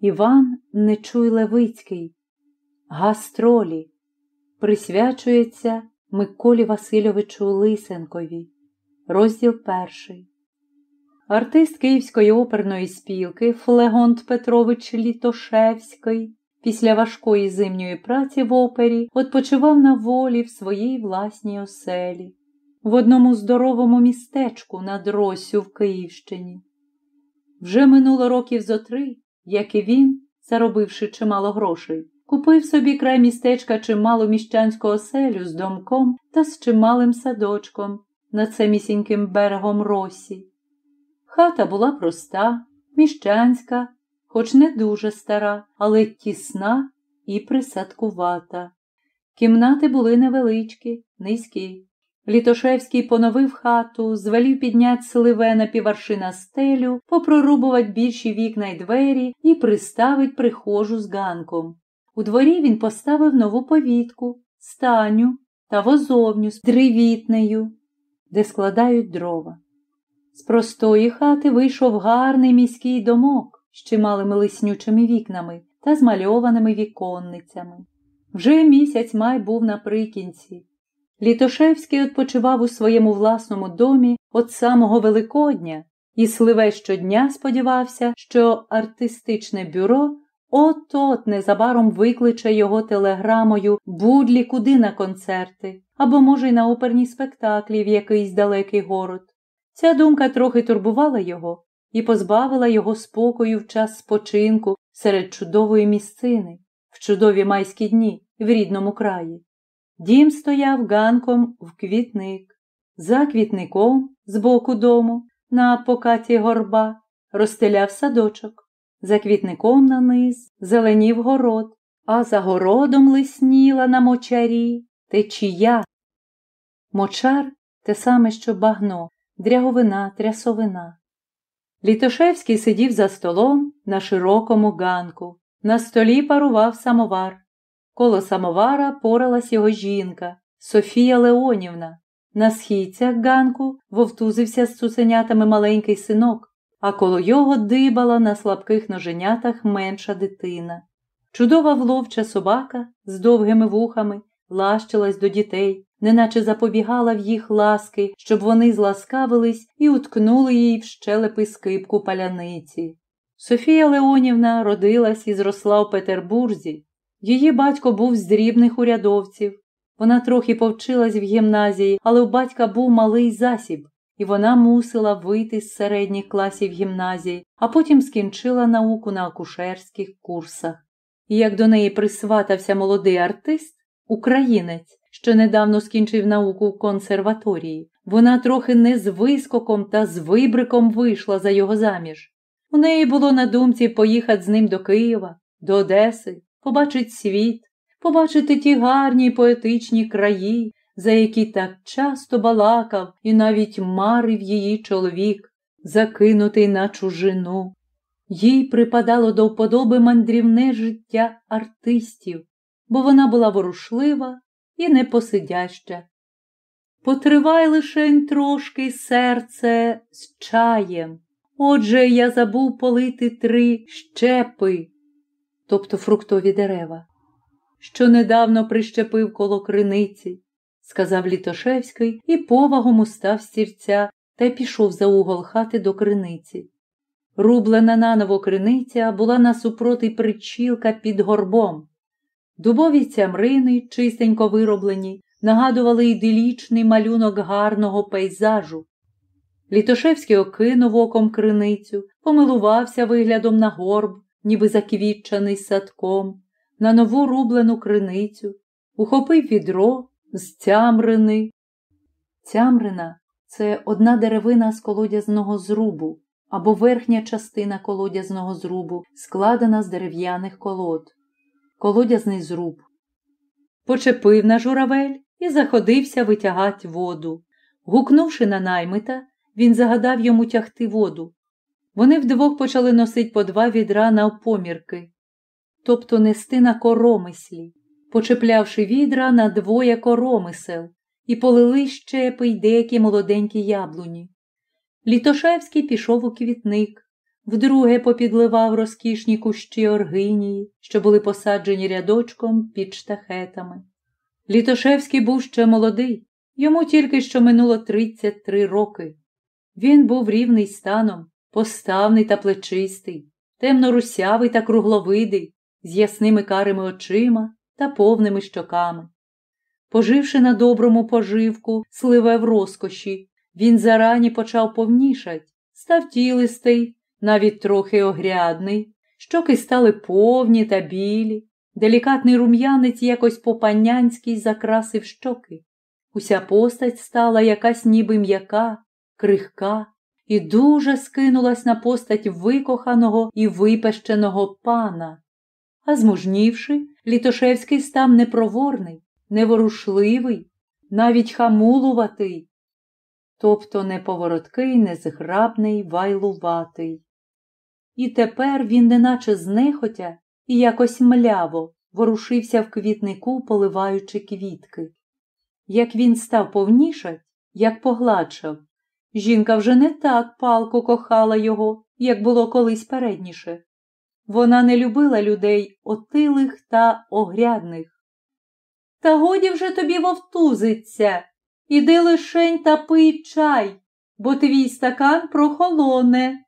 Іван Нечуй Левицький. Гастролі присвячується Миколі Васильовичу Лисенкові. Розділ перший. Артист Київської оперної спілки Флегонт Петрович Літошевський після важкої зимньої праці в опері відпочивав на волі в своїй власній оселі, в одному здоровому містечку над Росю в Київщині. Вже минуло років зо три, як і він, заробивши чимало грошей, купив собі край містечка чималу міщанську оселю з домком та з чималим садочком над самісіньким берегом Росі. Хата була проста, міщанська, хоч не дуже стара, але тісна і присадкувата. Кімнати були невеличкі, низькі. Літошевський поновив хату, звелів підняти сливе на піваршина стелю, попрорубувати більші вікна й двері і приставить прихожу з ганком. У дворі він поставив нову повітку, станю та возовню з древітнею, де складають дрова. З простої хати вийшов гарний міський домок з чималими лиснючими вікнами та змальованими віконницями. Вже місяць май був наприкінці. Літошевський відпочивав у своєму власному домі від самого Великодня і сливе щодня сподівався, що артистичне бюро от-от незабаром викличе його телеграмою будлі куди на концерти або, може, й на оперні спектаклі в якийсь далекий город. Ця думка трохи турбувала його і позбавила його спокою в час спочинку серед чудової місцини, в чудові майські дні в рідному краї. Дім стояв ганком в квітник. За квітником, з боку дому, на покаті горба, розстеляв садочок. За квітником на низ зеленів город, а за городом лисніла на мочарі течія. Мочар те саме, що багно, дряговина, трясовина. Літошевський сидів за столом на широкому ганку. На столі парував самовар. Коло самовара поралась його жінка Софія Леонівна. На східцях ганку вовтузився з цуценятами маленький синок, а коло його дибала на слабких ноженятах менша дитина. Чудова вловча собака з довгими вухами лащилась до дітей, неначе запобігала в їх ласки, щоб вони зласкавились і уткнули їй в щелепи скипку паляниці. Софія Леонівна родилась і зросла у Петербурзі. Її батько був з дрібних урядовців. Вона трохи повчилась в гімназії, але у батька був малий засіб, і вона мусила вийти з середніх класів гімназії, а потім скінчила науку на акушерських курсах. І як до неї присватався молодий артист, українець, що недавно скінчив науку в консерваторії, вона трохи не з вискоком та з вибриком вийшла за його заміж. У неї було на думці поїхати з ним до Києва, до Одеси, побачить світ, побачити ті гарні поетичні краї, за які так часто балакав і навіть марив її чоловік, закинутий на чужину. Їй припадало до вподоби мандрівне життя артистів, бо вона була ворушлива і непосидяща. Потривай лишень трошки серце з чаєм. Отже, я забув полити три щепи, тобто фруктові дерева, що недавно прищепив коло криниці, сказав Літошевський і повагом устав стірця та й пішов за угол хати до криниці. Рублена наново криниця була насупроти причілка під горбом. Дубові цямрини, чистенько вироблені, нагадували іделічний малюнок гарного пейзажу. Літошевський окинув оком криницю, помилувався виглядом на горб, ніби заквітчаний садком, на нову рублену криницю, ухопив відро з цямрини. Цямрина це одна деревина з колодязного зрубу або верхня частина колодязного зрубу, складена з дерев'яних колод. Колодязний зруб. Почепив на журавель і заходився витягати воду. Гукнувши на наймита, він загадав йому тягти воду. Вони вдвох почали носити по два відра на опомірки, тобто нести на коромислі, почеплявши відра на двоє коромисел, і полили щепи й деякі молоденькі яблуні. Літошевський пішов у квітник, вдруге попідливав розкішні кущі оргинії, що були посаджені рядочком під штахетами. Літошевський був ще молодий, йому тільки що минуло 33 роки. Він був рівний станом, поставний та плечистий, темно-русявий та кругловидий, з ясними карими очима та повними щоками. Поживши на доброму поживку, сливе в розкоші, він зарані почав повнішать, став тілистий, навіть трохи огрядний, щоки стали повні та білі, делікатний рум'янець якось по панянській закрасив щоки. Уся постать стала якась ніби м'яка, крихка, і дуже скинулась на постать викоханого і випещеного пана. А змужнівши, Літошевський став непроворний, неворушливий, навіть хамулуватий, тобто неповороткий, незграбний, вайлуватий. І тепер він, неначе знехотя, і якось мляво ворушився в квітнику, поливаючи квітки. Як він став повнішать, як погладшав, жінка вже не так палко кохала його, як було колись передніше. Вона не любила людей отилих та огрядних. Та годі вже тобі вовтузиться, іди лишень та пий чай, бо твій стакан прохолоне.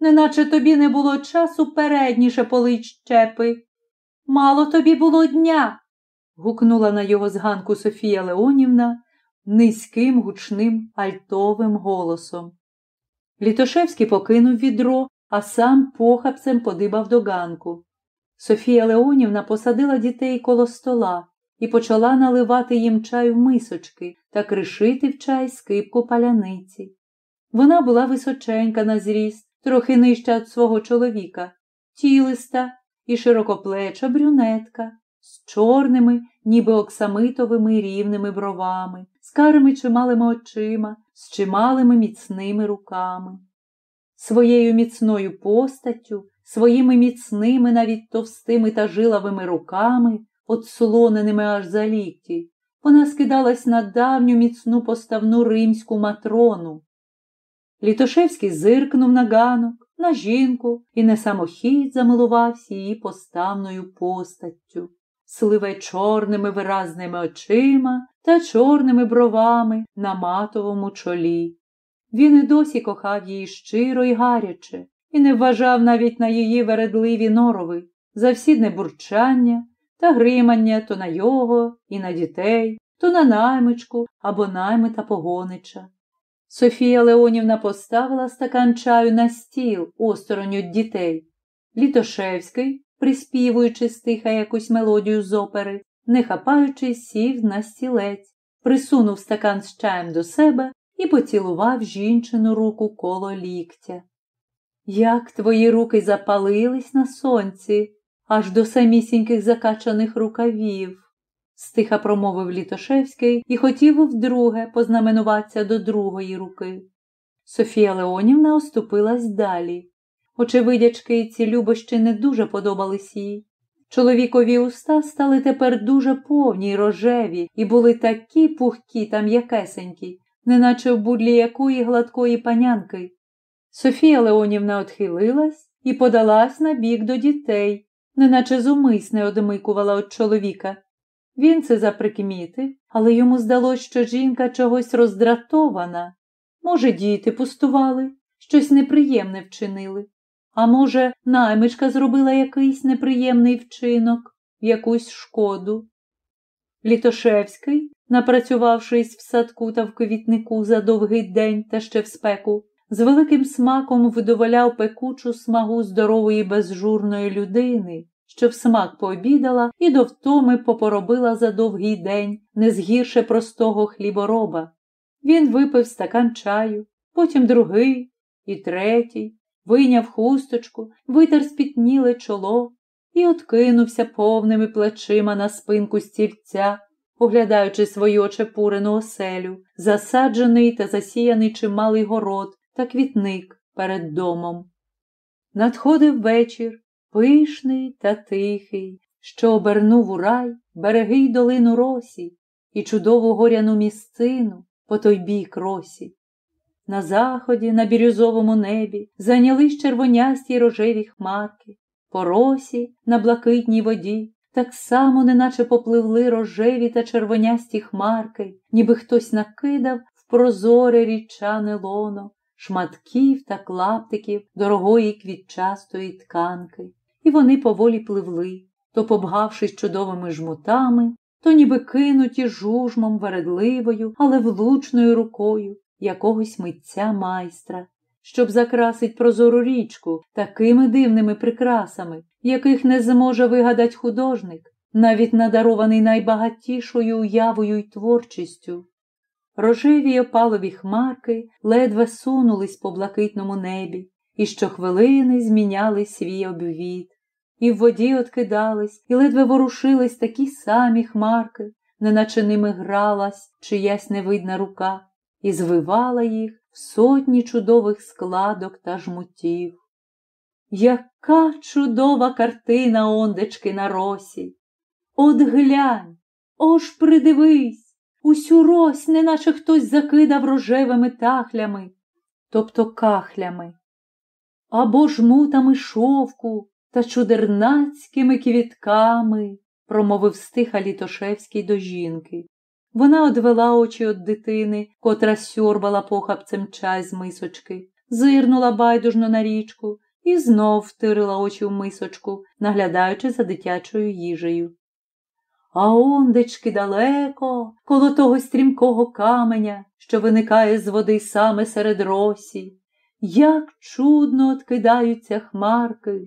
Неначе тобі не було часу передніше полить щепи. Мало тобі було дня. гукнула на його зганку Софія Леонівна низьким, гучним, альтовим голосом. Літошевський покинув відро, а сам похапцем подибав до ганку. Софія Леонівна посадила дітей коло стола і почала наливати їм чай в мисочки та кришити в чай скипку паляниці. Вона була височенька на зріст, трохи нижча від свого чоловіка, тілиста і широкоплеча брюнетка, з чорними, ніби оксамитовими рівними бровами, карими чималими очима, з чималими міцними руками. Своєю міцною постаттю, своїми міцними, навіть товстими та жилавими руками, отсолоненими аж за лікті, вона скидалась на давню міцну поставну римську матрону. Літошевський зиркнув на ганок, на жінку і не самохід замилувався її поставною постаттю, сливе чорними виразними очима та чорними бровами на матовому чолі. Він і досі кохав її щиро і гаряче, і не вважав навіть на її вередливі норови, завсідне бурчання та гримання то на його і на дітей, то на наймичку або наймита погонича. Софія Леонівна поставила стакан чаю на стіл осторонь від дітей. Літошевський, приспівуючи стиха якусь мелодію з опери, не хапаючись, сів на стілець, присунув стакан з чаєм до себе і поцілував жінчину руку коло ліктя. Як твої руки запалились на сонці, аж до самісіньких закачаних рукавів, стиха промовив Літошевський і хотів вдруге познаменуватися до другої руки. Софія Леонівна оступилась далі. Очевидячки, ці любощі не дуже подобались їй. Чоловікові уста стали тепер дуже повні й рожеві і були такі пухкі та м'якесенькі, неначе в будлі якої гладкої панянки. Софія Леонівна отхилилась і подалась на бік до дітей, неначе зумисне одмикувала від чоловіка. Він це заприкмітив, але йому здалося, що жінка чогось роздратована. Може, діти пустували, щось неприємне вчинили, а може, наймичка зробила якийсь неприємний вчинок, якусь шкоду. Літошевський, напрацювавшись в садку та в квітнику за довгий день та ще в спеку, з великим смаком видоволяв пекучу смагу здорової безжурної людини, що в смак пообідала і до втоми попоробила за довгий день не згірше простого хлібороба. Він випив стакан чаю, потім другий і третій, вийняв хусточку, витер спітніле чоло і откинувся повними плечима на спинку стільця, оглядаючи свою очепурену оселю, засаджений та засіяний чималий город та квітник перед домом. Надходив вечір, пишний та тихий, що обернув у рай береги й долину росі і чудову горяну місцину по той бік росі. На заході, на бірюзовому небі, зайнялись червонясті рожеві хмарки, по росі на блакитній воді, так само, неначе попливли рожеві та червонясті хмарки, ніби хтось накидав в прозоре річане лоно, шматків та клаптиків дорогої квітчастої тканки, і вони поволі пливли, то побгавшись чудовими жмутами, то ніби кинуті жужмом вередливою, але влучною рукою якогось митця майстра, щоб закрасить прозору річку такими дивними прикрасами, яких не зможе вигадать художник, навіть надарований найбагатішою уявою й творчістю. Рожеві опалові хмарки ледве сунулись по блакитному небі і щохвилини зміняли свій обвід. І в воді откидались, і ледве ворушились такі самі хмарки, неначе ними гралась чиясь невидна рука, і звивала їх в сотні чудових складок та жмутів. Яка чудова картина ондечки на росі! От глянь, ож придивись, усю рось, неначе хтось закидав рожевими тахлями, тобто кахлями, або жмутами шовку та чудернацькими квітками, промовив стиха Літошевський до жінки. Вона одвела очі від дитини, котра сьорбала похапцем чай з мисочки, зирнула байдужно на річку і знов втирила очі в мисочку, наглядаючи за дитячою їжею. А ондечки далеко, коло того стрімкого каменя, що виникає з води саме серед росі, як чудно откидаються хмарки,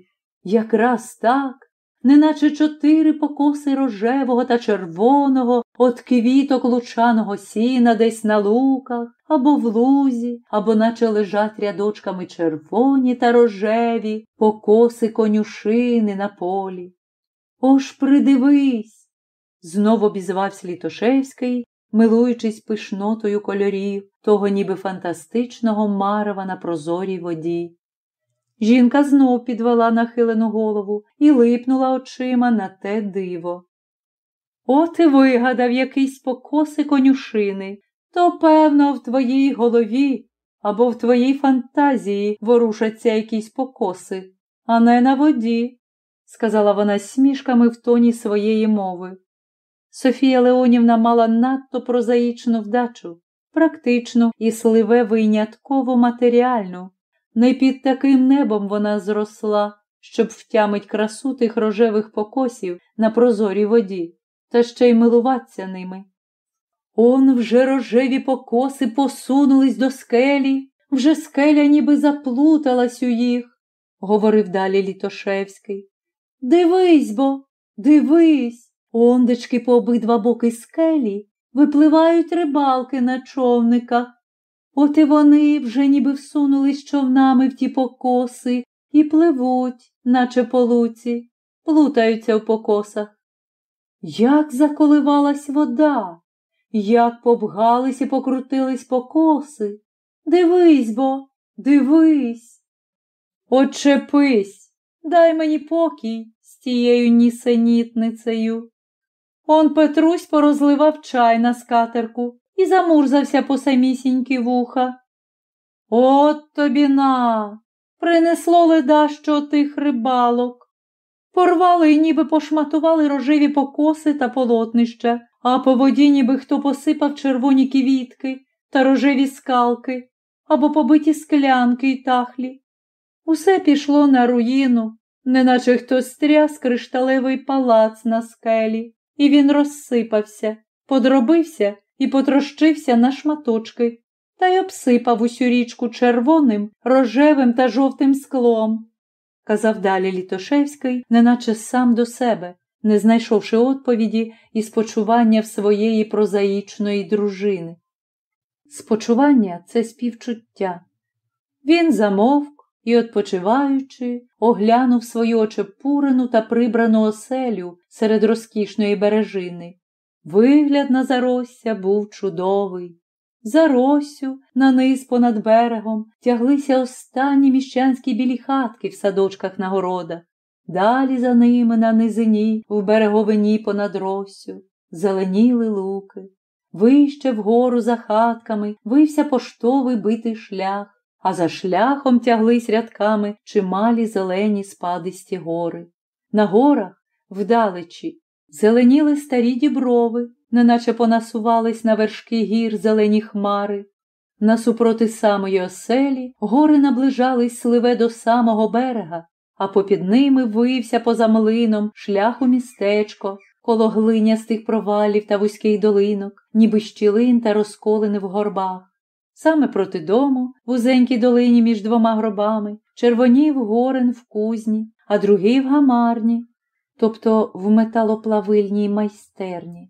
якраз так, неначе чотири покоси рожевого та червоного от квіток лучаного сіна десь на луках, або в лузі, або наче лежать рядочками червоні та рожеві покоси конюшини на полі. Ож придивись. Знов обізвався Літошевський, милуючись пишнотою кольорів, того ніби фантастичного марева на прозорій воді. Жінка знов підвела нахилену голову і липнула очима на те диво. От і вигадав якийсь покоси конюшини, то, певно, в твоїй голові або в твоїй фантазії ворушаться якісь покоси, а не на воді, сказала вона смішками в тоні своєї мови. Софія Леонівна мала надто прозаїчну вдачу, практичну і сливе винятково матеріальну. Не під таким небом вона зросла, щоб втямить красу тих рожевих покосів на прозорій воді, та ще й милуватися ними. Он вже рожеві покоси посунулись до скелі, вже скеля ніби заплуталась у їх, говорив далі Літошевський. Дивись бо, дивись, ондечки по обидва боки скелі випливають рибалки на човниках. От і вони вже ніби всунулись човнами в ті покоси і пливуть, наче по луці, плутаються в покосах. Як заколивалась вода, як побгались і покрутились покоси. Дивись бо, дивись. Очепись, дай мені покій з тією нісенітницею. Он Петрусь порозливав чай на скатерку і замурзався по самісінькі вуха. От тобі на, принесло ледащо тих рибалок. Порвали і ніби пошматували рожеві покоси та полотнища, а по воді ніби хто посипав червоні квітки та рожеві скалки або побиті склянки й тахлі. Усе пішло на руїну, неначе хтось стряс кришталевий палац на скелі, і він розсипався, подробився і потрощився на шматочки та й обсипав усю річку червоним, рожевим та жовтим склом. Казав далі Літошевський, неначе сам до себе, не знайшовши відповіді і спочування в своєї прозаїчної дружини. Спочування це співчуття. Він замовк і, відпочиваючи, оглянув свою очепурену та прибрану оселю серед розкішної бережини. Вигляд на заросся був чудовий. За Росю на низ понад берегом тяглися останні міщанські білі хатки в садочках на городах. Далі за ними на низині, в береговині понад Росю, зеленіли луки. Вище вгору за хатками вився поштовий битий шлях, а за шляхом тяглись рядками чималі зелені спадисті гори. На горах, вдалечі, зеленіли старі діброви, неначе понасувались на вершки гір зелені хмари. Насупроти самої оселі гори наближались сливе до самого берега, а попід ними вився поза млином шлях у містечко, коло глинястих провалів та вузьких долинок, ніби щілин та розколини в горбах. Саме проти дому, в узенькій долині між двома гробами, червонів горен в кузні, а другий в гамарні, тобто в металоплавильній майстерні.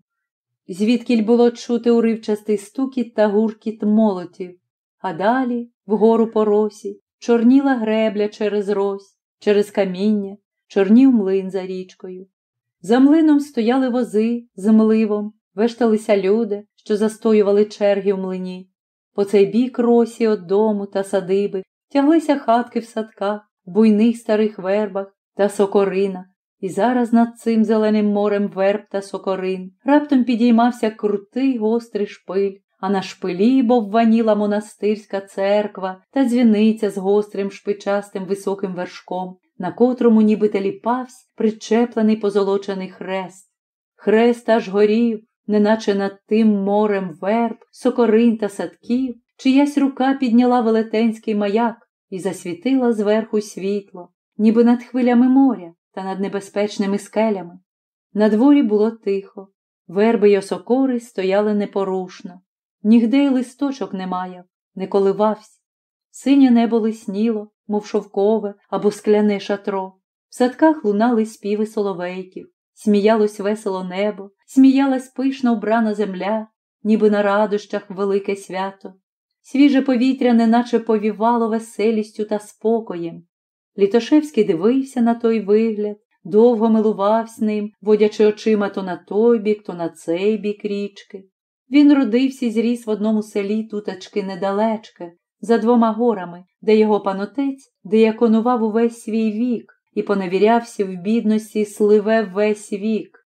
Звідкіль було чути уривчастий стукіт та гуркіт молотів, а далі, вгору по росі, чорніла гребля через рось, через каміння, чорнів млин за річкою. За млином стояли вози з мливом, вешталися люди, що застоювали черги в млині. По цей бік росі од дому та садиби тяглися хатки в садках, буйних старих вербах та сокоринах. І зараз над цим зеленим морем верб та сокорин раптом підіймався крутий гострий шпиль, а на шпилі бовваніла монастирська церква та дзвіниця з гострим шпичастим високим вершком, на котрому ніби теліпавсь причеплений позолочений хрест. Хрест аж горів, неначе над тим морем верб, сокорин та садків, чиясь рука підняла велетенський маяк і засвітила зверху світло, ніби над хвилями моря та над небезпечними скелями. На дворі було тихо, верби й осокори стояли непорушно, нігде й листочок не маяв, не коливався. Синє небо лисніло, мов шовкове або скляне шатро. В садках лунали співи соловейків, сміялось весело небо, сміялась пишно вбрана земля, ніби на радощах велике свято. Свіже повітря неначе повівало веселістю та спокоєм. Літошевський дивився на той вигляд, довго милувався ним, водячи очима то на той бік, то на цей бік річки. Він родився і зріс в одному селі тутачки недалечке, за двома горами, де його панотець деяконував увесь свій вік і поневірявся в бідності сливе весь вік.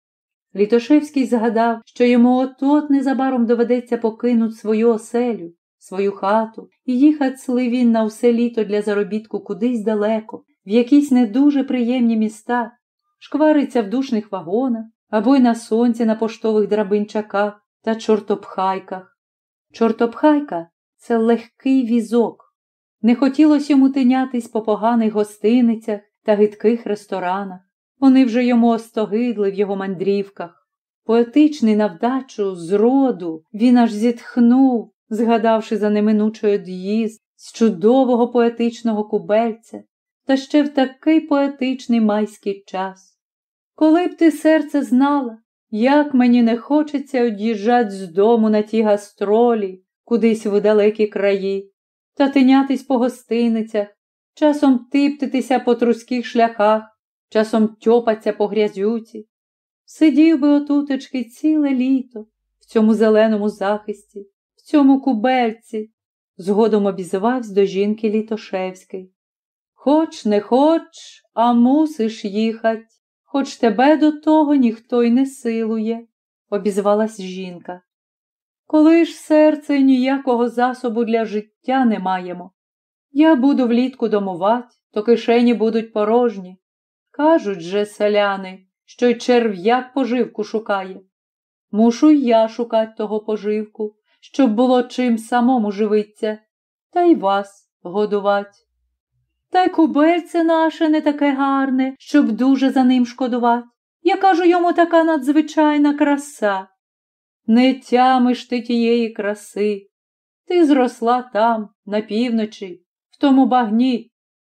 Літошевський згадав, що йому от-от незабаром доведеться покинути свою оселю, свою хату і їхати сливін на все літо для заробітку кудись далеко, в якісь не дуже приємні міста, шквариться в душних вагонах або й на сонці на поштових драбинчаках та чортопхайках. Чортопхайка це легкий візок. Не хотілося йому тинятись по поганих гостиницях та гидких ресторанах. Вони вже йому остогидли в його мандрівках. Поетичний на вдачу, зроду, він аж зітхнув, згадавши за неминучий од'їзд з чудового поетичного кубельця, та ще в такий поетичний майський час. Коли б ти серце знала, як мені не хочеться од'їжджати з дому на ті гастролі, кудись в далекі краї, та тинятись по гостиницях, часом типтитися по труских шляхах, часом тьопаться по грязюці. Сидів би отутечки ціле літо в цьому зеленому захисті, цьому кубельці, згодом обізвався до жінки Літошевської. Хоч не хоч, а мусиш їхать, хоч тебе до того ніхто й не силує, обізвалась жінка. Коли ж серце ніякого засобу для життя не маємо, я буду влітку домувати, то кишені будуть порожні. Кажуть же селяни, що й черв'як поживку шукає. Мушу й я шукати того поживку, щоб було чим самому живиться, та й вас годувати. Та й кубельце наше не таке гарне, щоб дуже за ним шкодувати. Я кажу йому така надзвичайна краса. Не тямиш ти тієї краси. Ти зросла там, на півночі, в тому багні,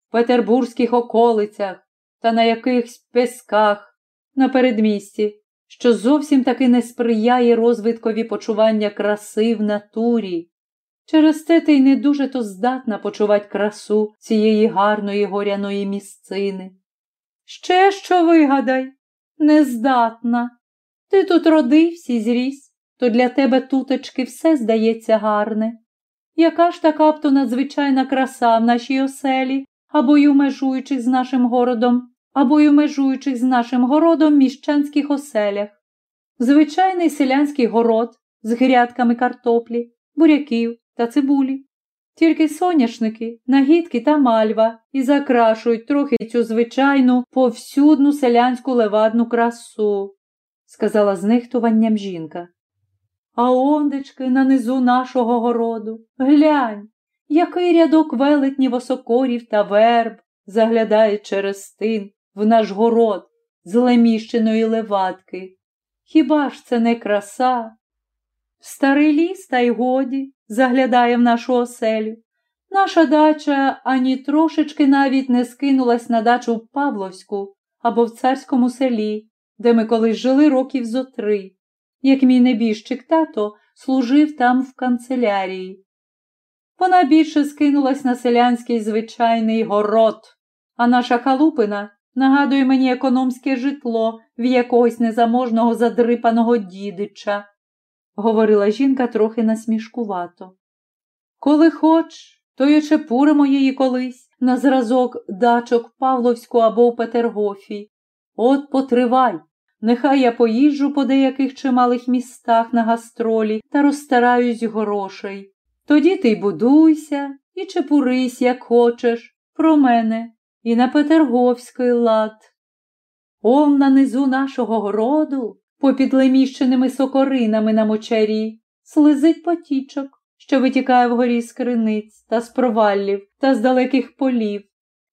в петербурзьких околицях та на якихось песках на передмісті, що зовсім таки не сприяє розвиткові почування краси в натурі. Через те ти й не дуже то здатна почувати красу цієї гарної горяної місцини. Ще що вигадай, нездатна. Ти тут родився і зріс, то для тебе тутечки все здається гарне. Яка ж така б то надзвичайна краса в нашій оселі, або й у межуючих з нашим городом, або й у межуючих з нашим городом міщанських оселях. Звичайний селянський город з грядками картоплі, буряків та цибулі. Тільки соняшники, нагідки та мальва і закрашують трохи цю звичайну повсюдну селянську левадну красу, сказала з жінка. А ондечки на низу нашого городу. Глянь, який рядок велетнів осокорів та верб заглядає через стин в наш город з леміщеної левадки. Хіба ж це не краса? Старий ліс, та й годі, заглядає в нашу оселю. Наша дача ані трошечки навіть не скинулась на дачу в Павловську або в царському селі, де ми колись жили років зо три, як мій небіжчик тато служив там в канцелярії. Вона більше скинулась на селянський звичайний город, а наша халупина нагадує мені економське житло в якогось незаможного задрипаного дідича, говорила жінка трохи насмішкувато. Коли хоч, то й очепуримо її колись на зразок дачок Павловську або в Петергофі. От потривай. Нехай я поїжджу по деяких чималих містах на гастролі та розстараюсь грошей. Тоді ти й будуйся і чепурись, як хочеш, про мене і на Петерговський лад. Он на низу нашого городу, попід леміщеними сокоринами на мочарі, слизить потічок, що витікає вгорі з криниць та з проваллів та з далеких полів.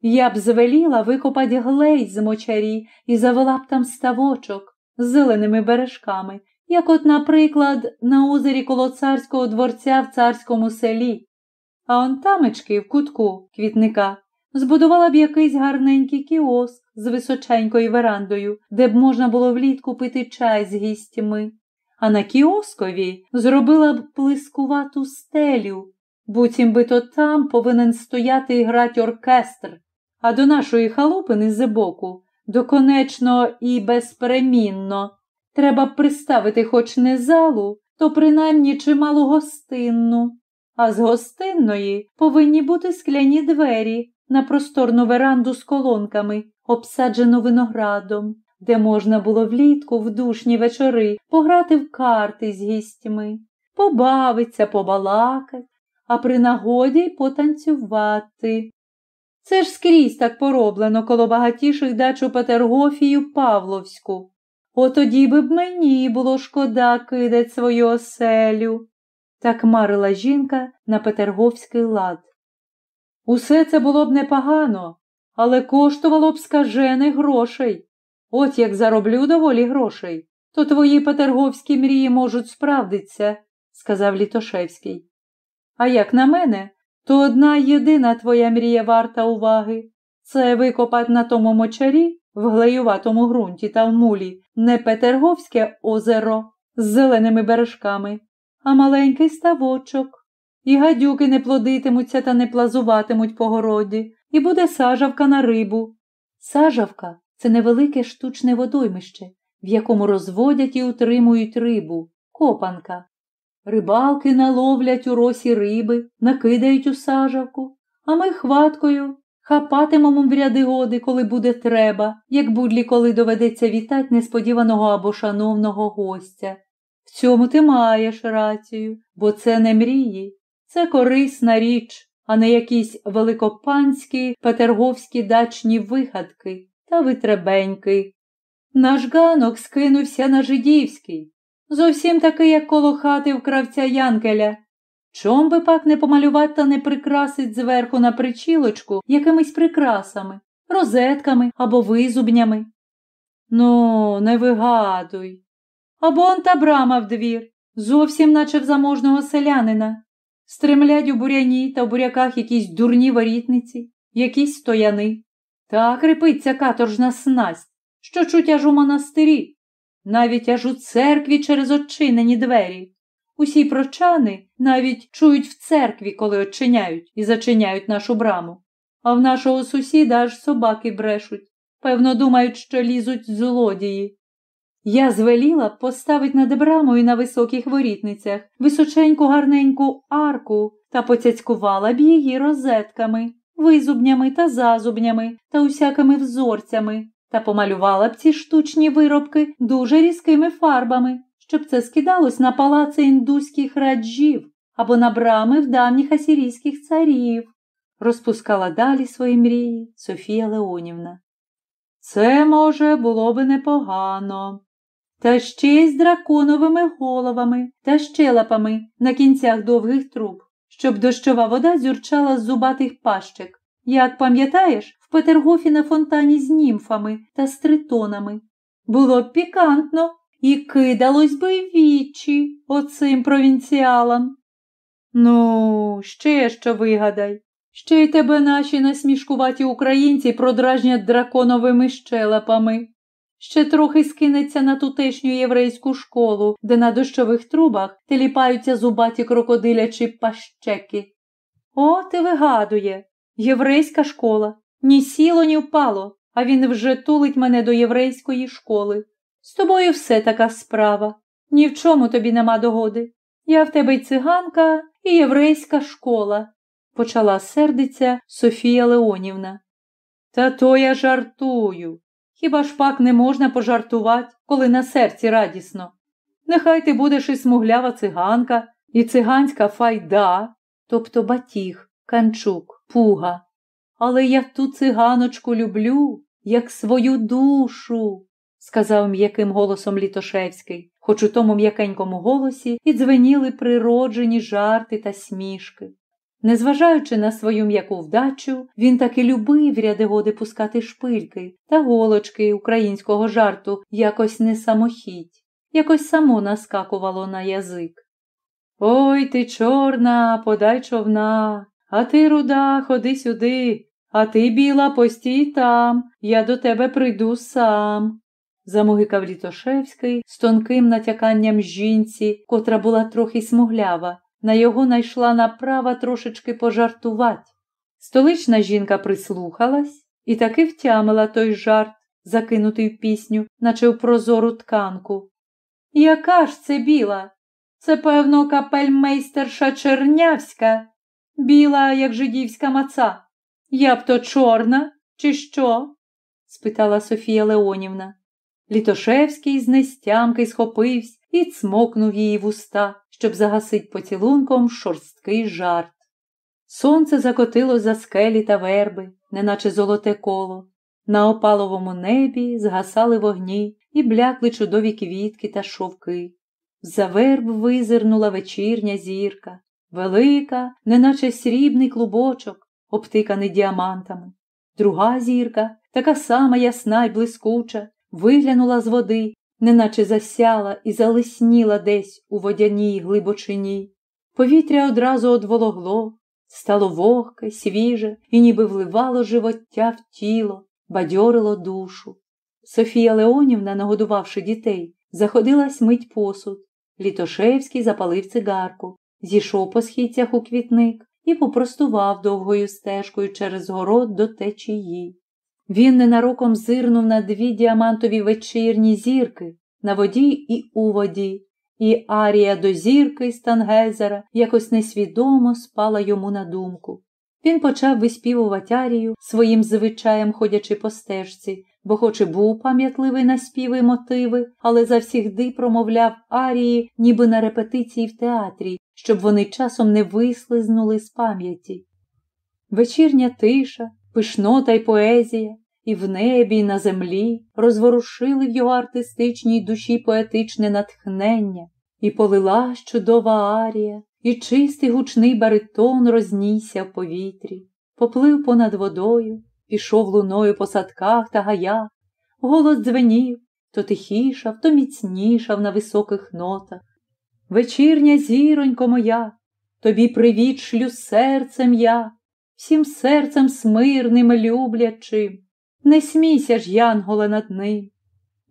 Я б звеліла викопать глей з мочарі і завела б там ставочок з зеленими бережками, як от, наприклад, на озері коло царського дворця в царському селі. А он тамечки в кутку квітника збудувала б якийсь гарненький кіоск з височенькою верандою, де б можна було влітку пити чай з гістями, а на кіоскові зробила б плискувату стелю, буцім би то там повинен стояти і грати оркестр, а до нашої халупини з доконечно і безперемінно. Треба б приставити хоч не залу, то принаймні чимало гостинну, а з гостинної повинні бути скляні двері, на просторну веранду з колонками, обсаджену виноградом, де можна було влітку в душні вечори пограти в карти з гістями, побавиться, побалакать, а при нагоді й потанцювати. Це ж скрізь так пороблено коло багатіших дач у Петергофію Павловську. Отоді би б мені було шкода кидать свою оселю. Так марила жінка на Петерговський лад. Усе це було б непогано, але коштувало б скажених грошей. От як зароблю доволі грошей, то твої петерговські мрії можуть справдитися, сказав Літошевський. А як на мене, то одна єдина твоя мрія варта уваги це викопати на тому мочарі, в глеюватому ґрунті та в мулі, не Петерговське озеро з зеленими бережками, а маленький ставочок. І гадюки не плодитимуться та не плазуватимуть по городі, і буде сажавка на рибу. Сажавка це невелике штучне водоймище, в якому розводять і утримують рибу, копанка. Рибалки наловлять у росі риби, накидають у сажавку, а ми хваткою хапатимемо в ряди годи, коли буде треба, як будлі коли доведеться вітати несподіваного або шановного гостя. В цьому ти маєш рацію, бо це не мрії, це корисна річ, а не якісь великопанські петерговські дачні вигадки та витребеньки. Наш ганок скинувся на жидівський, зовсім такий, як коло хати в кравця Янкеля. Чом би пак не помалювати та не прикрасить зверху на причілочку якимись прикрасами, розетками або визубнями? Ну, не вигадуй. Або он та брама в двір, зовсім наче в заможного селянина. Стремлять у буряні та в буряках якісь дурні ворітниці, якісь стояни. Так репиться каторжна снасть, що чуть аж у монастирі, навіть аж у церкві через очинені двері. Усі прочани навіть чують в церкві, коли очиняють і зачиняють нашу браму. А в нашого сусіда аж собаки брешуть. Певно, думають, що лізуть злодії. Я звеліла поставить над брамою на високих ворітницях височеньку гарненьку арку та поцяцькувала б її розетками, визубнями та зазубнями та усякими взорцями, та помалювала б ці штучні виробки дуже різкими фарбами, щоб це скидалось на палаци індуських раджів або на брами в давніх асірійських царів, розпускала далі свої мрії Софія Леонівна. Це, може, було би непогано. Та ще й з драконовими головами та щелепами на кінцях довгих труб, щоб дощова вода зюрчала з зубатих пащек. Як пам'ятаєш, в Петергофі на фонтані з німфами та стритонами. Було б пікантно і кидалось би вічі оцим провінціалам. Ну, ще що вигадай. Ще й тебе наші насмішкуваті українці продражнять драконовими щелепами. Ще трохи скинеться на тутешню єврейську школу, де на дощових трубах теліпаються зубаті крокодилячі пащеки. От і вигадує єврейська школа. Ні сіло, ні впало, а він вже тулить мене до єврейської школи. З тобою все така справа. Ні в чому тобі нема догоди. Я в тебе й циганка, і єврейська школа, почала сердиться Софія Леонівна. Та то я жартую. Хіба ж пак не можна пожартувати, коли на серці радісно? Нехай ти будеш і смуглява циганка, і циганська файда, тобто батіг, канчук, пуга. Але я ту циганочку люблю, як свою душу, сказав м'яким голосом Літошевський, хоч у тому м'якенькому голосі і дзвеніли природжені жарти та смішки. Незважаючи на свою м'яку вдачу, він таки любив ряди годи пускати шпильки та голочки українського жарту якось не самохідь, якось само наскакувало на язик. Ой ти, чорна, подай човна, а ти, руда, ходи сюди, а ти, біла, постій там, я до тебе прийду сам. Замогикав Літошевський з тонким натяканням жінці, котра була трохи смуглява. На його найшла направа трошечки пожартувати. Столична жінка прислухалась і таки втямила той жарт, закинутий в пісню, наче в прозору тканку. Яка ж це біла? Це, певно, капельмейстерша Чернявська, біла, як жидівська маца. Я б то чорна, чи що? спитала Софія Леонівна. Літошевський з нестямки схопився і цмокнув її в уста, щоб загасить поцілунком шорсткий жарт. Сонце закотило за скелі та верби, неначе золоте коло. На опаловому небі згасали вогні і блякли чудові квітки та шовки. За верб визирнула вечірня зірка, велика, неначе срібний клубочок, обтиканий діамантами. Друга зірка, така сама ясна й блискуча, виглянула з води, неначе засяла і залисніла десь у водяній глибочині. Повітря одразу одвологло, стало вогке, свіже і ніби вливало живоття в тіло, бадьорило душу. Софія Леонівна, нагодувавши дітей, заходилась мить посуд. Літошевський запалив цигарку, зійшов по східцях у квітник і попростував довгою стежкою через город до течії. Він ненароком зирнув на дві діамантові вечірні зірки на воді і у воді, і арія до зірки з Тангезера якось несвідомо спала йому на думку. Він почав виспівувати арію своїм звичаєм ходячи по стежці, бо, хоч і був пам'ятливий на співи мотиви, але завсігди промовляв арії, ніби на репетиції в театрі, щоб вони часом не вислизнули з пам'яті. Вечірня тиша, пишнота й поезія, і в небі, і на землі розворушили в його артистичній душі поетичне натхнення, і полилась чудова арія, і чистий гучний баритон рознісся в повітрі, поплив понад водою, пішов луною по садках та гаях, голос дзвенів, то тихішав, то міцнішав на високих нотах. Вечірня зіронько моя, тобі привіт шлю серцем я, всім серцем смирним, люблячим. Не смійся ж, Янголе, над ним.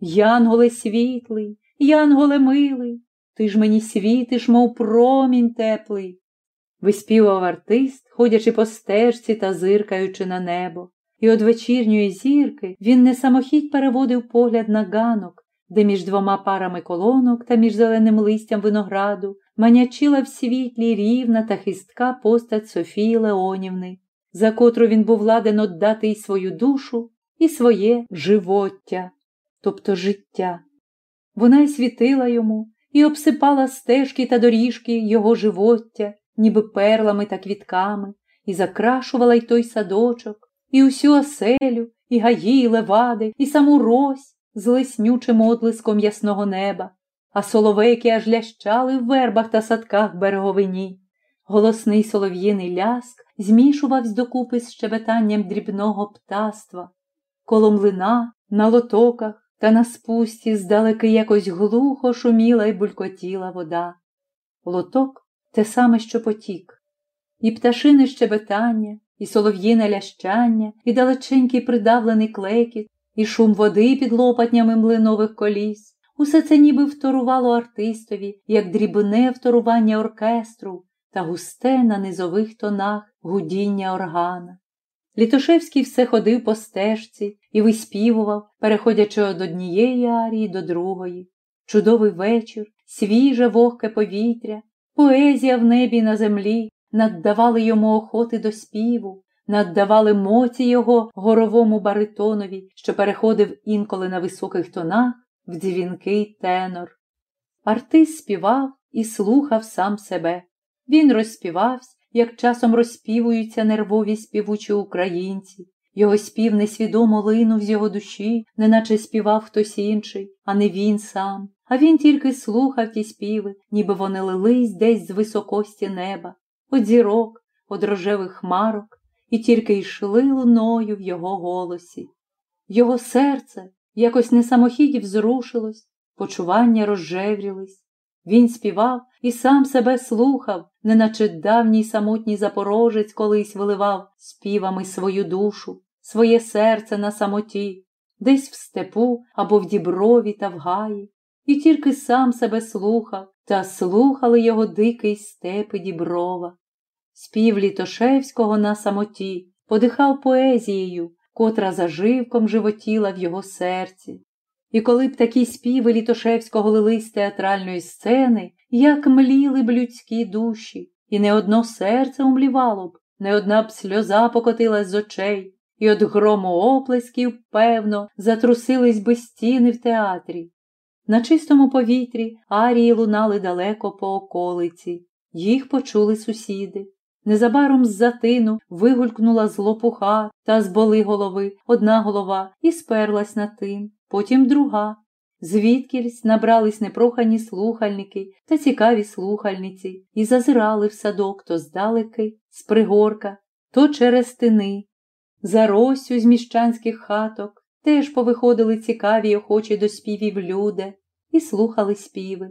Янголе світлий, Янголе милий, ти ж мені світиш, мов промінь теплий. Виспівав артист, ходячи по стежці та зиркаючи на небо, і од вечірньої зірки він не самохідь переводив погляд на ганок, де між двома парами колонок та між зеленим листям винограду манячила в світлі рівна та хистка постать Софії Леонівни, за котру він був ладен отдати й свою душу, і своє живоття, тобто життя. Вона й світила йому, і обсипала стежки та доріжки його живоття, ніби перлами та квітками, і закрашувала й той садочок, і усю оселю, і гаї, і левади, і саму рось з леснючим отлиском ясного неба, а соловейки аж лящали в вербах та садках береговині. Голосний солов'їний ляск змішувався докупи з щебетанням дрібного птаства. Коло млина, на лотоках та на спусті здалеки якось глухо шуміла й булькотіла вода. Лоток те саме, що потік, і пташине щебетання, і солов'їне лящання, і далеченький придавлений клекіт, і шум води під лопатнями млинових коліс. Усе це ніби вторувало артистові, як дрібне вторування оркестру та густе на низових тонах гудіння органа. Літошевський все ходив по стежці і виспівував, переходячи од однієї арії до другої. Чудовий вечір, свіже вогке повітря, поезія в небі на землі наддавали йому охоти до співу, наддавали моці його горовому баритонові, що переходив інколи на високих тонах в дзвінкий тенор. Артист співав і слухав сам себе. Він розспівався, як часом розспівуються нервові співучі українці. Його спів несвідомо линув з його душі, неначе співав хтось інший, а не він сам. А він тільки слухав ті співи, ніби вони лились десь з високості неба, од зірок, од рожевих хмарок, і тільки йшли луною в його голосі. Його серце якось не самохідів зрушилось, почування розжеврілись. Він співав і сам себе слухав, неначе давній самотній запорожець колись виливав співами свою душу, своє серце на самоті, десь в степу або в діброві та в гаї, і тільки сам себе слухав, та слухали його дикий степи діброва. Спів Літошевського на самоті подихав поезією, котра заживком животіла в його серці. І коли б такі співи Літошевського лились з театральної сцени, як мліли б людські душі, і не одно серце умлівало б, не одна б сльоза покотилась з очей, і од грому оплесків, певно, затрусились би стіни в театрі. На чистому повітрі арії лунали далеко по околиці, їх почули сусіди. Незабаром з затину вигулькнула з лопуха та з боли голови одна голова і сперлась на тин, потім друга. Звідкільсь набрались непрохані слухальники та цікаві слухальниці і зазирали в садок то здалеки, з пригорка, то через тини. За Росю з міщанських хаток теж повиходили цікаві й охочі до співів люди і слухали співи.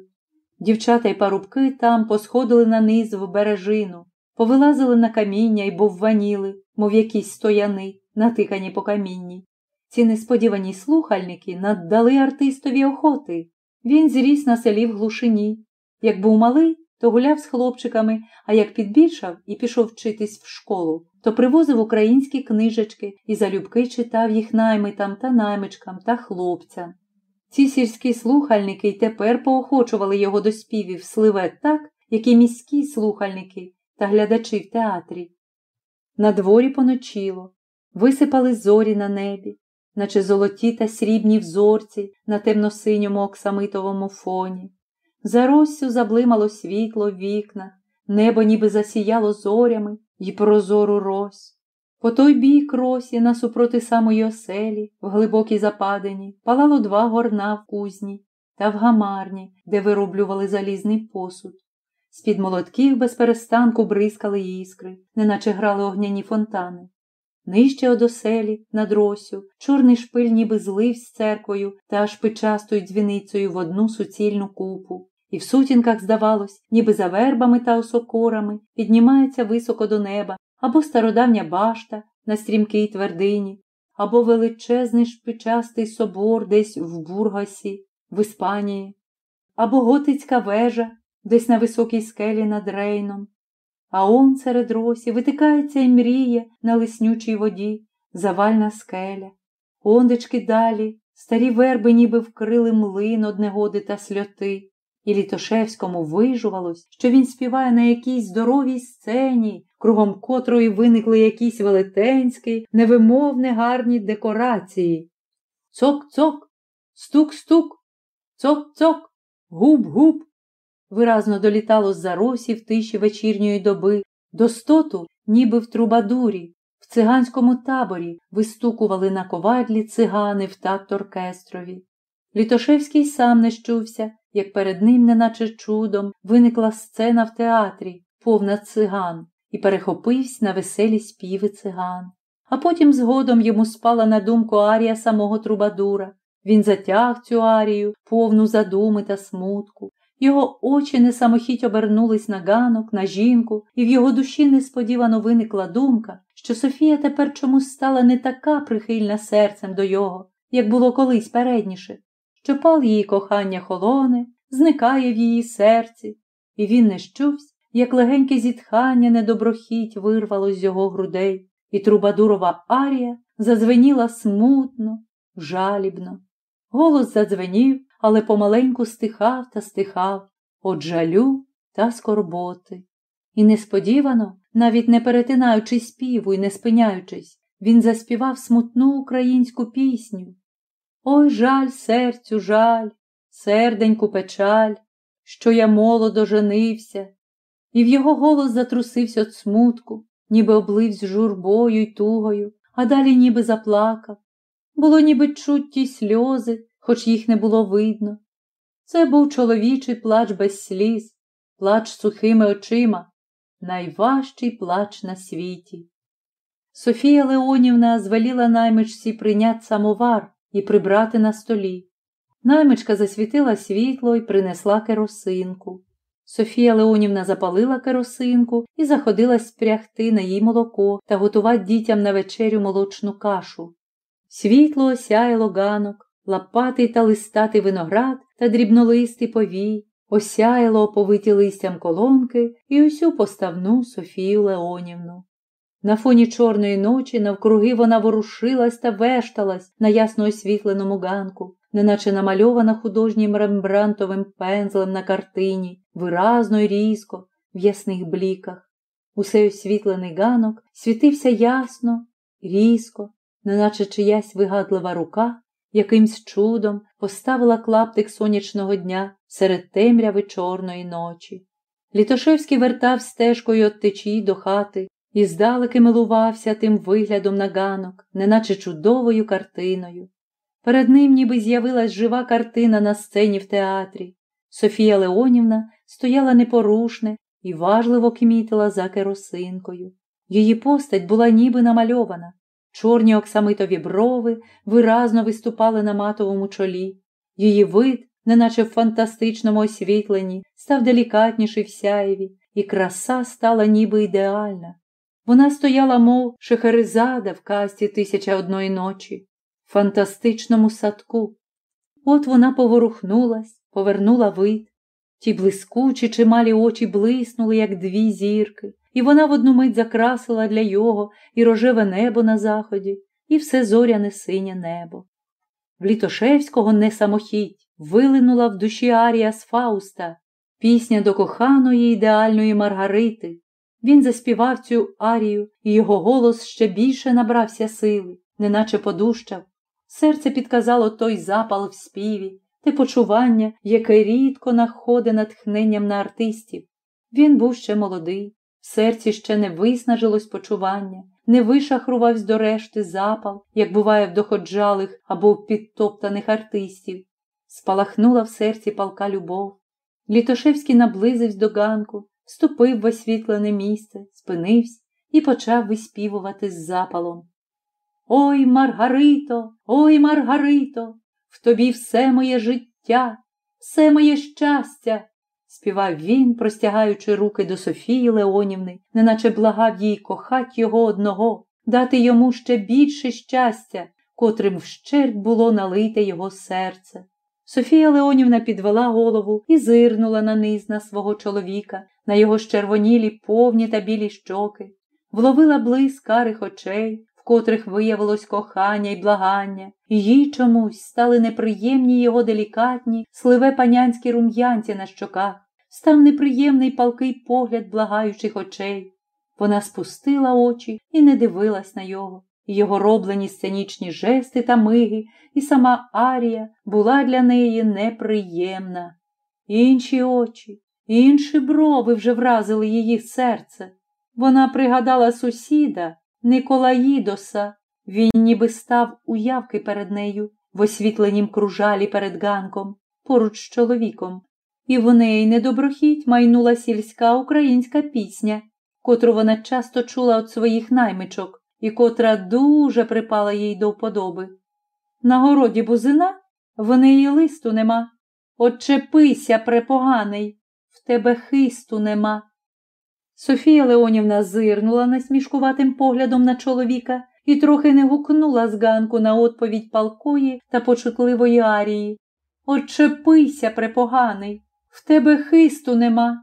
Дівчата й парубки там посходили на низ в бережину, повилазили на каміння й бовваніли, мов якісь стояни, натикані по камінні. Ці несподівані слухальники наддали артистові охоти. Він зріс на селі в глушині. Як був малий, то гуляв з хлопчиками, а як підбільшав і пішов вчитись в школу, то привозив українські книжечки і залюбки читав їх наймитам та наймичкам та хлопцям. Ці сільські слухальники й тепер поохочували його до співів сливе так, як і міські слухальники та глядачі в театрі. На дворі поночіло, висипали зорі на небі, наче золоті та срібні взорці на темно-синьому оксамитовому фоні. За Россю заблимало світло в вікнах, небо ніби засіяло зорями й прозору рось. По той бік росі, насупроти самої оселі, в глибокій западині, палало два горна в кузні та в гамарні, де вироблювали залізний посуд. З-під молотків без перестанку бризкали іскри, неначе грали огняні фонтани. Нижче од оселі, над росю, чорний шпиль ніби злив з церквою та шпичастою дзвіницею в одну суцільну купу. І в сутінках, здавалось, ніби за вербами та осокорами піднімається високо до неба або стародавня башта на стрімкій твердині, або величезний шпичастий собор десь в Бургасі, в Іспанії, або готицька вежа десь на високій скелі над Рейном. А он серед росі витикається і мріє на лиснючій воді, завальна скеля. Ондечки далі, старі верби ніби вкрили млин од негоди та сльоти, і Літошевському вижувалось, що він співає на якійсь здоровій сцені, кругом котрої виникли якісь велетенські, невимовне гарні декорації. Цок-цок, стук-стук, цок-цок, губ-губ, виразно долітало з заросів тиші вечірньої доби, достоту, ніби в трубадурі, в циганському таборі вистукували на ковадлі цигани в такт оркестрові. Літошевський сам не щувся, як перед ним, неначе чудом, виникла сцена в театрі, повна циган, і перехопився на веселі співи циган. А потім згодом йому спала на думку арія самого Трубадура. Він затяг цю арію, повну задуми та смутку. Його очі несамохіть обернулись на ганок, на жінку, і в його душі несподівано виникла думка, що Софія тепер чомусь стала не така прихильна серцем до його, як було колись передніше, що пал її кохання холоне, зникає в її серці, і він не щувсь, як легеньке зітхання недоброхіть вирвалось з його грудей, і трубадурова арія задзвеніла смутно, жалібно. Голос задзвенів, але помаленьку стихав та стихав от жалю та скорботи. І несподівано, навіть не перетинаючи співу і не спиняючись, він заспівав смутну українську пісню. Ой жаль серцю, жаль, серденьку печаль, що я молодо женився, і в його голос затрусився от смутку, ніби облився журбою й тугою, а далі ніби заплакав. Було ніби чутті сльози, хоч їх не було видно. Це був чоловічий плач без сліз, плач сухими очима, найважчий плач на світі. Софія Леонівна звеліла наймичці прийняти самовар і прибрати на столі. Наймичка засвітила світло і принесла керосинку. Софія Леонівна запалила керосинку і заходила спрягти на їй молоко та готувати дітям на вечерю молочну кашу. Світло осяяло ганок, лапатий та листатий виноград та дрібнолистий повій, осяяло оповиті листям колонки і усю поставну Софію Леонівну. На фоні чорної ночі навкруги вона ворушилась та вешталась на ясно освітленому ганку, неначе намальована художнім рембрантовим пензлем на картині, виразно й різко, в ясних бліках. Усе освітлений ганок світився ясно, різко, неначе чиясь вигадлива рука якимсь чудом поставила клаптик сонячного дня серед темряви чорної ночі. Літошевський вертав стежкою от течії до хати і здалеки милувався тим виглядом на ганок, неначе чудовою картиною. Перед ним ніби з'явилась жива картина на сцені в театрі. Софія Леонівна стояла непорушне і важливо кмітила за керосинкою. Її постать була ніби намальована, Чорні оксамитові брови виразно виступали на матовому чолі. Її вид, неначе в фантастичному освітленні, став делікатніший в сяєві, і краса стала ніби ідеальна. Вона стояла, мов шехерезада в касті тисяча одної ночі, в фантастичному садку. От вона поворухнулась, повернула вид. Ті блискучі чималі очі блиснули, як дві зірки і вона в одну мить закрасила для його і рожеве небо на заході, і все зоряне синє небо. В Літошевського не самохідь вилинула в душі арія з Фауста, пісня до коханої ідеальної Маргарити. Він заспівав цю арію, і його голос ще більше набрався сили, неначе подущав. Серце підказало той запал в співі, те почування, яке рідко находить натхненням на артистів. Він був ще молодий, в серці ще не виснажилось почування, не вишахрувався до решти запал, як буває в доходжалих або в підтоптаних артистів. Спалахнула в серці палка любов. Літошевський наблизився до ганку, вступив в освітлене місце, спинився і почав виспівувати з запалом. Ой, Маргарито, ой, Маргарито, в тобі все моє життя, все моє щастя, співав він, простягаючи руки до Софії Леонівни, неначе благав їй кохать його одного, дати йому ще більше щастя, котрим вщерть було налите його серце. Софія Леонівна підвела голову і зирнула на низ на свого чоловіка, на його щервонілі повні та білі щоки, вловила блиск карих очей, котрих виявилось кохання й благання, їй чомусь стали неприємні його делікатні, сливе панянські рум'янці на щоках, став неприємний палкий погляд благаючих очей. Вона спустила очі і не дивилась на його. Його роблені сценічні жести та миги, і сама Арія була для неї неприємна. Інші очі, Інші брови вже вразили її серце. Вона пригадала сусіда Николаїдоса. Він ніби став уявки перед нею, в освітленім кружалі перед ганком, поруч з чоловіком, і в неї недоброхіть майнула сільська українська пісня, котру вона часто чула від своїх наймичок і котра дуже припала їй до вподоби. На городі бузина в неї листу нема. Отчепися, препоганий, в тебе хисту нема. Софія Леонівна зирнула насмішкуватим поглядом на чоловіка і трохи не гукнула з ганку на відповідь палкої та почутливої арії. Отчепися, препоганий, в тебе хисту нема.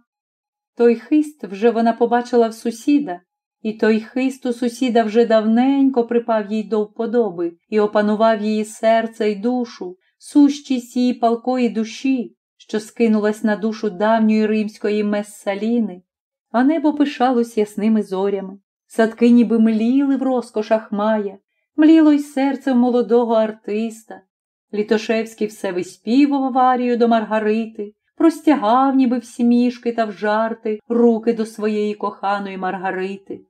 Той хист вже вона побачила в сусіда, і той хист у сусіда вже давненько припав їй до вподоби і опанував її серце й душу, сущість її палкої душі, що скинулась на душу давньої римської Мессаліни, а небо пишалось ясними зорями. Садки ніби мліли в розкошах мая, мліло й серце молодого артиста. Літошевський все виспівував арію до Маргарити, простягав, ніби в смішки та в жарти руки до своєї коханої Маргарити.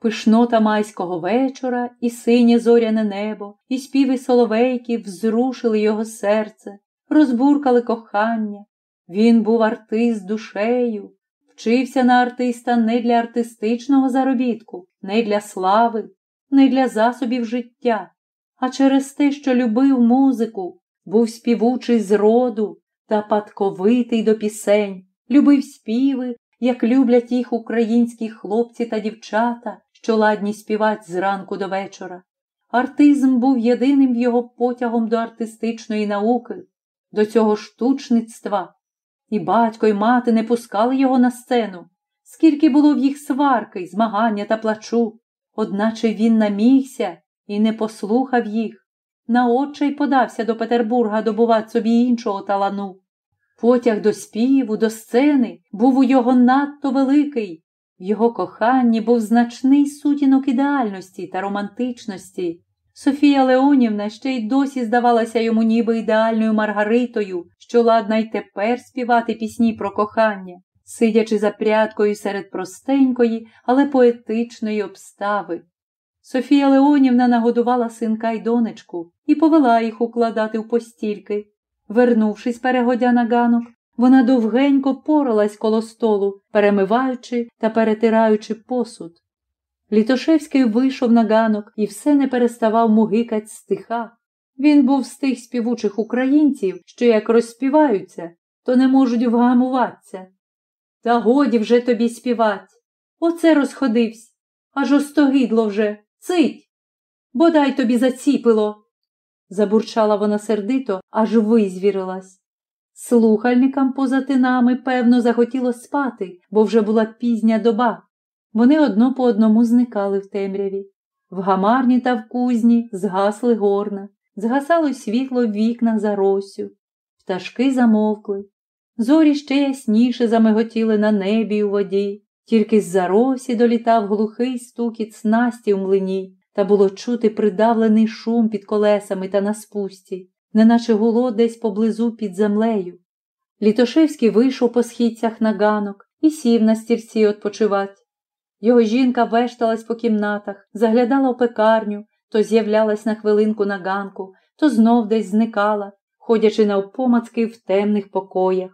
Пишнота майського вечора і синє зоряне небо, і співи соловейків взрушили його серце, розбуркали кохання. Він був артист душею, вчився на артиста не для артистичного заробітку, не для слави, не для засобів життя, а через те, що любив музику, був співучий з роду та падковитий до пісень, любив співи, як люблять їх українські хлопці та дівчата, що ладні співать зранку до вечора. Артизм був єдиним його потягом до артистичної науки, до цього штучництва. І батько й мати не пускали його на сцену, скільки було в їх сварки, змагання та плачу, одначе він намігся і не послухав їх. Наотче й подався до Петербурга добувати собі іншого талану. Потяг до співу, до сцени був у його надто великий, в його коханні був значний сутінок ідеальності та романтичності. Софія Леонівна ще й досі здавалася йому ніби ідеальною Маргаритою, що ладна й тепер співати пісні про кохання, сидячи за прядкою серед простенької, але поетичної обстави. Софія Леонівна нагодувала синка й донечку і повела їх укладати в постільки. Вернувшись, перегодя на ганок, вона довгенько поралась коло столу, перемиваючи та перетираючи посуд. Літошевський вийшов на ганок і все не переставав мугикать стиха. Він був з тих співучих українців, що як розспіваються, то не можуть вгамуватися. Та годі вже тобі співать. Оце розходився. Аж остогидло вже. Цить. Бодай тобі заціпило. Забурчала вона сердито, аж визвірилась. Слухальникам поза тинами, певно, захотіло спати, бо вже була пізня доба. Вони одно по одному зникали в темряві. В гамарні та в кузні згасли горна, згасало світло в вікнах за росю, пташки замовкли. Зорі ще ясніше замиготіли на небі у воді, тільки з за росі долітав глухий стукіт снасті в млині, та було чути придавлений шум під колесами та на спусті, неначе гуло десь поблизу під землею. Літошевський вийшов по східцях на ганок і сів на стірці відпочивать. Його жінка вешталась по кімнатах, заглядала в пекарню, то з'являлась на хвилинку на ганку, то знов десь зникала, ходячи навпомацки в темних покоях.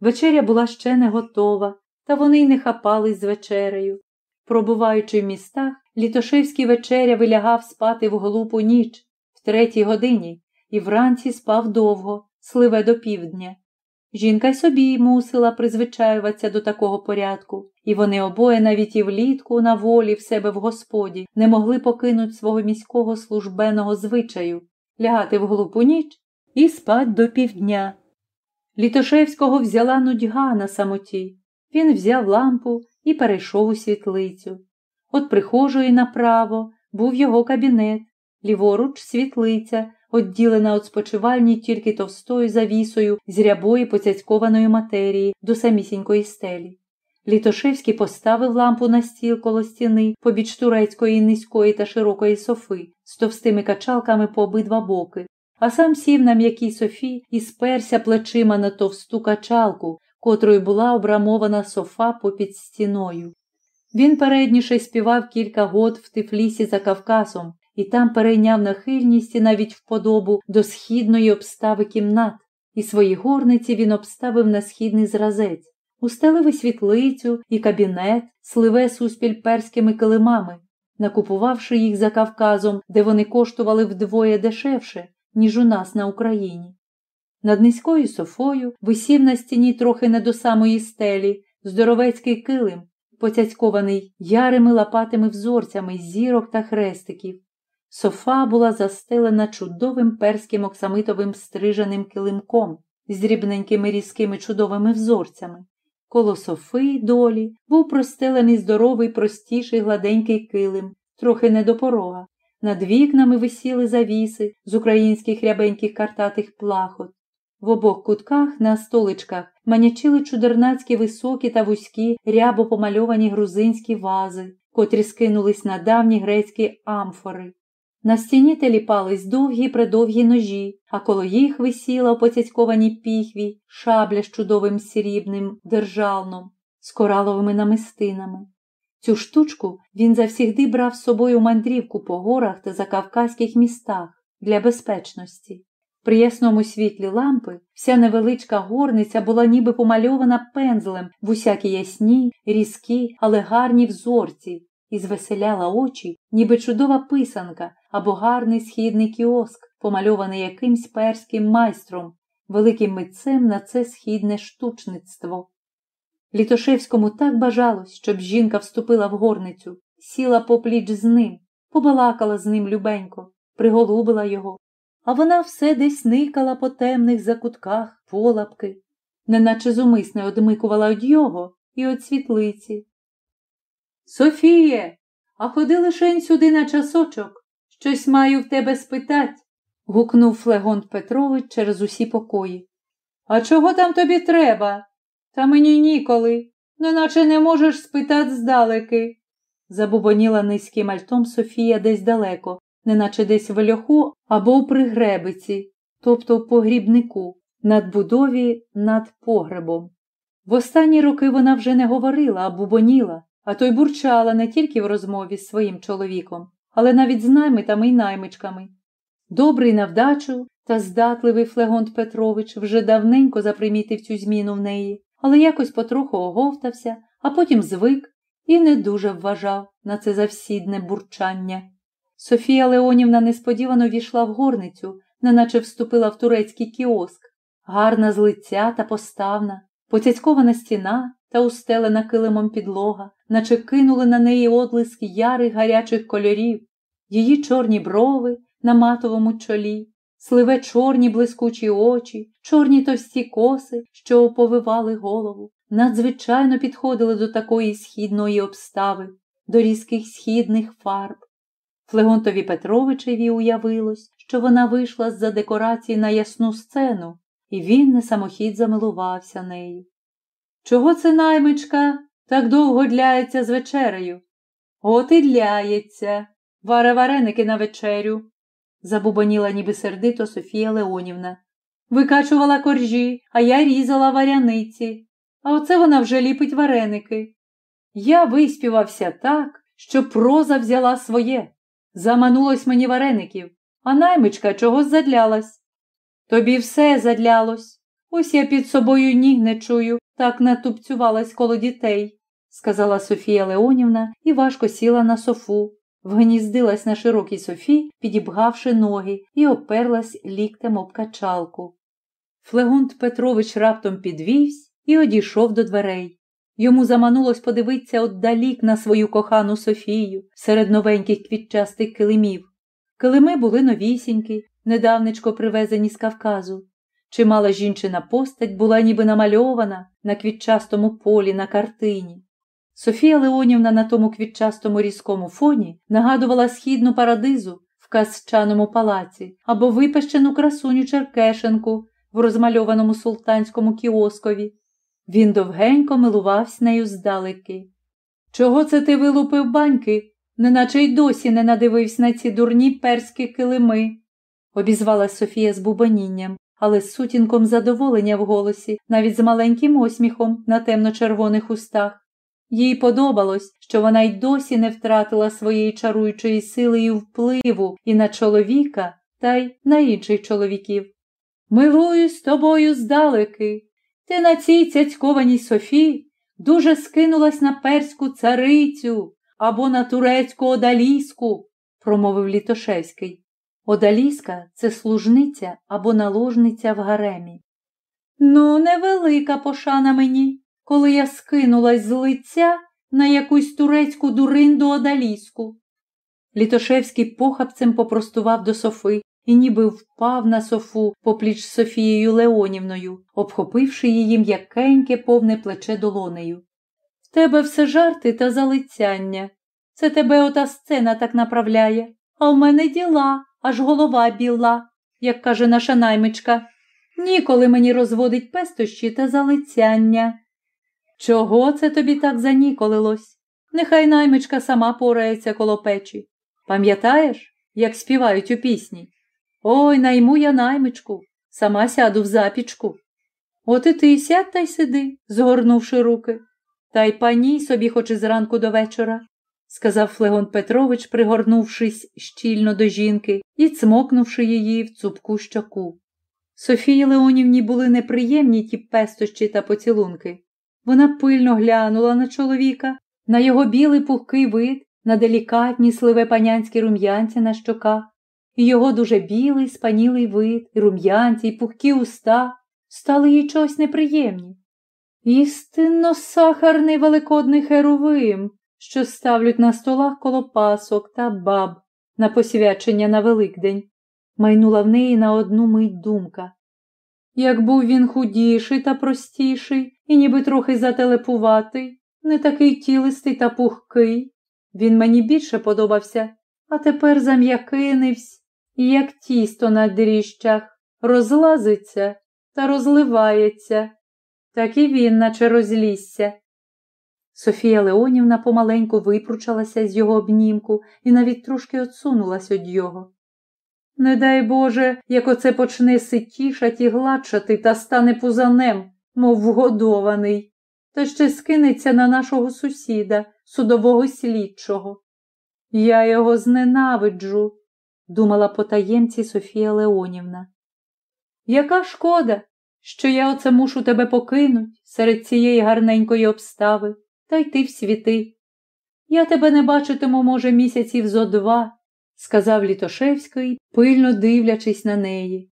Вечеря була ще не готова, та вони й не хапались з вечерею. Пробуваючи в містах, Літошевський вечеря вилягав спати в голупу ніч, в третій годині, і вранці спав довго, сливе до півдня. Жінка й собі мусила призвичаюватися до такого порядку, і вони обоє навіть і влітку на волі в себе в господі не могли покинути свого міського службеного звичаю, лягати в глупу ніч і спать до півдня. Літошевського взяла нудьга на самоті. Він взяв лампу і перейшов у світлицю. От прихожої направо був його кабінет, ліворуч світлиця, Одділена від спочивальні тільки товстою завісою з рябої поцяцькованої матерії до самісінької стелі. Літошевський поставив лампу на стіл коло стіни побіч турецької низької та широкої софи з товстими качалками по обидва боки, а сам сів на м'якій софі і сперся плечима на товсту качалку, котрою була обрамована софа попід стіною. Він передніше співав кілька год в Тифлісі за Кавказом і там перейняв нахильність і навіть вподобу до східної обстави кімнат, і свої горниці він обставив на східний зразець, устелив світлицю і кабінет, сливе суспіль перськими килимами, накупувавши їх за Кавказом, де вони коштували вдвоє дешевше, ніж у нас на Україні. Над низькою софою висів на стіні трохи не до самої стелі, здоровецький килим, поцяцькований ярими лапатими взорцями зірок та хрестиків. Софа була застелена чудовим перським оксамитовим стриженим килимком з дрібненькими різкими чудовими взорцями. Коло софи долі був простелений здоровий, простіший гладенький килим, трохи не до порога. Над вікнами висіли завіси з українських рябеньких картатих плахот. В обох кутках на столичках манячили чудернацькі високі та вузькі, рябо помальовані грузинські вази, котрі скинулись на давні грецькі амфори. На стіні теліпались довгі придовгі ножі, а коло їх висіла у поцяцькованій піхві шабля з чудовим срібним держалном, з кораловими намистинами. Цю штучку він завсігди брав з собою мандрівку по горах та закавказьких містах для безпечності. При ясному світлі лампи вся невеличка горниця була ніби помальована пензлем в усякі ясні, різкі, але гарні взорці, і звеселяла очі, ніби чудова писанка або гарний східний кіоск, помальований якимсь перським майстром, великим митцем на це східне штучництво. Літошевському так бажалось, щоб жінка вступила в горницю, сіла попліч з ним, побалакала з ним любенько, приголубила його, а вона все десь никала по темних закутках полапки, неначе зумисне одмикувала од його і од світлиці. Софіє, а ходи лишень сюди на часочок. Щось маю в тебе спитать, гукнув Флегонт Петрович через усі покої. А чого там тобі треба? Та мені ніколи, неначе не можеш спитати здалеки, забубоніла низьким альтом Софія десь далеко, неначе десь в льоху або в пригребиці, тобто в погрібнику, надбудові над погребом. В останні роки вона вже не говорила, а бубоніла, а то й бурчала не тільки в розмові з своїм чоловіком, але навіть з наймитами й наймичками. Добрий на вдачу та здатливий Флегонт Петрович вже давненько запримітив цю зміну в неї, але якось потроху оговтався, а потім звик і не дуже вважав на це завсідне бурчання. Софія Леонівна несподівано війшла в горницю, неначе вступила в турецький кіоск, гарна з лиця та поставна, поцяцькована стіна та устелена килимом підлога, наче кинули на неї одлиск ярих гарячих кольорів, її чорні брови на матовому чолі, сливе чорні блискучі очі, чорні товсті коси, що оповивали голову, надзвичайно підходили до такої східної обстави, до різких східних фарб. Флегонтові Петровичеві уявилось, що вона вийшла з за декорації на ясну сцену, і він не самохід замилувався нею. Чого це наймичка так довго дляється з вечерею? От і дляється, варе вареники на вечерю, забубоніла ніби сердито Софія Леонівна. Викачувала коржі, а я різала варяниці, а оце вона вже ліпить вареники. Я виспівався так, що проза взяла своє. Заманулось мені вареників, а наймичка чогось задлялась. Тобі все задлялось. Ось я під собою ніг не чую, так натупцювалась коло дітей, сказала Софія Леонівна і важко сіла на софу, вгніздилась на широкій софі, підібгавши ноги, і оперлась ліктем об качалку. Флегонт Петрович раптом підвівсь і одійшов до дверей. Йому заманулось подивитися отдалік на свою кохану Софію серед новеньких квітчастих килимів. Килими були новісінькі, недавничко привезені з Кавказу. Чимала жінчина постать була ніби намальована на квітчастому полі на картині. Софія Леонівна на тому квітчастому різкому фоні нагадувала східну парадизу в казчаному палаці або випещену красуню Черкешенку в розмальованому султанському кіоскові. Він довгенько милувався нею здалеки. Чого це ти вилупив баньки, неначе й досі не надивився на ці дурні перські килими, обізвалась Софія з бубанінням, але з сутінком задоволення в голосі, навіть з маленьким осміхом на темно-червоних устах. Їй подобалось, що вона й досі не втратила своєї чаруючої сили і впливу і на чоловіка, та й на інших чоловіків. Милуюсь тобою здалеки. Ти на цій цяцькованій Софі дуже скинулась на перську царицю або на турецьку одаліску, промовив Літошевський. Одаліска це служниця або наложниця в гаремі. Ну, невелика пошана мені, коли я скинулась з лиця на якусь турецьку дуринду одаліску. Літошевський похапцем попростував до Софи і ніби впав на софу попліч з Софією Леонівною, обхопивши її м'якеньке повне плече долонею. В тебе все жарти та залицяння. Це тебе ота сцена так направляє, а в мене діла, аж голова біла, як каже наша наймичка. Ніколи мені розводить пестощі та залицяння. Чого це тобі так заніколилось? Нехай наймичка сама порається коло печі. Пам'ятаєш, як співають у пісні? Ой, найму я наймичку, сама сяду в запічку. От і ти сядь та й сиди, згорнувши руки. Та й паній собі хоч із ранку до вечора, сказав Флегон Петрович, пригорнувшись щільно до жінки і цмокнувши її в цупку щоку. Софії Леонівні були неприємні ті пестощі та поцілунки. Вона пильно глянула на чоловіка, на його білий пухкий вид, на делікатні сливе панянські рум'янці на щоках, і його дуже білий, спанілий вид, і рум'янці, і пухкі уста стали їй чогось неприємні. Істинно сахарний великодний херовим, що ставлять на столах коло пасок та баб на посвячення на Великдень, майнула в неї на одну мить думка. Як був він худіший та простіший, і ніби трохи зателепуватий, не такий тілистий та пухкий, він мені більше подобався, а тепер зам'якинився, як тісто на дріжчах, розлазиться та розливається, так і він, наче розлізся. Софія Леонівна помаленьку випручалася з його обнімку і навіть трошки отсунулась від його. Не дай Боже, як оце почне ситішать і гладшати та стане пузанем, мов вгодований, та ще скинеться на нашого сусіда, судового слідчого. Я його зненавиджу, думала потаємці Софія Леонівна. Яка шкода, що я оце мушу тебе покинуть серед цієї гарненької обстави та йти в світи. Я тебе не бачитиму, може, місяців зо два, сказав Літошевський, пильно дивлячись на неї.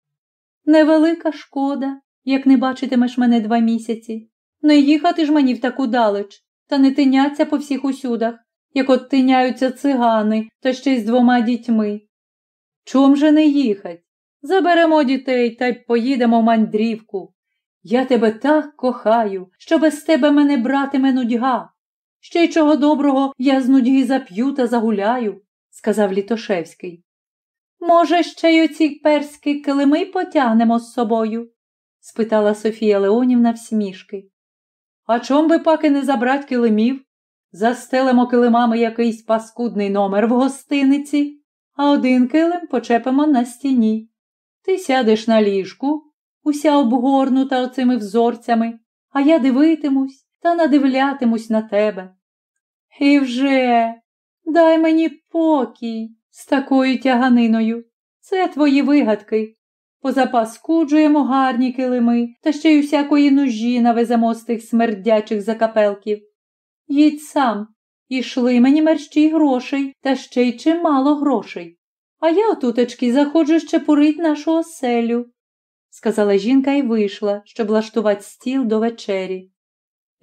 Невелика шкода, як не бачитимеш мене два місяці. Не їхати ж мені в таку далеч, та не тиняться по всіх усюдах, як от тиняються цигани та ще й з двома дітьми. Чом же не їхать? Заберемо дітей та й поїдемо в мандрівку. Я тебе так кохаю, що без тебе мене братиме нудьга. Ще й чого доброго я з нудьги зап'ю та загуляю, сказав Літошевський. Може, ще й оці перські килими потягнемо з собою? Спитала Софія Леонівна всмішки. А чом би паки не забрать килимів? Застелимо килимами якийсь паскудний номер в гостиниці, а один килим почепимо на стіні. Ти сядеш на ліжку, уся обгорнута оцими взорцями, а я дивитимусь та надивлятимусь на тебе. І вже дай мені покій з такою тяганиною. Це твої вигадки. Позапаскуджуємо гарні килими та ще й усякої нужі навеземо з тих смердячих закапелків. Їдь сам, ішли мені мерщій грошей, та ще й чимало грошей. А я отутечки заходжу ще порить нашу оселю, сказала жінка і вийшла, щоб влаштувати стіл до вечері.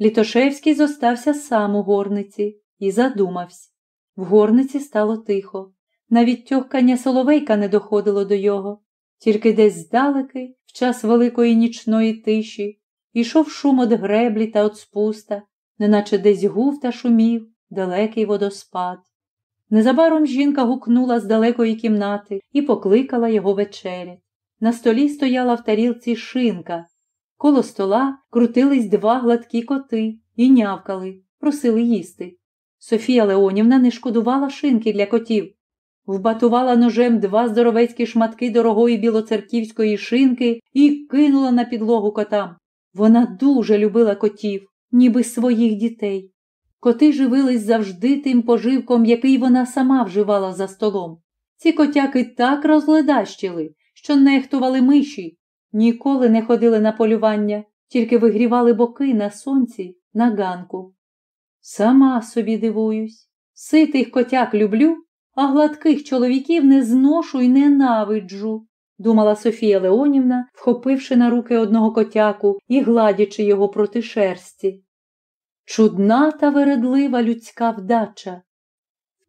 Літошевський зостався сам у горниці і задумався. В горниці стало тихо. Навіть тьохкання соловейка не доходило до його, тільки десь здалеки, в час великої нічної тиші, йшов шум од греблі та от спуста, неначе десь гув та шумів далекий водоспад. Незабаром жінка гукнула з далекої кімнати і покликала його вечерять. На столі стояла в тарілці шинка. Коло стола крутились два гладкі коти і нявкали, просили їсти. Софія Леонівна не шкодувала шинки для котів. Вбатувала ножем два здоровецькі шматки дорогої білоцерківської шинки і кинула на підлогу котам. Вона дуже любила котів, ніби своїх дітей. Коти живились завжди тим поживком, який вона сама вживала за столом. Ці котяки так розледащили, що нехтували миші, ніколи не ходили на полювання, тільки вигрівали боки на сонці на ганку. Сама собі дивуюсь, ситих котяк люблю, а гладких чоловіків не зношу й ненавиджу, думала Софія Леонівна, вхопивши на руки одного котяку і гладячи його проти шерсті. Чудна та вередлива людська вдача.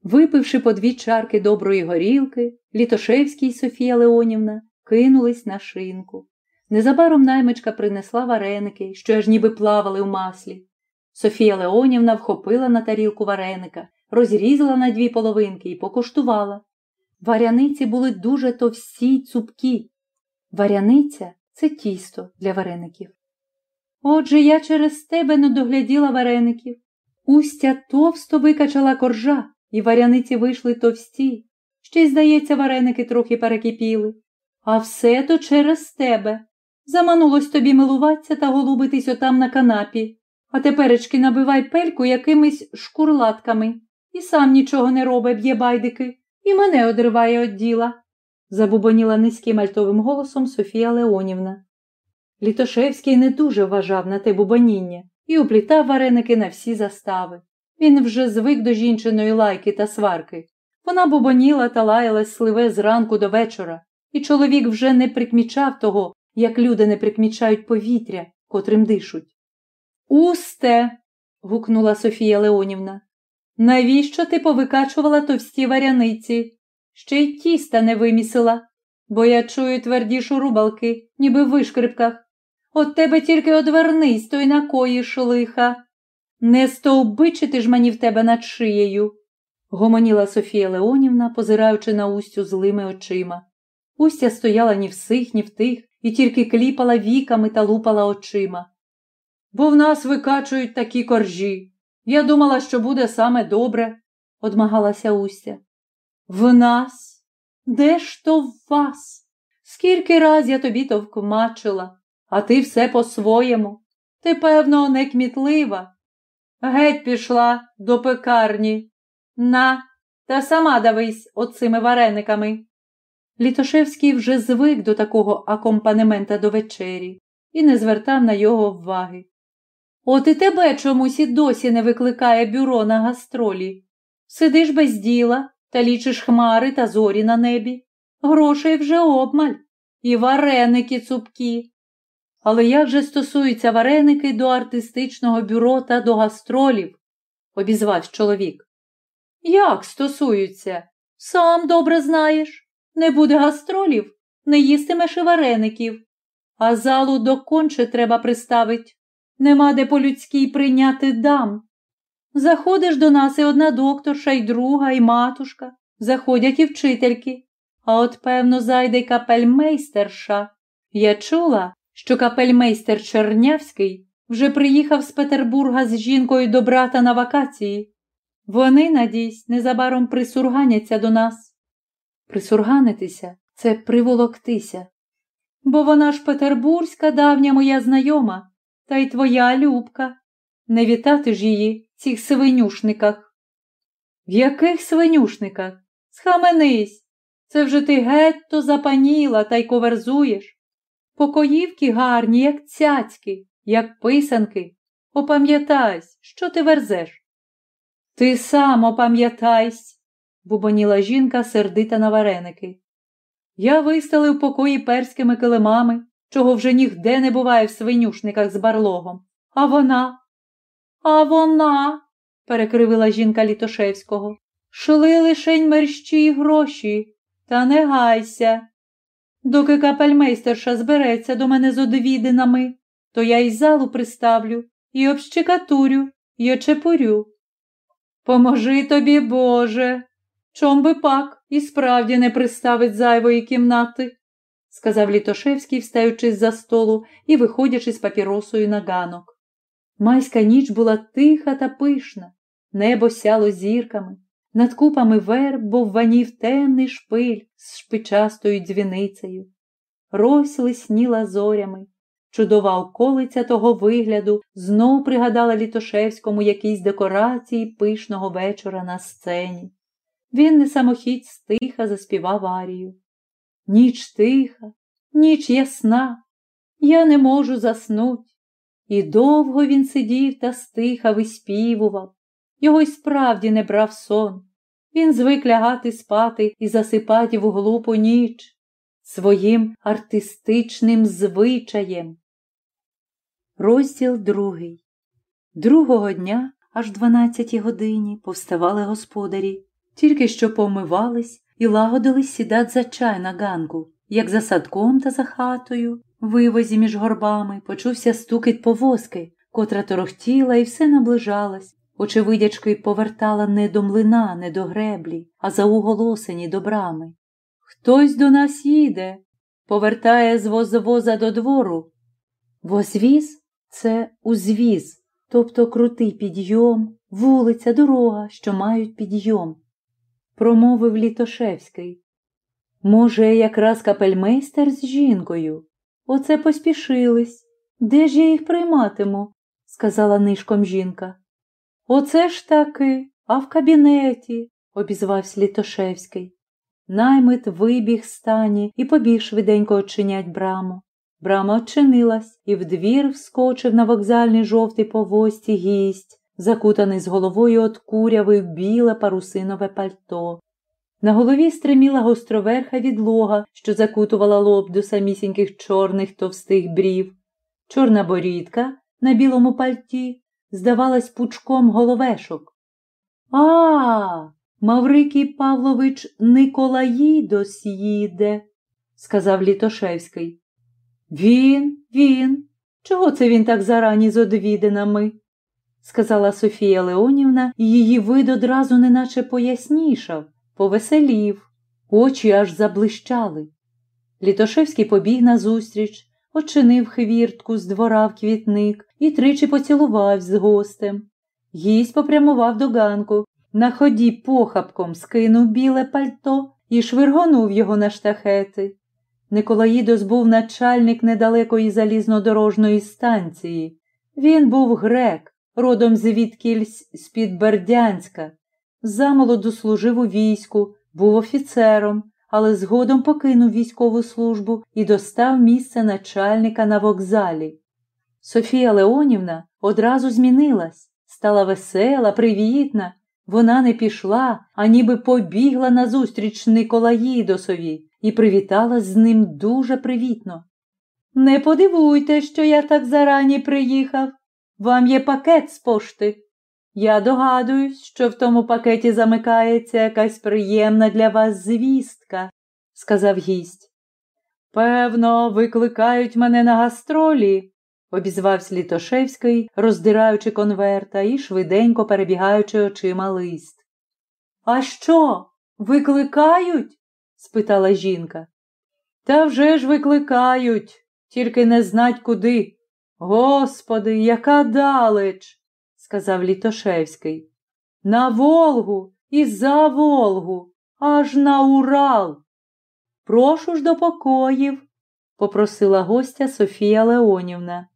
Випивши по дві чарки доброї горілки, Літошевський і Софія Леонівна кинулись на шинку. Незабаром наймичка принесла вареники, що аж ніби плавали в маслі. Софія Леонівна вхопила на тарілку вареника, розрізала на дві половинки і покуштувала. Варяниці були дуже товсті й цупкі. Варяниця це тісто для вареників. Отже, я через тебе не догляділа вареників. Устя товсто викачала коржа, і варяниці вийшли товсті. Ще й, здається, вареники трохи перекипіли. А все то через тебе. Заманулось тобі милуватися та голубитись отам на канапі, а теперечки набивай пельку якимись шкурлатками. І сам нічого не робить, б'є байдики, і мене одриває від діла, забубоніла низьким альтовим голосом Софія Леонівна. Літошевський не дуже вважав на те бубоніння і уплітав вареники на всі застави. Він вже звик до жінчиної лайки та сварки. Вона бубоніла та лаялась сливе зранку до вечора, і чоловік вже не прикмічав того, як люди не прикмічають повітря, котрим дишуть. Усте. гукнула Софія Леонівна. Навіщо ти повикачувала товсті варяниці? Ще й тіста не вимісила, бо я чую тверді шурубалки, ніби в вишкрипках. От тебе тільки одвернись, то й накоїш лиха. Не стовбичити ж мені в тебе над шиєю, гомоніла Софія Леонівна, позираючи на Устю злими очима. Устя стояла ні в сих, ні в тих, і тільки кліпала віками та лупала очима. Бо в нас викачують такі коржі. Я думала, що буде саме добре, одмагалася Устя. В нас? Де ж то в вас? Скільки раз я тобі то вкмачила, а ти все по-своєму. Ти, певно, не кмітлива. Геть пішла до пекарні. На, та сама давись оцими варениками. Літошевський вже звик до такого акомпанемента до вечері і не звертав на його уваги. От і тебе чомусь і досі не викликає бюро на гастролі. Сидиш без діла та лічиш хмари та зорі на небі. Грошей вже обмаль, і вареники цупкі. Але як же стосуються вареники до артистичного бюро та до гастролів? обізвався чоловік. Як стосуються? Сам добре знаєш. Не буде гастролів, не їстимеш і вареників, а залу доконче треба приставить. Нема де по-людській прийняти дам. Заходиш до нас і одна докторша, і друга, і матушка, заходять і вчительки, а от, певно, зайде й капельмейстерша. Я чула, що капельмейстер Чернявський вже приїхав з Петербурга з жінкою до брата на вакації. Вони, надійсь, незабаром присурганяться до нас. Присурганитися це приволоктися. Бо вона ж петербурзька давня моя знайома, та й твоя любка. Не вітати ж її в цих свинюшниках. В яких свинюшниках? Схаменись. Це вже ти гетто запаніла та й коверзуєш. Покоївки гарні, як цяцьки, як писанки. Опам'ятайсь, що ти верзеш. Ти сам опам'ятайсь, бубоніла жінка, сердита на вареники. Я вистелив покої перськими килимами, чого вже нігде не буває в свинюшниках з барлогом. А вона, а вона, перекривила жінка Літошевського, шли лишень мерщі й гроші, та не гайся. Доки капельмейстерша збереться до мене з одвідинами, то я й залу приставлю, і общикатурю, і очепурю. Поможи тобі, Боже. Чом би пак і справді не приставить зайвої кімнати, сказав Літошевський, встаючи з за столу і виходячи з папіросою на ганок. Майська ніч була тиха та пишна, небо сяло зірками, Над купами верб бовванів темний шпиль з шпичастою дзвіницею. Рось лисніла зорями. Чудова околиця того вигляду знов пригадала Літошевському якісь декорації пишного вечора на сцені. Він не самохідь стиха заспівав Арію. Ніч тиха, ніч ясна, я не можу заснуть. І довго він сидів та стиха виспівував. Його й справді не брав сон. Він звик лягати спати і засипати в глупу ніч своїм артистичним звичаєм. Розділ другий. Другого дня, аж дванадцятій годині, повставали господарі, тільки що помивались і лагодились сідати за чай на ганку, як за садком та за хатою, вивозі між горбами, почувся стукіт повозки, котра торохтіла і все наближалась. Очевидячки повертала не до млина, не до греблі, а за уголосені до брами. Хтось до нас їде, повертає з возвоза до двору. Возвіз це узвіз, тобто крутий підйом, вулиця, дорога, що мають підйом, промовив Літошевський. Може, якраз капельмейстер з жінкою. Оце поспішились. Де ж я їх прийматиму? сказала нишком жінка. Оце ж таки, а в кабінеті, обізвався Літошевський. Наймит вибіг з стані і побіг швиденько очинять браму. Брама очинилась, і в двір вскочив на вокзальний жовтий повозці гість, закутаний з головою от куряви в біле парусинове пальто. На голові стриміла гостроверха відлога, що закутувала лоб до самісіньких чорних товстих брів. Чорна борідка на білому пальті здавалась пучком головешок. А, Маврикій Павлович Николаїдос їде, сказав Літошевський. Він, він. Чого це він так зарані з одвідинами? Сказала Софія Леонівна, і її вид одразу неначе пояснішав, повеселів, очі аж заблищали. Літошевський побіг назустріч, очинив хвіртку з двора в квітник і тричі поцілував з гостем. Гість попрямував до ганку, на ході похапком скинув біле пальто і швиргонув його на штахети. Николаїдос був начальник недалекої залізнодорожної станції. Він був грек, родом звідкільсь з-під Бердянська. Замолоду служив у війську, був офіцером, але згодом покинув військову службу і достав місце начальника на вокзалі. Софія Леонівна одразу змінилась, стала весела, привітна. Вона не пішла, а ніби побігла назустріч Николаїдосові і привітала з ним дуже привітно. Не подивуйте, що я так зарані приїхав. Вам є пакет з пошти. Я догадуюсь, що в тому пакеті замикається якась приємна для вас звістка, сказав гість. Певно, викликають мене на гастролі, обізвався Літошевський, роздираючи конверта і швиденько перебігаючи очима лист. А що? Викликають? спитала жінка. Та вже ж викликають, тільки не знать куди. Господи, яка далеч, сказав Літошевський. На Волгу і за Волгу, аж на Урал. Прошу ж до покоїв, попросила гостя Софія Леонівна.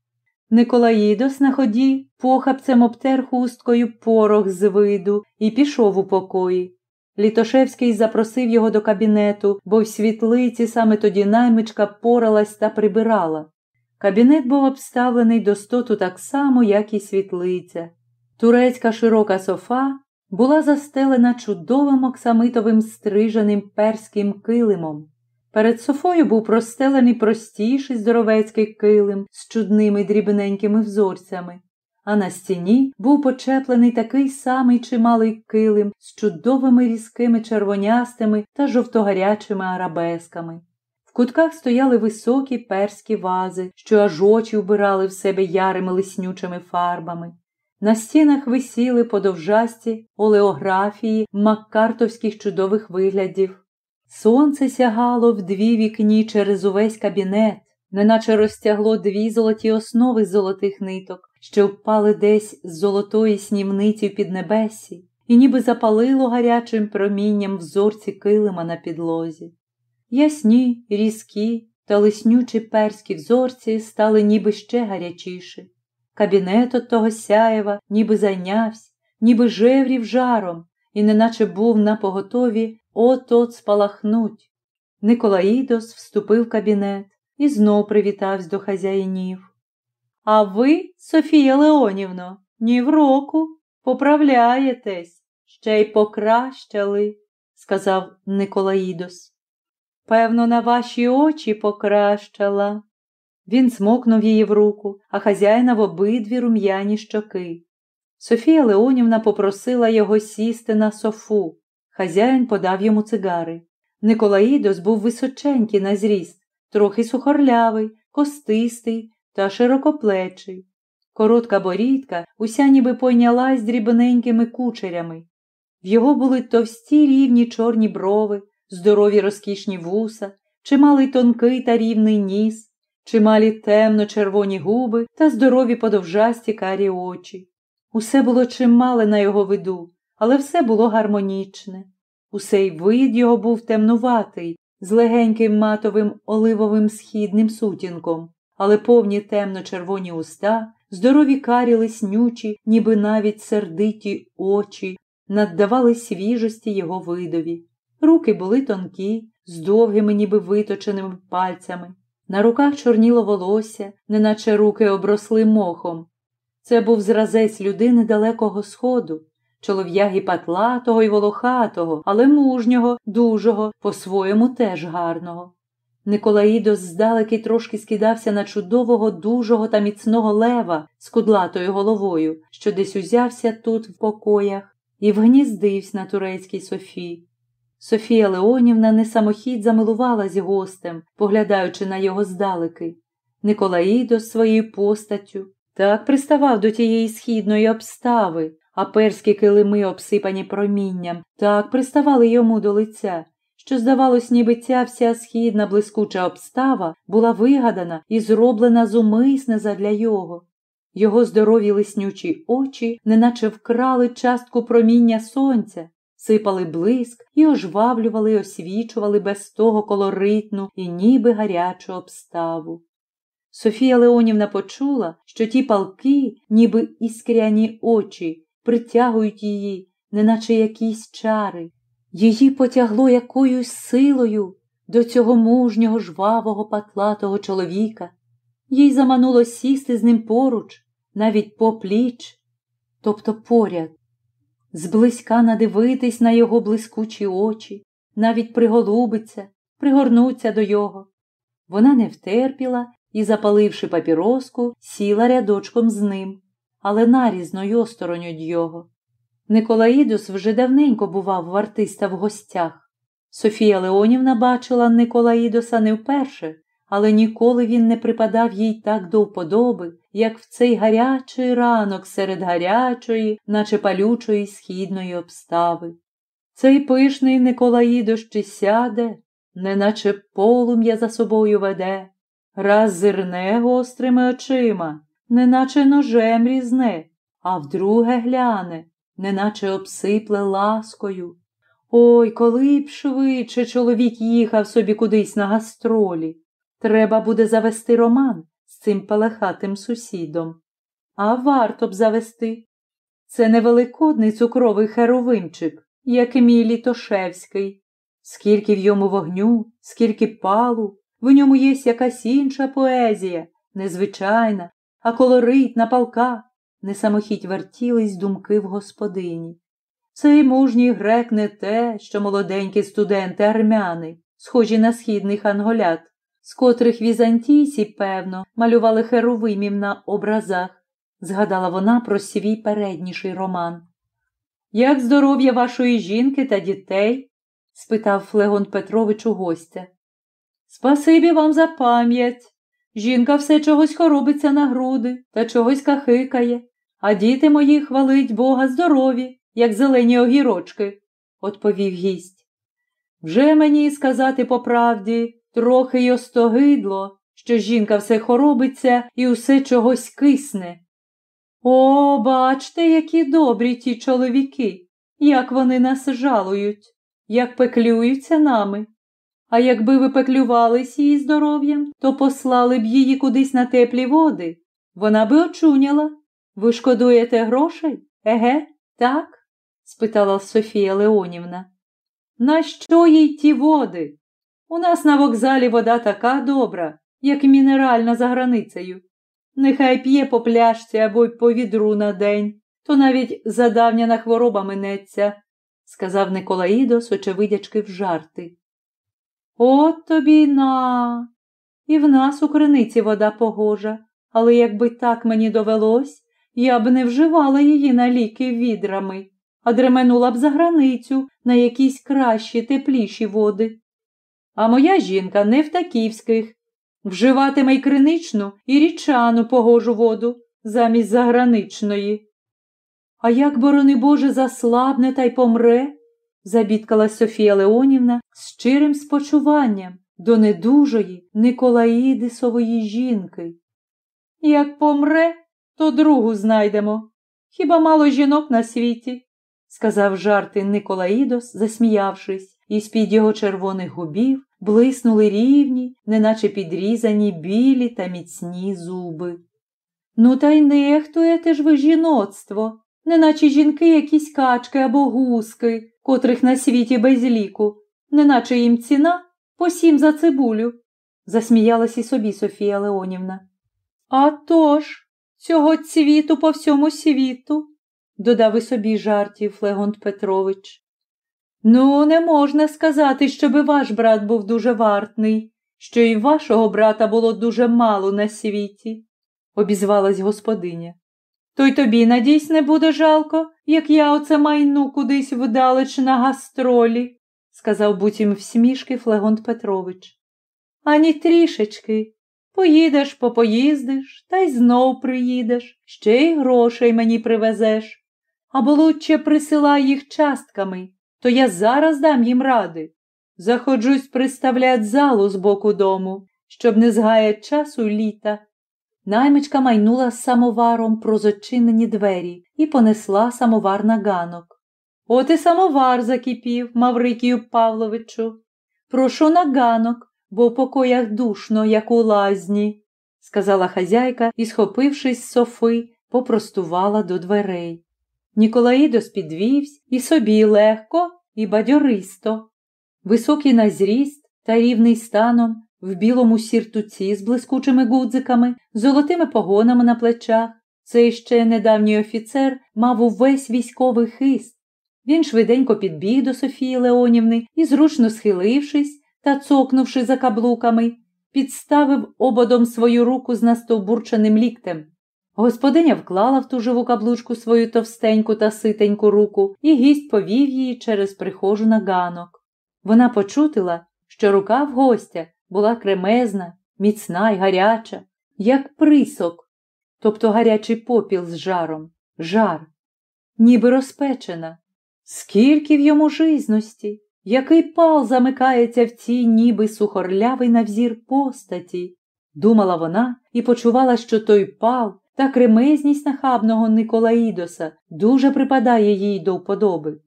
Николаїдос на ході похапцем обтер хусткою порох з виду і пішов у покої. Літошевський запросив його до кабінету, бо в світлиці саме тоді наймичка поралась та прибирала. Кабінет був обставлений до стоту так само, як і світлиця. Турецька широка софа була застелена чудовим оксамитовим стриженим перським килимом. Перед софою був простелений простіший здоровецький килим з чудними дрібненькими взорцями, а на стіні був почеплений такий самий чималий килим з чудовими різкими червонястими та жовтогарячими арабесками. Кутках стояли високі перські вази, що аж очі вбирали в себе ярими лиснючими фарбами. На стінах висіли подовжасті олеографії маккартовських чудових виглядів. Сонце сягало в дві вікні через увесь кабінет, неначе розтягло дві золоті основи з золотих ниток, що впали десь з золотої снівниці в піднебесі, і ніби запалило гарячим промінням взорці килима на підлозі. Ясні, різкі та лиснючі перські взорці стали ніби ще гарячіші. Кабінет от того сяєва ніби зайнявся, ніби жеврів жаром, і неначе був на поготові от-от спалахнуть. Николаїдос вступив в кабінет і знов привітався до хазяїнів. А ви, Софія Леонівно, ні в року поправляєтесь, ще й покращали, сказав Николаїдос. Певно, на ваші очі покращала. Він змокнув її в руку, а хазяїна в обидві рум'яні щоки. Софія Леонівна попросила його сісти на софу. Хазяїн подав йому цигари. Николаїдос був височенький на зріст, трохи сухорлявий, костистий та широкоплечий. Коротка борідка уся ніби пойнялась дрібненькими кучерями. В його були товсті рівні чорні брови, здорові розкішні вуса, чималий тонкий та рівний ніс, чималі темно-червоні губи та здорові подовжасті карі очі. Усе було чимале на його виду, але все було гармонічне. Усей вид його був темнуватий, з легеньким матовим оливовим східним сутінком, але повні темно-червоні уста, здорові карі лиснючі, ніби навіть сердиті очі, наддавали свіжості його видові. Руки були тонкі, з довгими, ніби виточеними пальцями. На руках чорніло волосся, неначе руки обросли мохом. Це був зразець людини далекого сходу, чолов'яги патлатого й волохатого, але мужнього, дужого, по-своєму теж гарного. Николаїдос здалеки трошки скидався на чудового, дужого та міцного лева з кудлатою головою, що десь узявся тут в покоях, і вгніздився на турецькій Софі. Софія Леонівна не самохідь замилувалась гостем, поглядаючи на його здалеки. Николаїдос своєю постаттю так приставав до тієї східної обстави, а перські килими, обсипані промінням, так приставали йому до лиця, що, здавалось, ніби ця вся східна блискуча обстава була вигадана і зроблена зумисне задля його. Його здорові лиснючі очі, неначе вкрали частку проміння сонця, сипали блиск і ожвавлювали, освічували без того колоритну і ніби гарячу обставу. Софія Леонівна почула, що ті палки, ніби іскряні очі, притягують її, неначе якісь чари. Її потягло якоюсь силою до цього мужнього, жвавого, патлатого чоловіка. Їй замануло сісти з ним поруч, навіть попліч, тобто поряд, зблизька надивитись на його блискучі очі, навіть приголубиться, пригорнуться до його. Вона не втерпіла і, запаливши папіроску, сіла рядочком з ним, але нарізно й осторонь од його. Николаїдус вже давненько бував в артиста в гостях. Софія Леонівна бачила Николаїдоса не вперше, але ніколи він не припадав їй так до вподоби, як в цей гарячий ранок серед гарячої, наче палючої східної обстави. Цей пишний Николаїдос чи сяде, неначе полум'я за собою веде, раз зирне гострими очима, неначе ножем різне, а вдруге гляне, неначе обсипле ласкою. Ой, коли б швидше чоловік їхав собі кудись на гастролі. Треба буде завести роман цим палахатим сусідом. А варто б завести. Це невеликодний цукровий херовимчик, як мій Літошевський. Скільки в йому вогню, скільки палу, в ньому є якась інша поезія, незвичайна, а колоритна палка, не самохідь вертілись думки в господині. Цей мужній грек не те, що молоденькі студенти армяни, схожі на східних анголят, з котрих візантійці, певно, малювали херовимів на образах, згадала вона про свій передніший роман. Як здоров'я вашої жінки та дітей? спитав Флегон Петрович у гостя. Спасибі вам за пам'ять. Жінка все чогось хоробиться на груди та чогось кахикає, а діти мої хвалить Бога здорові, як зелені огірочки, відповів гість. Вже мені сказати по правді трохи й остогидло, що жінка все хоробиться і усе чогось кисне. О, бачте, які добрі ті чоловіки. як вони нас жалують, як пеклюються нами. А якби ви пеклювались її здоров'ям, то послали б її кудись на теплі води. Вона би очуняла. Ви шкодуєте грошей? Еге, так? спитала Софія Леонівна. На що їй ті води? У нас на вокзалі вода така добра, як мінеральна за границею. Нехай п'є по пляшці або по відру на день, то навіть задавняна хвороба минеться, сказав Николаїдос, очевидячки в жарти. От тобі на. І в нас у криниці вода погожа, але якби так мені довелось, я б не вживала її на ліки відрами, а дременула б за границю на якісь кращі, тепліші води. А моя жінка не в таківських. Вживатиме й криничну і річану погожу воду замість заграничної. А як, борони Боже, заслабне та й помре, забідкала Софія Леонівна з щирим спочуванням до недужої Николаїдисової жінки. Як помре, то другу знайдемо. Хіба мало жінок на світі? сказав жарти Николаїдос, засміявшись, і з-під його червоних губів блиснули рівні, неначе підрізані білі та міцні зуби. Ну, та й нехтуєте ж ви жіноцтво, неначе жінки якісь качки або гуски, котрих на світі без ліку, неначе їм ціна по сім за цибулю, засміялась і собі Софія Леонівна. «А тож, цього цвіту по всьому світу, додав і собі жартів Флегонт Петрович. Ну, не можна сказати, щоби ваш брат був дуже вартний, що і вашого брата було дуже мало на світі, обізвалась господиня. То й тобі, надійсь, не буде жалко, як я оце майну кудись вдалеч на гастролі, сказав буцім всмішки Флегонт Петрович. Ані трішечки. Поїдеш, попоїздиш, та й знов приїдеш, ще й грошей мені привезеш. Або лучче присилай їх частками, то я зараз дам їм ради. Заходжусь приставлять залу з боку дому, щоб не згаять часу літа. Наймичка майнула з самоваром про зачинені двері і понесла самовар на ганок. От і самовар закипів, Маврикію Павловичу. Прошу на ганок, бо в покоях душно, як у лазні, сказала хазяйка і, схопившись з софи, попростувала до дверей. Ніколаїдос підвівсь і собі легко і бадьористо. Високий на зріст та рівний станом, в білому сіртуці з блискучими гудзиками, золотими погонами на плечах. Цей ще недавній офіцер мав увесь військовий хист. Він швиденько підбіг до Софії Леонівни і, зручно схилившись та цокнувши за каблуками, підставив ободом свою руку з настовбурченим ліктем. Господиня вклала в ту живу каблучку свою товстеньку та ситеньку руку, і гість повів її через прихожу на ганок. Вона почутила, що рука в гостя була кремезна, міцна й гаряча, як присок, тобто гарячий попіл з жаром, жар, ніби розпечена. Скільки в йому жизності, який пал замикається в цій ніби сухорлявий навзір постаті, думала вона і почувала, що той пал та кремезність нахабного Николаїдоса дуже припадає їй до вподоби.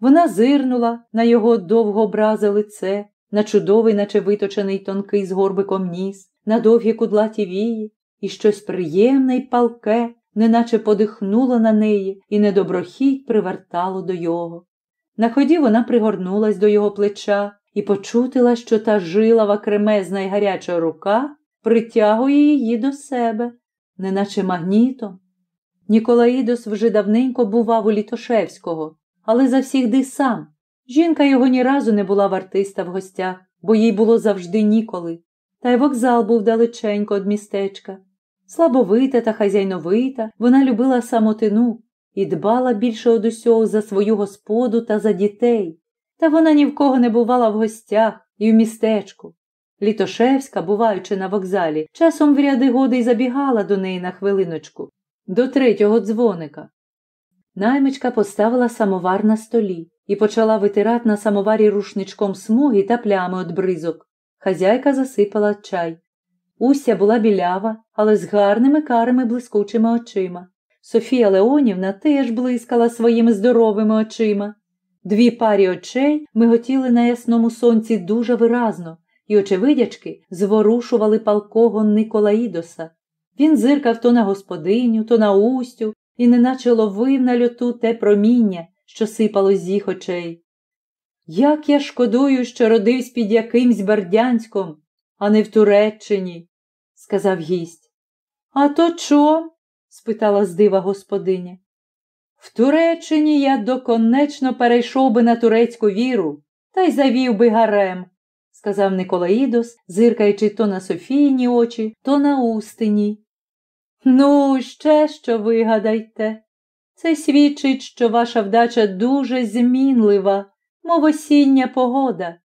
Вона зирнула на його довгообразе лице, на чудовий, наче виточений тонкий з горбиком ніс, на довгі кудлаті вії, і щось приємне й палке, неначе подихнуло на неї і недоброхіть привертало до його. На ході вона пригорнулась до його плеча і почутила, що та жилава кремезна й гаряча рука притягує її до себе, неначе магнітом. Ніколаїдос вже давненько бував у Літошевського, але завсігди сам. Жінка його ні разу не була в артиста в гостях, бо їй було завжди ніколи. Та й вокзал був далеченько від містечка. Слабовита та хазяйновита, вона любила самотину і дбала більше од усього за свою господу та за дітей. Та вона ні в кого не бувала в гостях і в містечку. Літошевська, буваючи на вокзалі, часом в ряди годи й забігала до неї на хвилиночку, до третього дзвоника. Наймичка поставила самовар на столі і почала витирати на самоварі рушничком смуги та плями від бризок. Хазяйка засипала чай. Уся була білява, але з гарними карими блискучими очима. Софія Леонівна теж блискала своїми здоровими очима. Дві парі очей миготіли на ясному сонці дуже виразно, і очевидячки зворушували палкого Николаїдоса. Він зиркав то на господиню, то на устю і неначе ловив на льоту те проміння, що сипало з їх очей. Як я шкодую, що родився під якимсь Бердянськом, а не в Туреччині, сказав гість. А то чом? спитала здива господиня. В Туреччині я доконечно перейшов би на турецьку віру та й завів би гарем, сказав Николаїдос, зиркаючи то на Софійні очі, то на устині. Ну, ще що вигадайте. Це свідчить, що ваша вдача дуже змінлива, мов осіння погода.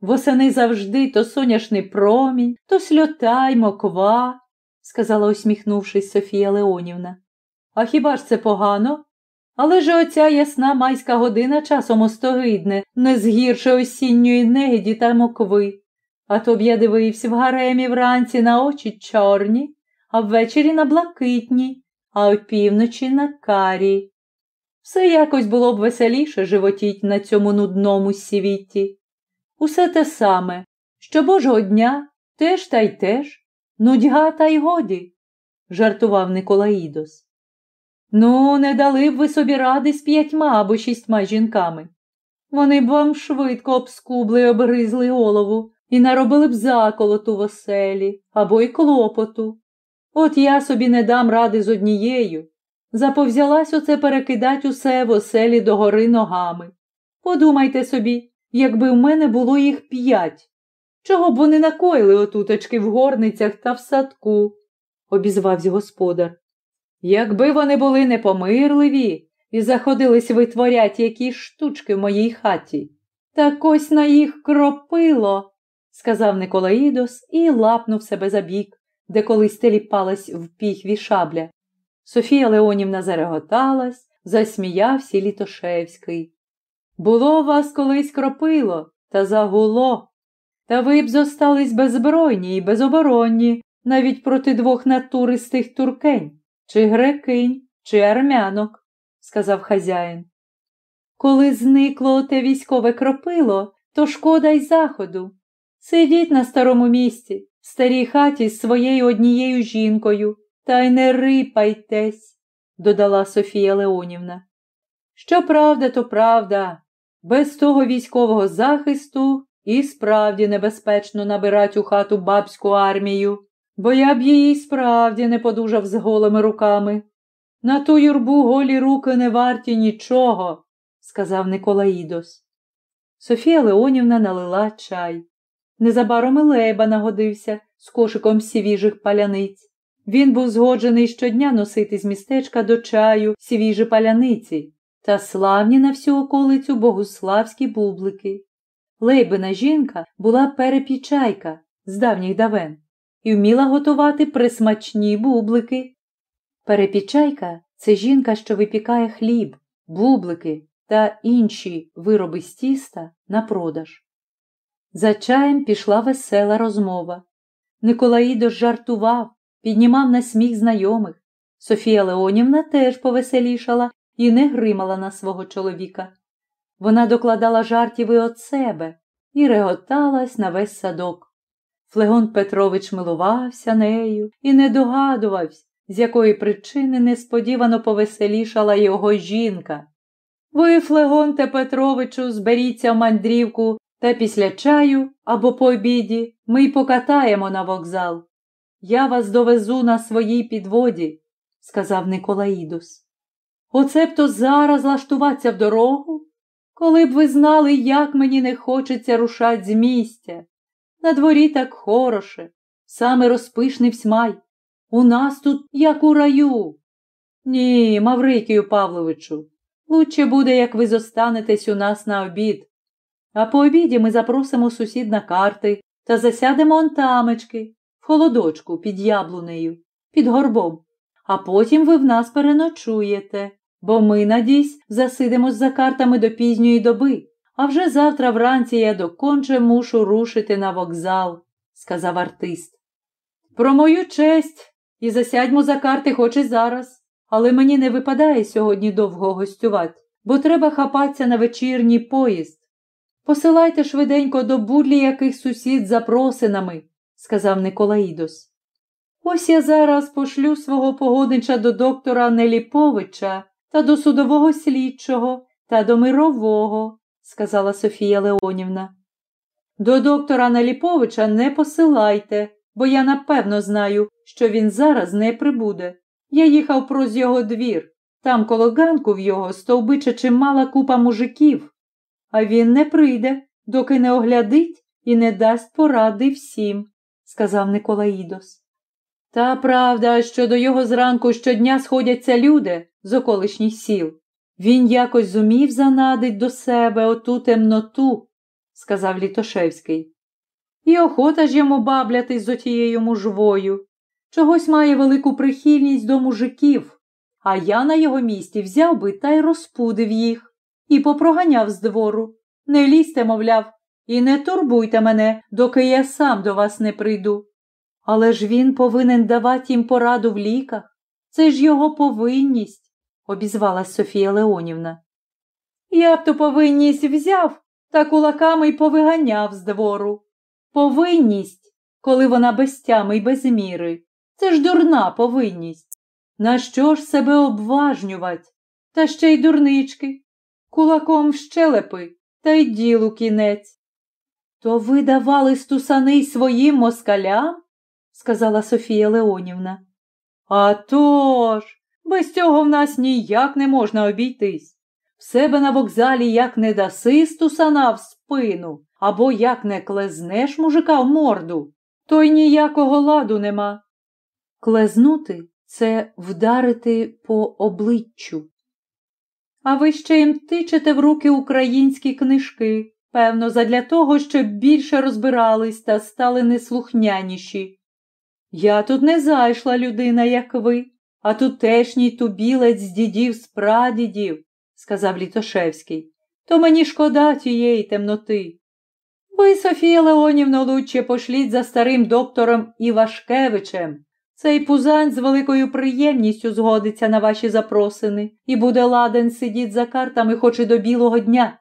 Восени завжди то соняшний промінь, то сльота й моква, сказала, усміхнувшись Софія Леонівна. А хіба ж це погано? Але ж оця ясна майська година часом остогидне, не згірше осінньої негіді та мокви. А то б я дивився в гаремі вранці на очі чорні, а ввечері на блакитні, а опівночі на карі. Все якось було б веселіше животіть на цьому нудному світі. Усе те саме, що божого дня теж та й теж, нудьга та й годі, жартував Николаїдос. Ну, не дали б ви собі ради з п'ятьма або шістьма жінками. Вони б вам швидко обскубли й обгризли голову і наробили б заколоту в оселі або й клопоту. От я собі не дам ради з однією. Заповзялась оце перекидать усе в оселі догори ногами. Подумайте собі, якби в мене було їх п'ять. Чого б вони накоїли отуточки в горницях та в садку, обізвався господар. Якби вони були непомирливі і заходились витворять якісь штучки в моїй хаті, так ось на їх кропило, сказав Николаїдос і лапнув себе за бік, де колись теліпалась в піхві шабля. Софія Леонівна зареготалась, засміявся Літошевський. Було вас колись кропило та загуло. Та ви б зостались беззбройні і безоборонні навіть проти двох натуристих туркень, чи грекинь, чи армянок, сказав хазяїн. Коли зникло те військове кропило, то шкода й заходу. Сидіть на старому місці, в старій хаті з своєю однією жінкою, та й не рипайтесь, додала Софія Леонівна. Що правда, то правда. Без того військового захисту і справді небезпечно набирать у хату бабську армію, бо я б її справді не подужав з голими руками. На ту юрбу голі руки не варті нічого, сказав Николаїдос. Софія Леонівна налила чай. Незабаром і Лейба нагодився з кошиком свіжих паляниць. Він був згоджений щодня носити з містечка до чаю свіжі паляниці та славні на всю околицю богуславські бублики. Лейбина жінка була перепічайка з давніх давен і вміла готувати присмачні бублики. Перепічайка це жінка, що випікає хліб, бублики та інші вироби з тіста на продаж. За чаєм пішла весела розмова. Николаїдо жартував, піднімав на сміх знайомих. Софія Леонівна теж повеселішала і не гримала на свого чоловіка. Вона докладала жартів і от себе і реготалась на весь садок. Флегон Петрович милувався нею і не догадувався, з якої причини несподівано повеселішала його жінка. Ви, Флегонте Петровичу, зберіться в мандрівку та після чаю або по обіді ми й покатаємо на вокзал. Я вас довезу на своїй підводі, сказав Николаїдус. Оце б то зараз лаштуватися в дорогу, коли б ви знали, як мені не хочеться рушать з місця. На дворі так хороше, саме розпишний всмай. У нас тут, як у раю. Ні, Маврикію Павловичу, лучше буде, як ви зостанетесь у нас на обід. А по обіді ми запросимо сусід на карти та засядемо он в холодочку під яблунею, під горбом. А потім ви в нас переночуєте, бо ми, надійсь, засидимось за картами до пізньої доби, а вже завтра вранці я доконче мушу рушити на вокзал, сказав артист. Про мою честь і засядьмо за карти хоч і зараз, але мені не випадає сьогодні довго гостювати, бо треба хапатися на вечірній поїзд. Посилайте швиденько до будлі яких сусід запросинами, сказав Николаїдос. Ось я зараз пошлю свого погоднича до доктора Неліповича та до судового слідчого та до мирового, сказала Софія Леонівна. До доктора Неліповича не посилайте, бо я напевно знаю, що він зараз не прибуде. Я їхав проз його двір. Там коло ганку в його стовбича чимала купа мужиків, а він не прийде, доки не оглядить і не дасть поради всім, сказав Николаїдос. Та правда, що до його зранку щодня сходяться люди з околишніх сіл. Він якось зумів занадить до себе оту темноту, сказав Літошевський. І охота ж йому баблятись з отією мужвою. Чогось має велику прихильність до мужиків, а я на його місці взяв би та й розпудив їх і попроганяв з двору. Не лізьте, мовляв, і не турбуйте мене, доки я сам до вас не прийду. Але ж він повинен давати їм пораду в ліках. Це ж його повинність, обізвалась Софія Леонівна. Я б ту повинність взяв та кулаками й повиганяв з двору. Повинність, коли вона без тями й без міри. Це ж дурна повинність. На що ж себе обважнювать? Та ще й дурнички. Кулаком в щелепи та й ділу кінець. То ви давали стусани своїм москалям? сказала Софія Леонівна. «А тож, без цього в нас ніяк не можна обійтись. В себе на вокзалі як не даси стусана в спину, або як не клезнеш мужика в морду, то й ніякого ладу нема. Клезнути це вдарити по обличчю. А ви ще їм тичете в руки українські книжки, певно, задля того, щоб більше розбирались та стали неслухняніші. Я тут не зайшла людина, як ви, а тутешній тубілець з дідів з прадідів, сказав Літошевський. То мені шкода тієї темноти. Ви, Софія Леонівна, лучше пошліть за старим доктором Івашкевичем. Цей пузань з великою приємністю згодиться на ваші запросини і буде ладен сидіть за картами хоч і до білого дня.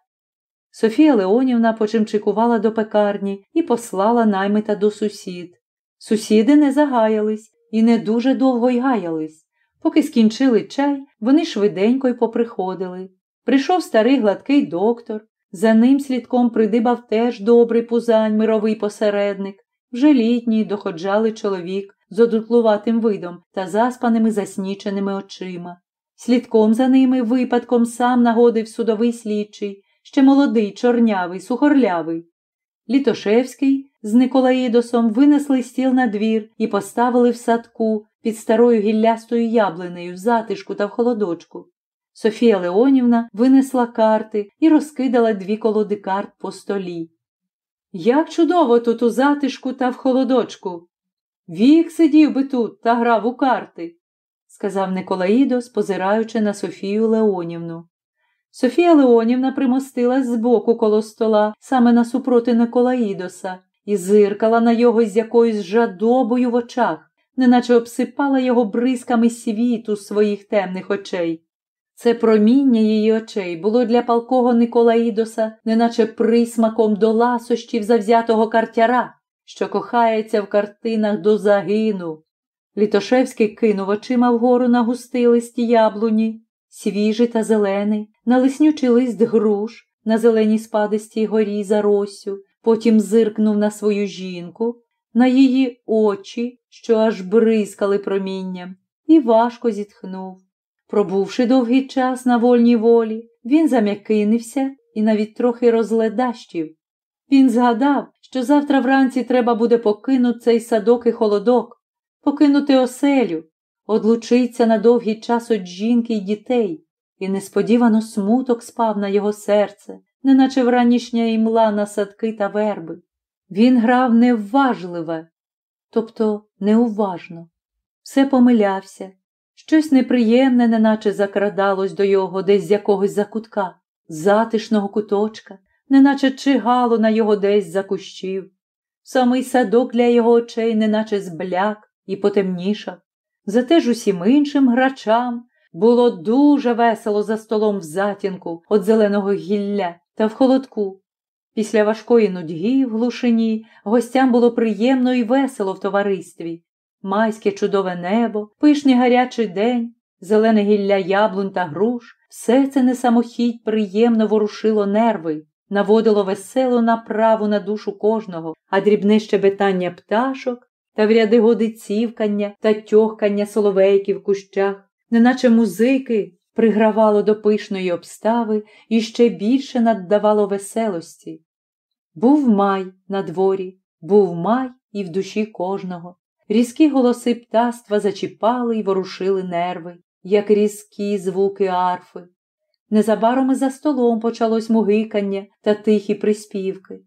Софія Леонівна почимчикувала до пекарні і послала наймита до сусід. Сусіди не загаялись і не дуже довго й гаялись. Поки скінчили чай, вони швиденько й поприходили. Прийшов старий гладкий доктор, за ним слідком придибав теж добрий пузань, мировий посередник, вже літній доходжалий чоловік з одутлуватим видом та заспаними засніченими очима. Слідком за ними випадком сам нагодив судовий слідчий, ще молодий, чорнявий, сухорлявий. Літошевський з Николаїдосом винесли стіл на двір і поставили в садку під старою гіллястою яблинею в затишку та в холодочку. Софія Леонівна винесла карти і розкидала дві колоди карт по столі. Як чудово тут у затишку та в холодочку. Вік сидів би тут та грав у карти, сказав Николаїдос, позираючи на Софію Леонівну. Софія Леонівна примостилась збоку коло стола, саме насупроти Николаїдоса, і зиркала на його з якоюсь жадобою в очах, неначе обсипала його бризками світу своїх темних очей. Це проміння її очей було для палкого Николаїдоса, неначе присмаком до ласощів завзятого картяра, що кохається в картинах до загину. Літошевський кинув очима вгору на густий листі яблуні, свіжий та зелений, на лиснючий лист груш, на зеленій спадистій горі за росю, потім зиркнув на свою жінку, на її очі, що аж бризкали промінням, і важко зітхнув. Пробувши довгий час на вольній волі, він зам'якинився і навіть трохи розледащив. Він згадав, що завтра вранці треба буде покинути цей садок і холодок, покинути оселю, одлучиться на довгий час від жінки й дітей, і несподівано смуток спав на його серце, неначе вранішня імла на садки та верби. Він грав невважливе, тобто неуважно, все помилявся. Щось неприємне, неначе закрадалось до його десь з якогось закутка, затишного куточка, неначе чигало на його десь за кущів. Самий садок для його очей, неначе збляк і потемнішав. Зате ж усім іншим грачам Було дуже весело за столом в затінку від зеленого гілля та в холодку. Після важкої нудьги в глушині гостям було приємно і весело в товаристві. Майське чудове небо, пишний гарячий день, зелене гілля яблунь та груш, все це не самохідь приємно ворушило нерви, наводило веселу направу на душу кожного, а дрібне щебетання пташок та в ряди годи цівкання та тьохкання соловейків в кущах, неначе музики пригравало до пишної обстави і ще більше наддавало веселості. Був май на дворі, був май і в душі кожного. Різкі голоси птаства зачіпали й ворушили нерви, як різкі звуки арфи. Незабаром за столом почалось мугикання та тихі приспівки.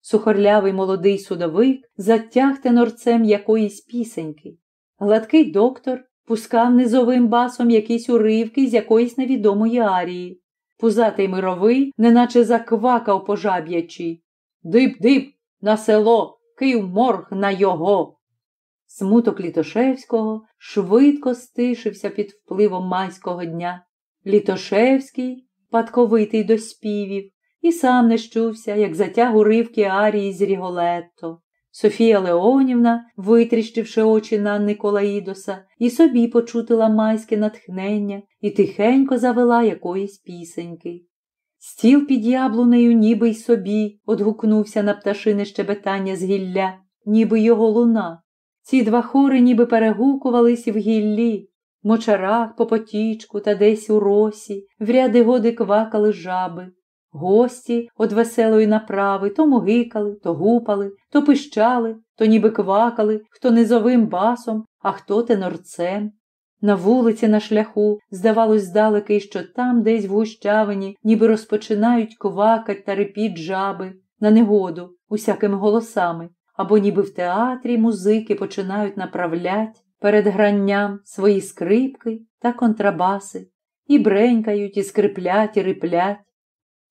Сухорлявий молодий судовик затяг тенорцем якоїсь пісеньки. Гладкий доктор пускав низовим басом якісь уривки з якоїсь невідомої арії. Пузатий мировий, неначе заквакав пожаб'ячи. Диб-диб на село, Київ морг на його. Смуток Літошевського швидко стишився під впливом майського дня. Літошевський, падковитий до співів, і сам не щувся, як затяг уривки арії з Ріголетто. Софія Леонівна, витріщивши очі на Николаїдоса, і собі почутила майське натхнення і тихенько завела якоїсь пісеньки. Стіл під яблунею, ніби й собі, одгукнувся на пташине щебетання з гілля, ніби його луна. Ці два хори ніби перегукувались в гіллі, мочарах по потічку та десь у росі, в ряди годи квакали жаби. Гості од веселої направи то мугикали, то гупали, то пищали, то ніби квакали, хто низовим басом, а хто тенорцем. На вулиці на шляху здавалось здалеки, що там десь в гущавині ніби розпочинають квакать та репіть жаби на негоду усякими голосами, або ніби в театрі музики починають направлять перед гранням свої скрипки та контрабаси, і бренькають, і скриплять, і риплять.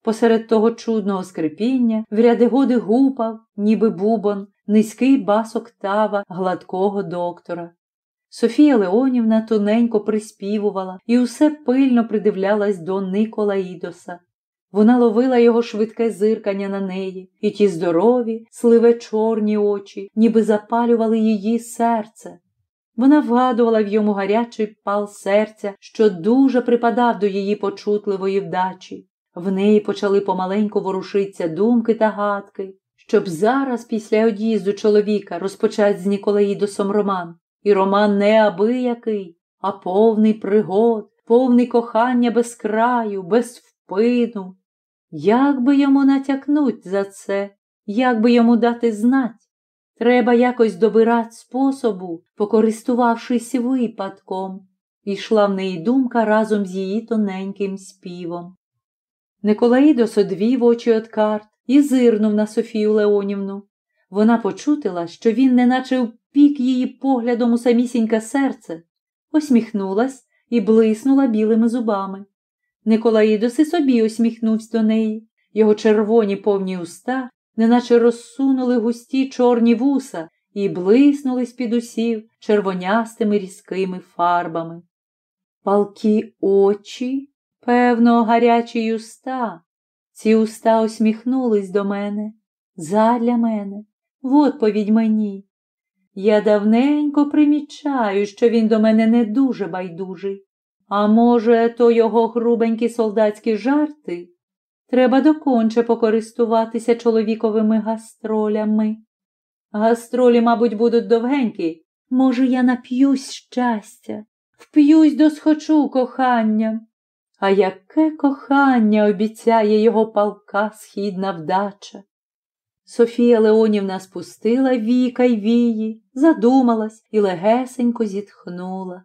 Посеред того чудного скрипіння в ряди годи гупав, ніби бубон, низький бас октава гладкого доктора. Софія Леонівна тоненько приспівувала і усе пильно придивлялась до Николаїдоса. Вона ловила його швидке зиркання на неї, і ті здорові, сливе чорні очі, ніби запалювали її серце. Вона вгадувала в йому гарячий пал серця, що дуже припадав до її почутливої вдачі. В неї почали помаленьку ворушитися думки та гадки, щоб зараз, після од'їзду чоловіка, розпочать з Ніколаїдосом роман. І роман не абиякий, а повний пригод, повний кохання без краю, без впину. Як би йому натякнуть за це, як би йому дати знать? Треба якось добирати способу, покористувавшись випадком, ішла в неї думка разом з її тоненьким співом. Николаїдос одвів очі від карт і зирнув на Софію Леонівну. Вона почутила, що він неначе впік її поглядом у самісіньке серце, посміхнулась і блиснула білими зубами. Николаїдос і собі усміхнувся до неї. Його червоні повні уста, неначе розсунули густі чорні вуса і блиснули з-під усів червонястими різкими фарбами. Палкі очі, певно, гарячі уста. Ці уста усміхнулись до мене, задля мене, в відповідь мені. Я давненько примічаю, що він до мене не дуже байдужий. А може, то його грубенькі солдатські жарти? Треба доконче покористуватися чоловіковими гастролями. Гастролі, мабуть, будуть довгенькі. Може, я нап'юсь щастя, вп'юсь до схочу коханням. А яке кохання обіцяє його палка східна вдача? Софія Леонівна спустила віка й вії, задумалась і легесенько зітхнула.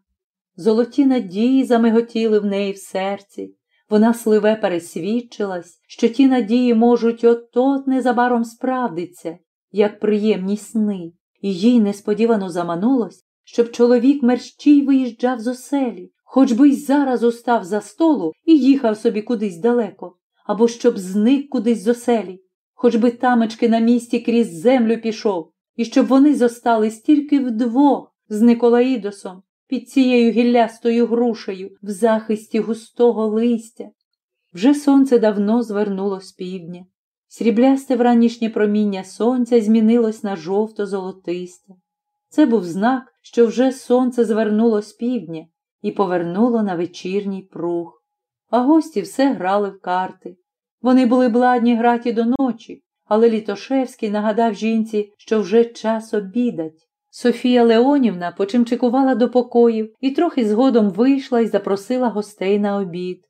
Золоті надії замиготіли в неї в серці. Вона сливе пересвідчилась, що ті надії можуть от-от незабаром справдиться, як приємні сни, і їй несподівано заманулось, щоб чоловік мерщій виїжджав з оселі, хоч би й зараз устав за столу і їхав собі кудись далеко, або щоб зник кудись з оселі, хоч би тамечки на місці крізь землю пішов, і щоб вони зостались тільки вдвох з Николаїдосом, під цією гіллястою грушею в захисті густого листя. Вже сонце давно звернуло з півдня. Сріблясте вранішнє проміння сонця змінилось на жовто-золотисте. Це був знак, що вже сонце звернуло з півдня і повернуло на вечірній прух. А гості все грали в карти. Вони були бладні граті до ночі, але Літошевський нагадав жінці, що вже час обідать. Софія Леонівна почимчикувала до покоїв і трохи згодом вийшла і запросила гостей на обід.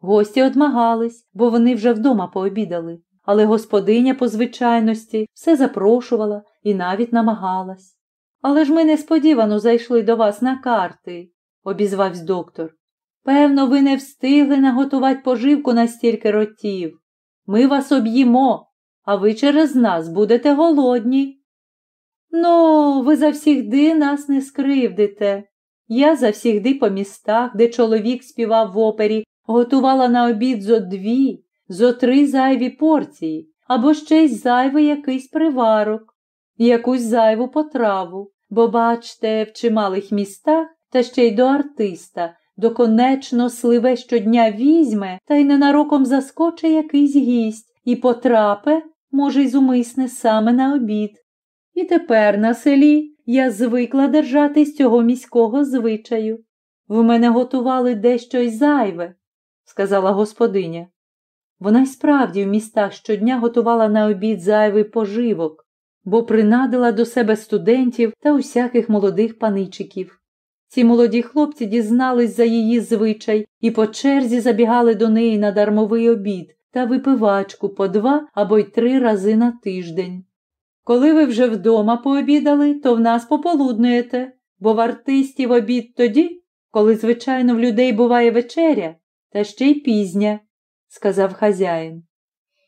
Гості одмагались, бо вони вже вдома пообідали, але господиня по звичайності все запрошувала і навіть намагалась. Але ж ми несподівано зайшли до вас на карти, обізвався доктор. Певно, ви не встигли наготувати поживку на стільки ротів. Ми вас об'їмо, а ви через нас будете голодні. Ну, ви завсігди нас не скривдите. Я завсігди по містах, де чоловік співав в опері, готувала на обід зо дві, зо три зайві порції, або ще й зайвий якийсь приварок, якусь зайву потраву, бо, бачте, в чималих містах та ще й до артиста доконечно сливе щодня візьме та й ненароком заскоче якийсь гість і потрапе, може, й зумисне саме на обід. І тепер на селі я звикла держатись цього міського звичаю. В мене готували дещо й зайве, сказала господиня. Вона й справді в містах щодня готувала на обід зайвий поживок, бо принадила до себе студентів та усяких молодих паничиків. Ці молоді хлопці дізнались за її звичай і по черзі забігали до неї на дармовий обід та випивачку по два або й три рази на тиждень. Коли ви вже вдома пообідали, то в нас пополуднуєте, бо в артистів обід тоді, коли, звичайно, в людей буває вечеря, та ще й пізня, сказав хазяїн.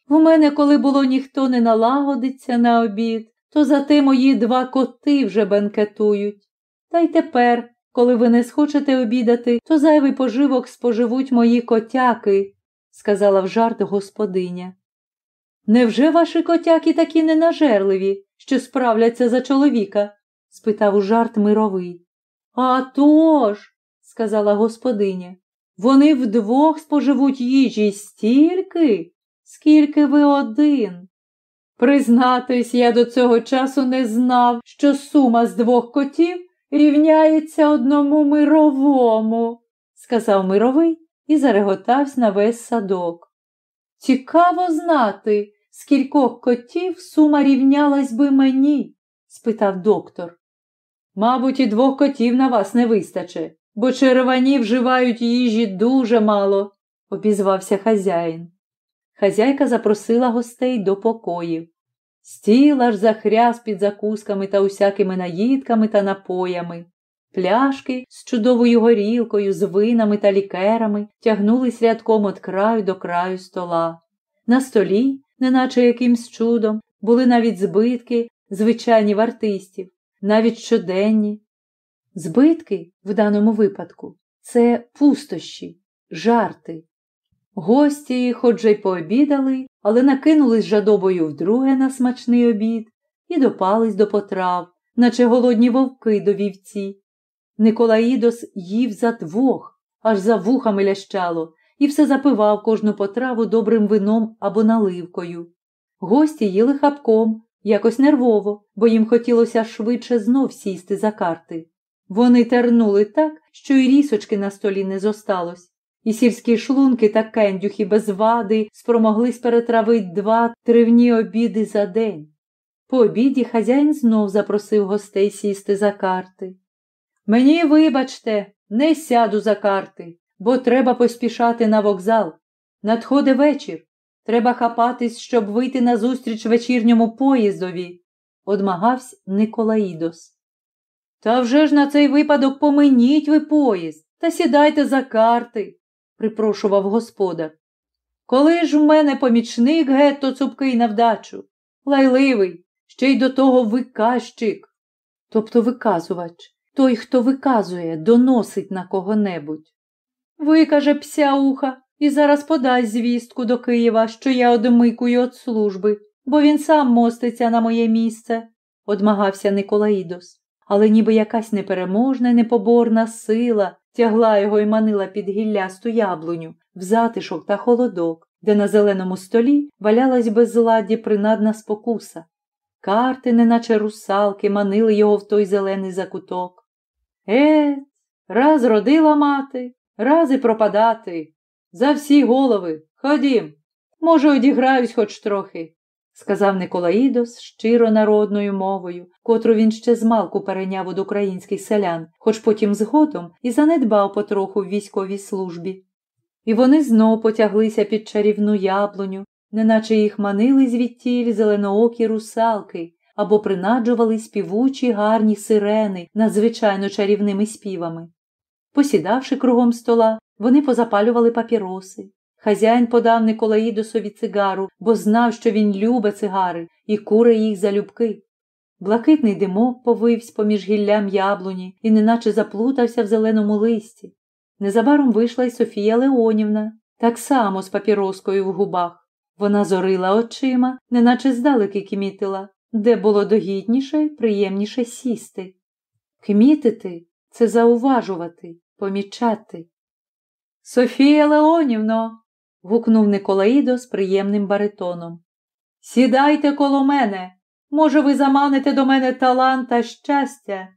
У мене, коли було ніхто не налагодиться на обід, то зате мої два коти вже бенкетують. Та й тепер, коли ви не схочете обідати, то зайвий поживок споживуть мої котяки, сказала в жарт господиня. Невже ваші котяки такі ненажерливі, що справляться за чоловіка? спитав у жарт мировий. «А тож», – сказала господиня, вони вдвох споживуть їжі стільки, скільки ви один. Признатись, я до цього часу не знав, що сума з двох котів рівняється одному мировому, сказав мировий і зареготався на весь садок. Цікаво знати, скількох котів сума рівнялась би мені? спитав доктор. Мабуть, і двох котів на вас не вистачить, бо червані вживають їжі дуже мало, обізвався хазяїн. Хазяйка запросила гостей до покоїв. Стіл аж захряс під закусками та усякими наїдками та напоями. Пляшки з чудовою горілкою, з винами та лікерами тягнулись рядком від краю до краю стола. На столі, неначе якимсь чудом, були навіть збитки, звичайні в артистів, навіть щоденні. Збитки в даному випадку це пустощі, жарти. Гості, хоч же й пообідали, але накинулись жадобою вдруге на смачний обід і допались до потрав, наче голодні вовки до вівці. Николаїдос їв за двох, аж за вухами лящало, і все запивав кожну потраву добрим вином або наливкою. Гості їли хапком, якось нервово, бо їм хотілося швидше знов сісти за карти. Вони тернули так, що й рісочки на столі не зосталось, і сільські шлунки та кендюхи без вади спромоглись перетравить два тривні обіди за день. По обіді хазяїн знов запросив гостей сісти за карти. Мені, вибачте, не сяду за карти, бо треба поспішати на вокзал. Надходить вечір. Треба хапатись, щоб вийти назустріч вечірньому поїздові, одмагався Николаїдос. Та вже ж на цей випадок поминіть ви поїзд та сідайте за карти, припрошував господар. Коли ж в мене помічник гетто цупкий на вдачу, лайливий, ще й до того виказчик, тобто виказувач, той, хто виказує, доносить на кого-небудь. Викаже пся уха і зараз подасть звістку до Києва, що я одмикую від служби, бо він сам моститься на моє місце, одмагався Николаїдос. Але ніби якась непереможна непоборна сила тягла його і манила під гіллясту яблуню, в затишок та холодок, де на зеленому столі валялась безладді принадна спокуса. Карти, неначе русалки, манили його в той зелений закуток. Е, раз родила мати, раз і пропадати. За всі голови. Ходім. Може, одіграюсь хоч трохи, сказав Николаїдос щиро народною мовою, котру він ще змалку перейняв від українських селян, хоч потім згодом і занедбав потроху в військовій службі. І вони знов потяглися під чарівну яблуню, неначе їх манили звідтіль зеленоокі русалки або принаджували співучі гарні сирени надзвичайно чарівними співами. Посідавши кругом стола, вони позапалювали папіроси. Хазяїн подав Николаїдосові цигару, бо знав, що він любить цигари і куре їх залюбки. Блакитний димок повивсь поміж гіллям яблуні і неначе заплутався в зеленому листі. Незабаром вийшла й Софія Леонівна, так само з папіроскою в губах. Вона зорила очима, неначе здалеки кмітила, де було догідніше й приємніше сісти. Кмітити це зауважувати, помічати. Софія Леонівно. Гукнув Николаїдо з приємним баритоном. Сідайте коло мене. Може, ви заманите до мене талант та щастя.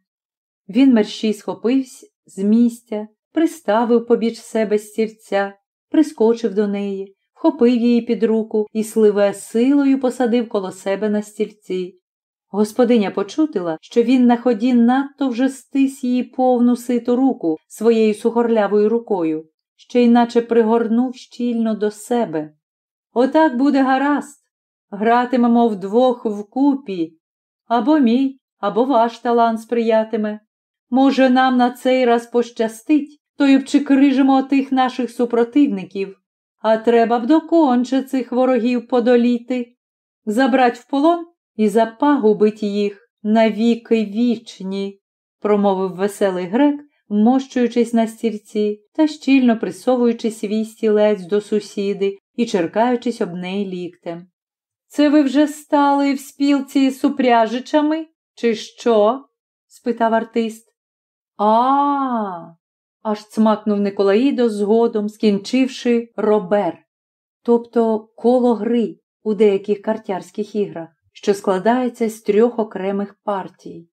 Він мерщій схопився з місця, приставив побіч себе стільця, прискочив до неї, вхопив її під руку і сливе силою посадив коло себе на стільці. Господиня почутила, що він на ході надто вже стис її повну ситу руку своєю сухорлявою рукою, ще іначе пригорнув щільно до себе. Отак буде гаразд. Гратимемо вдвох вкупі. Або мій, або ваш талант сприятиме. Може, нам на цей раз пощастить, то й обчикрижимо тих наших супротивників, а треба б доконче цих ворогів подоліти, забрать в полон і запагубить їх навіки вічні, промовив веселий грек, мощуючись на стільці та щільно присовуючи свій стілець до сусіди і черкаючись об неї ліктем. Це ви вже стали в спілці з супряжичами, чи що? спитав артист. А, аж цмакнув Николаїдо згодом, скінчивши робер, тобто коло гри у деяких картярських іграх, що складається з трьох окремих партій.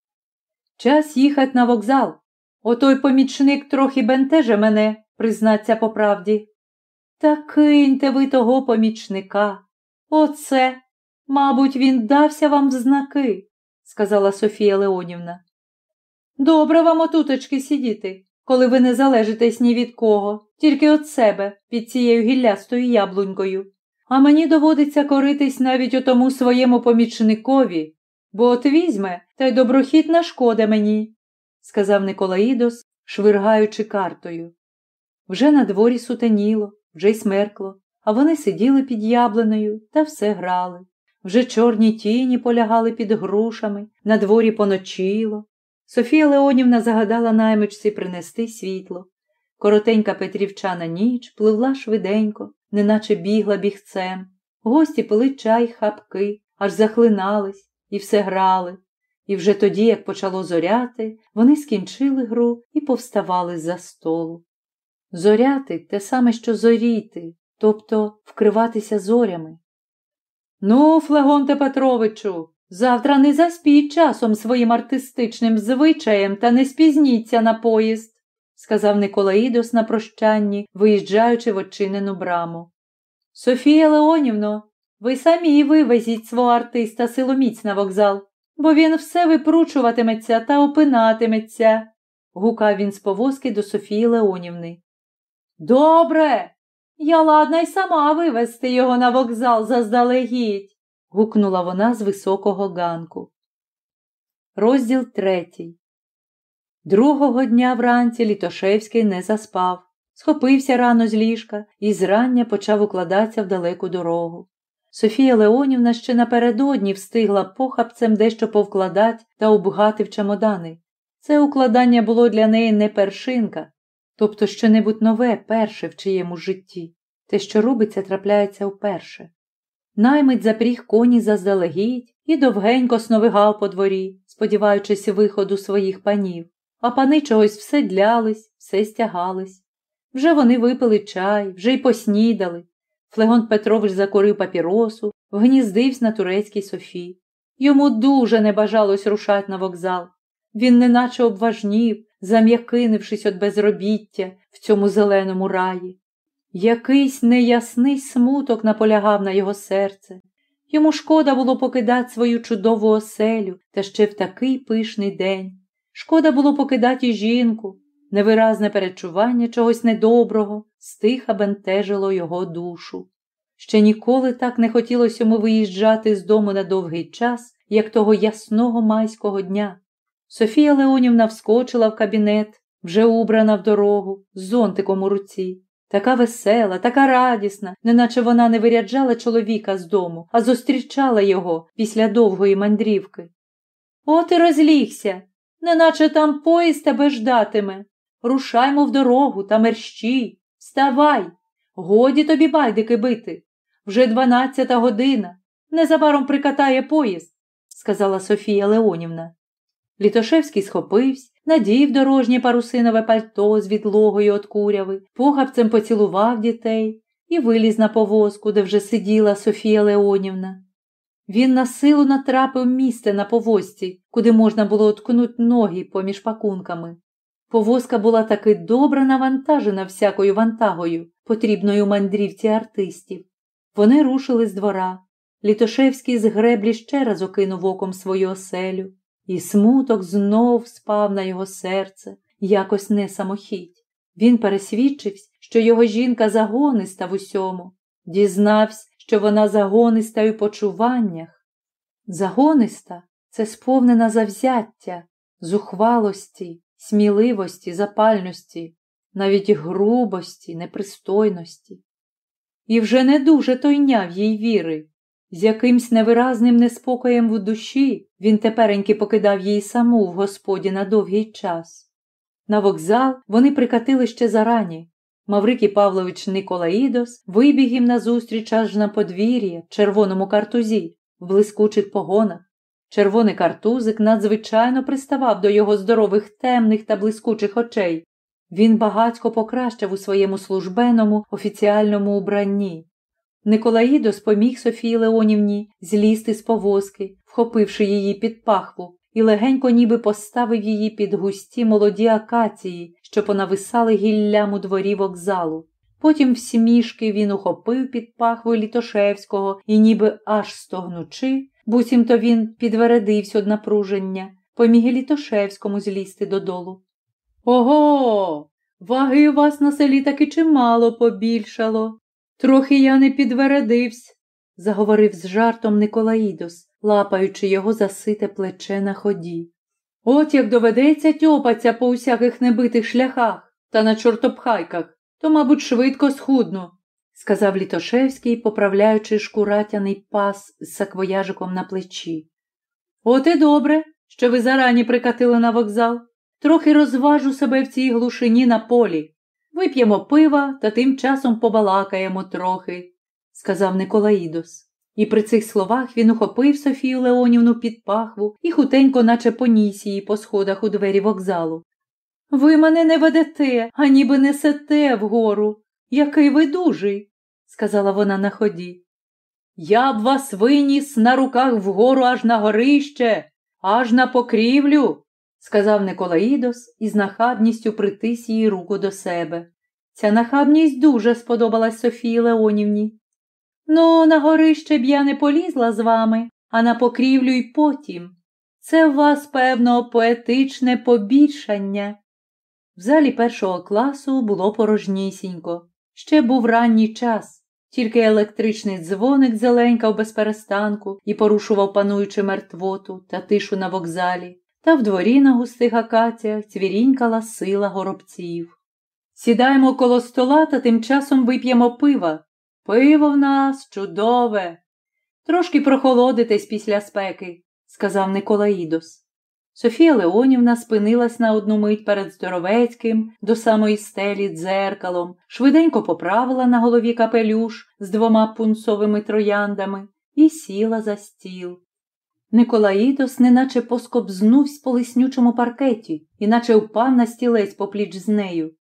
Час їхать на вокзал. Отой помічник трохи бентеже мене, признаться по правді. Та киньте ви того помічника. Оце, мабуть, він дався вам в знаки, сказала Софія Леонівна. Добре вам отуточки сидіти, коли ви не залежитесь ні від кого, тільки від себе під цією гіллястою яблунькою. А мені доводиться коритись навіть отому своєму помічникові, бо от візьме та й доброхід нашкоде мені, сказав Николаїдос, швиргаючи картою. Вже на дворі сутеніло, вже й смеркло, а вони сиділи під яблуною та все грали. Вже чорні тіні полягали під грушами, на дворі поночило. Софія Леонівна загадала наймичці принести світло. Коротенька петрівчана ніч пливла швиденько, неначе бігла бігцем. Гості пили чай, хапки, аж захлинались і все грали. І вже тоді, як почало зоряти, вони скінчили гру і повставали за столу. Зоряти те саме, що зоріти, тобто вкриватися зорями. Ну, Флегонте Петровичу, завтра не заспіть часом своїм артистичним звичаєм та не спізніться на поїзд, сказав Николаїдос на прощанні, виїжджаючи в очинену браму. Софія Леонівно, ви самі вивезіть свого артиста силоміць на вокзал, бо він все випручуватиметься та опинатиметься, гукав він з повозки до Софії Леонівни. Добре, я ладна й сама вивезти його на вокзал заздалегідь, гукнула вона з високого ганку. Розділ третій. Другого дня вранці Літошевський не заспав, схопився рано з ліжка і зрання почав укладатися в далеку дорогу. Софія Леонівна ще напередодні встигла похапцем дещо повкладати та обгати в чемодани. Це укладання було для неї не першинка, тобто що-небудь нове перше в чиєму житті, те, що робиться, трапляється вперше. Наймить запріг коні заздалегідь і довгенько сновигав по дворі, сподіваючись виходу своїх панів, а пани чогось все длялись, все стягались. Вже вони випили чай, вже й поснідали. Флегон Петрович закурив папіросу, вгніздився на турецькій Софі. Йому дуже не бажалось рушати на вокзал. Він неначе обважнів, зам'якинившись від безробіття в цьому зеленому раї. Якийсь неясний смуток наполягав на його серце. Йому шкода було покидати свою чудову оселю та ще в такий пишний день. Шкода було покидати і жінку. Невиразне перечування чогось недоброго стиха бентежило його душу. Ще ніколи так не хотілося йому виїжджати з дому на довгий час, як того ясного майського дня. Софія Леонівна вскочила в кабінет, вже убрана в дорогу, з зонтиком у руці. Така весела, така радісна, неначе вона не виряджала чоловіка з дому, а зустрічала його після довгої мандрівки. От і розлігся, неначе там поїзд тебе ждатиме. Рушаймо в дорогу та мерщій. Вставай, годі тобі байдики бити. Вже дванадцята година. Незабаром прикатає поїзд, сказала Софія Леонівна. Літошевський схопився, надів дорожнє парусинове пальто з відлогою от куряви, похапцем поцілував дітей і виліз на повозку, де вже сиділа Софія Леонівна. Він на силу натрапив місце на повозці, куди можна було откнути ноги поміж пакунками. Повозка була таки добре навантажена всякою вантагою, потрібною мандрівці артистів. Вони рушили з двора. Літошевський з греблі ще раз окинув оком свою оселю, і смуток знов спав на його серце, якось не самохідь. Він пересвідчився, що його жінка загониста в усьому, дізнався, що вона загониста й у почуваннях. Загониста це сповнена завзяття, зухвалості, сміливості, запальності, навіть грубості, непристойності. І вже не дуже тойняв їй віри. З якимсь невиразним неспокоєм в душі він тепереньки покидав її саму в господі на довгий час. На вокзал вони прикатили ще зарані. Маврикій Павлович Николаїдос вибіг їм назустріч аж на подвір'я червоному картузі, в блискучих погонах. Червоний картузик надзвичайно приставав до його здорових темних та блискучих очей. Він багатько покращав у своєму службеному офіціальному убранні. Николаїдос поміг Софії Леонівні злізти з повозки, вхопивши її під пахву, і легенько ніби поставив її під густі молоді акації, що понависали гіллям у дворі вокзалу. Потім всі мішки він ухопив під пахву Літошевського і, ніби аж стогнучи, буцімто він підвередився од напруження, поміг Літошевському злізти додолу. Ого, ваги у вас на селі таки чимало побільшало. Трохи я не підвередився, заговорив з жартом Николаїдос, лапаючи його засите плече на ході. От як доведеться тьопаться по усяких небитих шляхах та на чортопхайках, то, мабуть, швидко схудну, сказав Літошевський, поправляючи шкуратяний пас з саквояжиком на плечі. От і добре, що ви зарані прикатили на вокзал. Трохи розважу себе в цій глушині на полі. Вип'ємо пива та тим часом побалакаємо трохи, сказав Николаїдос. І при цих словах він ухопив Софію Леонівну під пахву і хутенько, наче поніс її по сходах у двері вокзалу. Ви мене не ведете, а ніби несете вгору. Який ви дужий, сказала вона на ході. Я б вас виніс на руках вгору аж на горище, аж на покрівлю, сказав Николаїдос і з нахабністю притис її руку до себе. Ця нахабність дуже сподобалась Софії Леонівні. Ну, на горище б я не полізла з вами, а на покрівлю й потім. Це в вас, певно, поетичне побільшання. В залі першого класу було порожнісінько. Ще був ранній час, тільки електричний дзвоник зеленькав без перестанку і порушував пануючи мертвоту та тишу на вокзалі, та в дворі на густих акаціях цвірінькала сила горобців. Сідаємо коло стола та тим часом вип'ємо пива. Пиво в нас чудове. Трошки прохолодитесь після спеки, сказав Николаїдос. Софія Леонівна спинилась на одну мить перед здоровецьким до самої стелі дзеркалом, швиденько поправила на голові капелюш з двома пунцовими трояндами і сіла за стіл. Николаїдос неначе поскобзнувсь по лиснючому паркеті, іначе впав на стілець попліч з нею.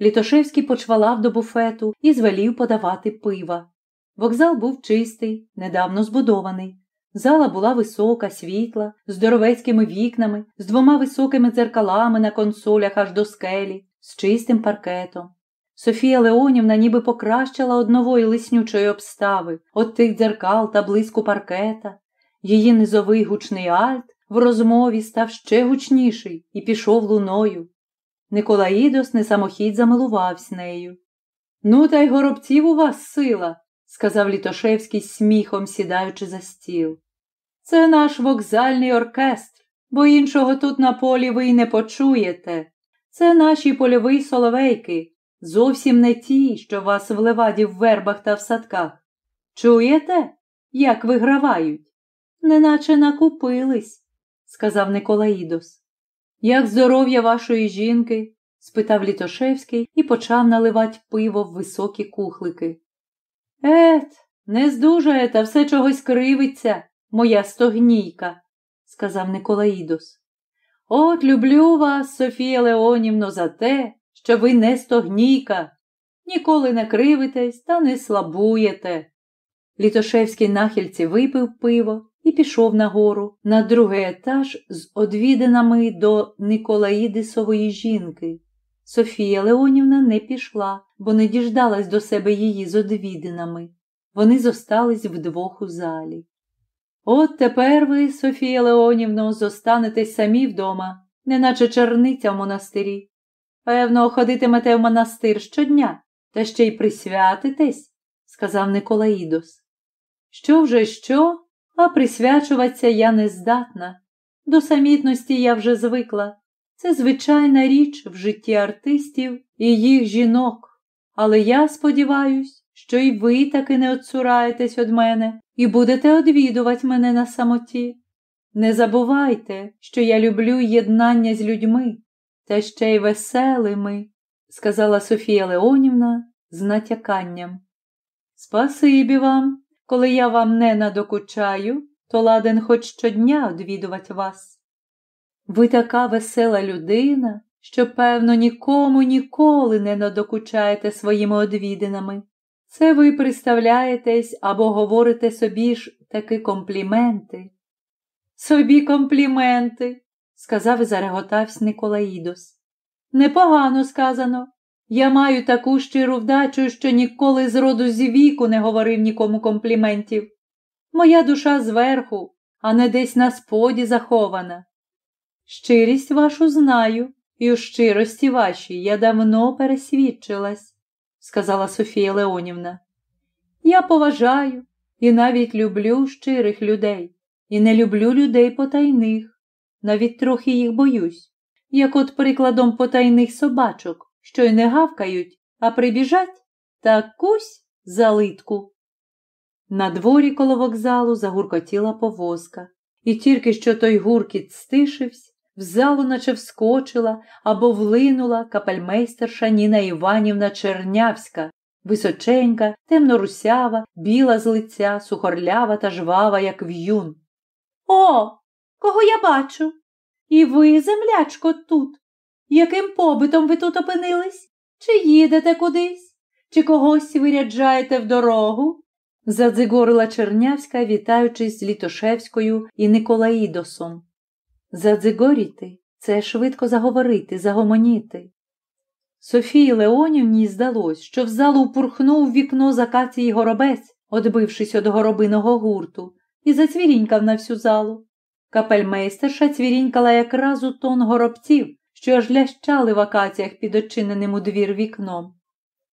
Літошевський почвалав до буфету і звелів подавати пива. Вокзал був чистий, недавно збудований. Зала була висока, світла, з здоровецькими вікнами, з двома високими дзеркалами на консолях аж до скелі, з чистим паркетом. Софія Леонівна ніби покращила однової лиснючої обстави, от тих дзеркал та блиску паркета. Її низовий гучний альт в розмові став ще гучніший і пішов луною. Николаїдос несамохід замилувався нею. Ну, та й горобців у вас сила, сказав Літошевський сміхом, сідаючи за стіл. Це наш вокзальний оркестр, бо іншого тут на полі ви й не почуєте. Це наші польові соловейки, зовсім не ті, що вас в леваді в вербах та в садках. Чуєте, як вигравають? Неначе накупились, сказав Николаїдос. Як здоров'я вашої жінки? спитав Літошевський і почав наливати пиво в високі кухлики. Ет, не здужає, та все чогось кривиться, моя стогнійка, сказав Николаїдос. От люблю вас, Софія Леонівно, за те, що ви не стогнійка, ніколи не кривитесь та не слабуєте. Літошевський нахильці випив пиво і пішов нагору на другий етаж з одвідинами до Николаїдисової жінки. Софія Леонівна не пішла, бо не діждалась до себе її з одвідинами. Вони зостались вдвох у залі. От тепер ви, Софія Леонівно, зостанетесь самі вдома, неначе черниця в монастирі. Певно, ходитимете в монастир щодня, та ще й присвятитесь, сказав Николаїдос. Що вже що, а присвячуватися я не здатна. До самітності я вже звикла. Це звичайна річ в житті артистів і їх жінок. Але я сподіваюсь, що і ви таки не отсураєтесь від мене і будете одвідувати мене на самоті. Не забувайте, що я люблю єднання з людьми, та ще й веселими, сказала Софія Леонівна з натяканням. Спасибі вам, коли я вам не надокучаю, то ладен хоч щодня одвідувати вас. Ви така весела людина, що, певно, нікому ніколи не надокучаєте своїми одвідинами. Це ви представляєтесь або говорите собі ж таки компліменти. Собі компліменти, сказав і зареготався Николаїдос. Непогано сказано. Я маю таку щиру вдачу, що ніколи з роду зі віку не говорив нікому компліментів. Моя душа зверху, а не десь на споді захована. Щирість вашу знаю, і у щирості вашій я давно пересвідчилась, сказала Софія Леонівна. Я поважаю і навіть люблю щирих людей, і не люблю людей потайних, навіть трохи їх боюсь, як от прикладом потайних собачок, що й не гавкають, а прибіжать такусь залитку. На дворі коло вокзалу загуркотіла повозка, і тільки що той гуркіт стишився, в залу наче вскочила або влинула капельмейстерша Ніна Іванівна Чернявська, височенька, темнорусява, біла з лиця, сухорлява та жвава, як в'юн. О, кого я бачу? І ви, землячко, тут. Яким побитом ви тут опинились? Чи їдете кудись? Чи когось виряджаєте в дорогу? задзигорила Чернявська, вітаючись з Літошевською і Николаїдосом. Задзигоріти це швидко заговорити, загомоніти. Софії Леонівні здалось, що в залу впурхнув вікно закації горобець, одбившись від горобиного гурту, і зацвірінькав на всю залу. Капельмейстерша цвірінькала якраз у тон горобців, що аж лящали в акаціях під очиненим у двір вікном.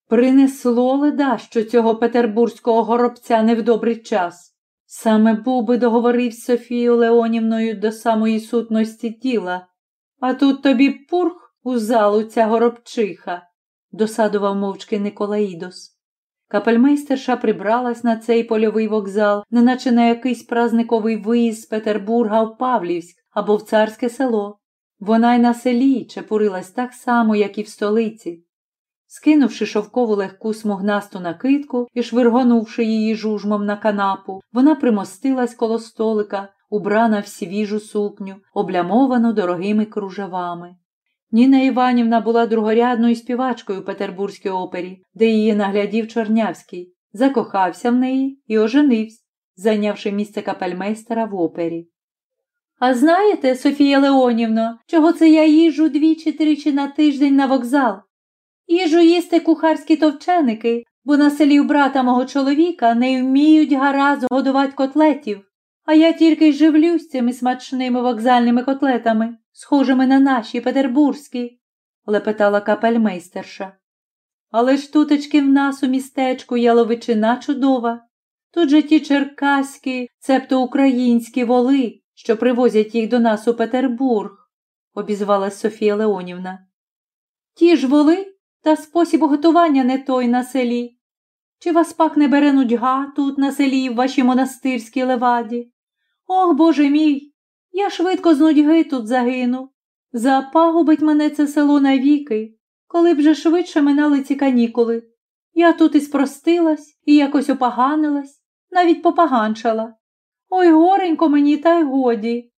Принесло леда, що цього петербурзького горобця не в добрий час. Саме був би договорив з Софією Леонівною до самої сутності тіла, а тут тобі пурх у залу ця горобчиха, досадував мовчки Николаїдос. Капельмейстерша прибралась на цей польовий вокзал, неначе на якийсь празниковий виїзд з Петербурга в Павлівськ або в царське село. Вона й на селі чепурилась так само, як і в столиці. Скинувши шовкову легку смугнасту накидку і швиргонувши її жужмом на канапу, вона примостилась коло столика, убрана в свіжу сукню, облямовану дорогими кружавами. Ніна Іванівна була другорядною співачкою у Петербурзькій опері, де її наглядів Чорнявський, закохався в неї і оженився, зайнявши місце капельмейстера в опері. А знаєте, Софія Леонівно, чого це я їжу двічі-тричі на тиждень на вокзал? Їжу їсти кухарські товченики, бо на селі у брата мого чоловіка не вміють гаразд годувати котлетів, а я тільки й живлюсь цими смачними вокзальними котлетами, схожими на наші петербурзькі, лепетала капельмейстерша. Але ж тутечки в нас у містечку яловичина чудова. Тут же ті черкаські, цебто українські воли, що привозять їх до нас у Петербург, обізвалась Софія Леонівна. Ті ж воли та спосіб готування не той на селі. Чи вас пак не бере нудьга тут на селі в вашій монастирській леваді? Ох, Боже мій, я швидко з нудьги тут загину. Запагубить мене це село навіки, коли б вже швидше минали ці канікули. Я тут і спростилась, і якось опоганилась, навіть попаганчала. Ой горенько мені, та й годі.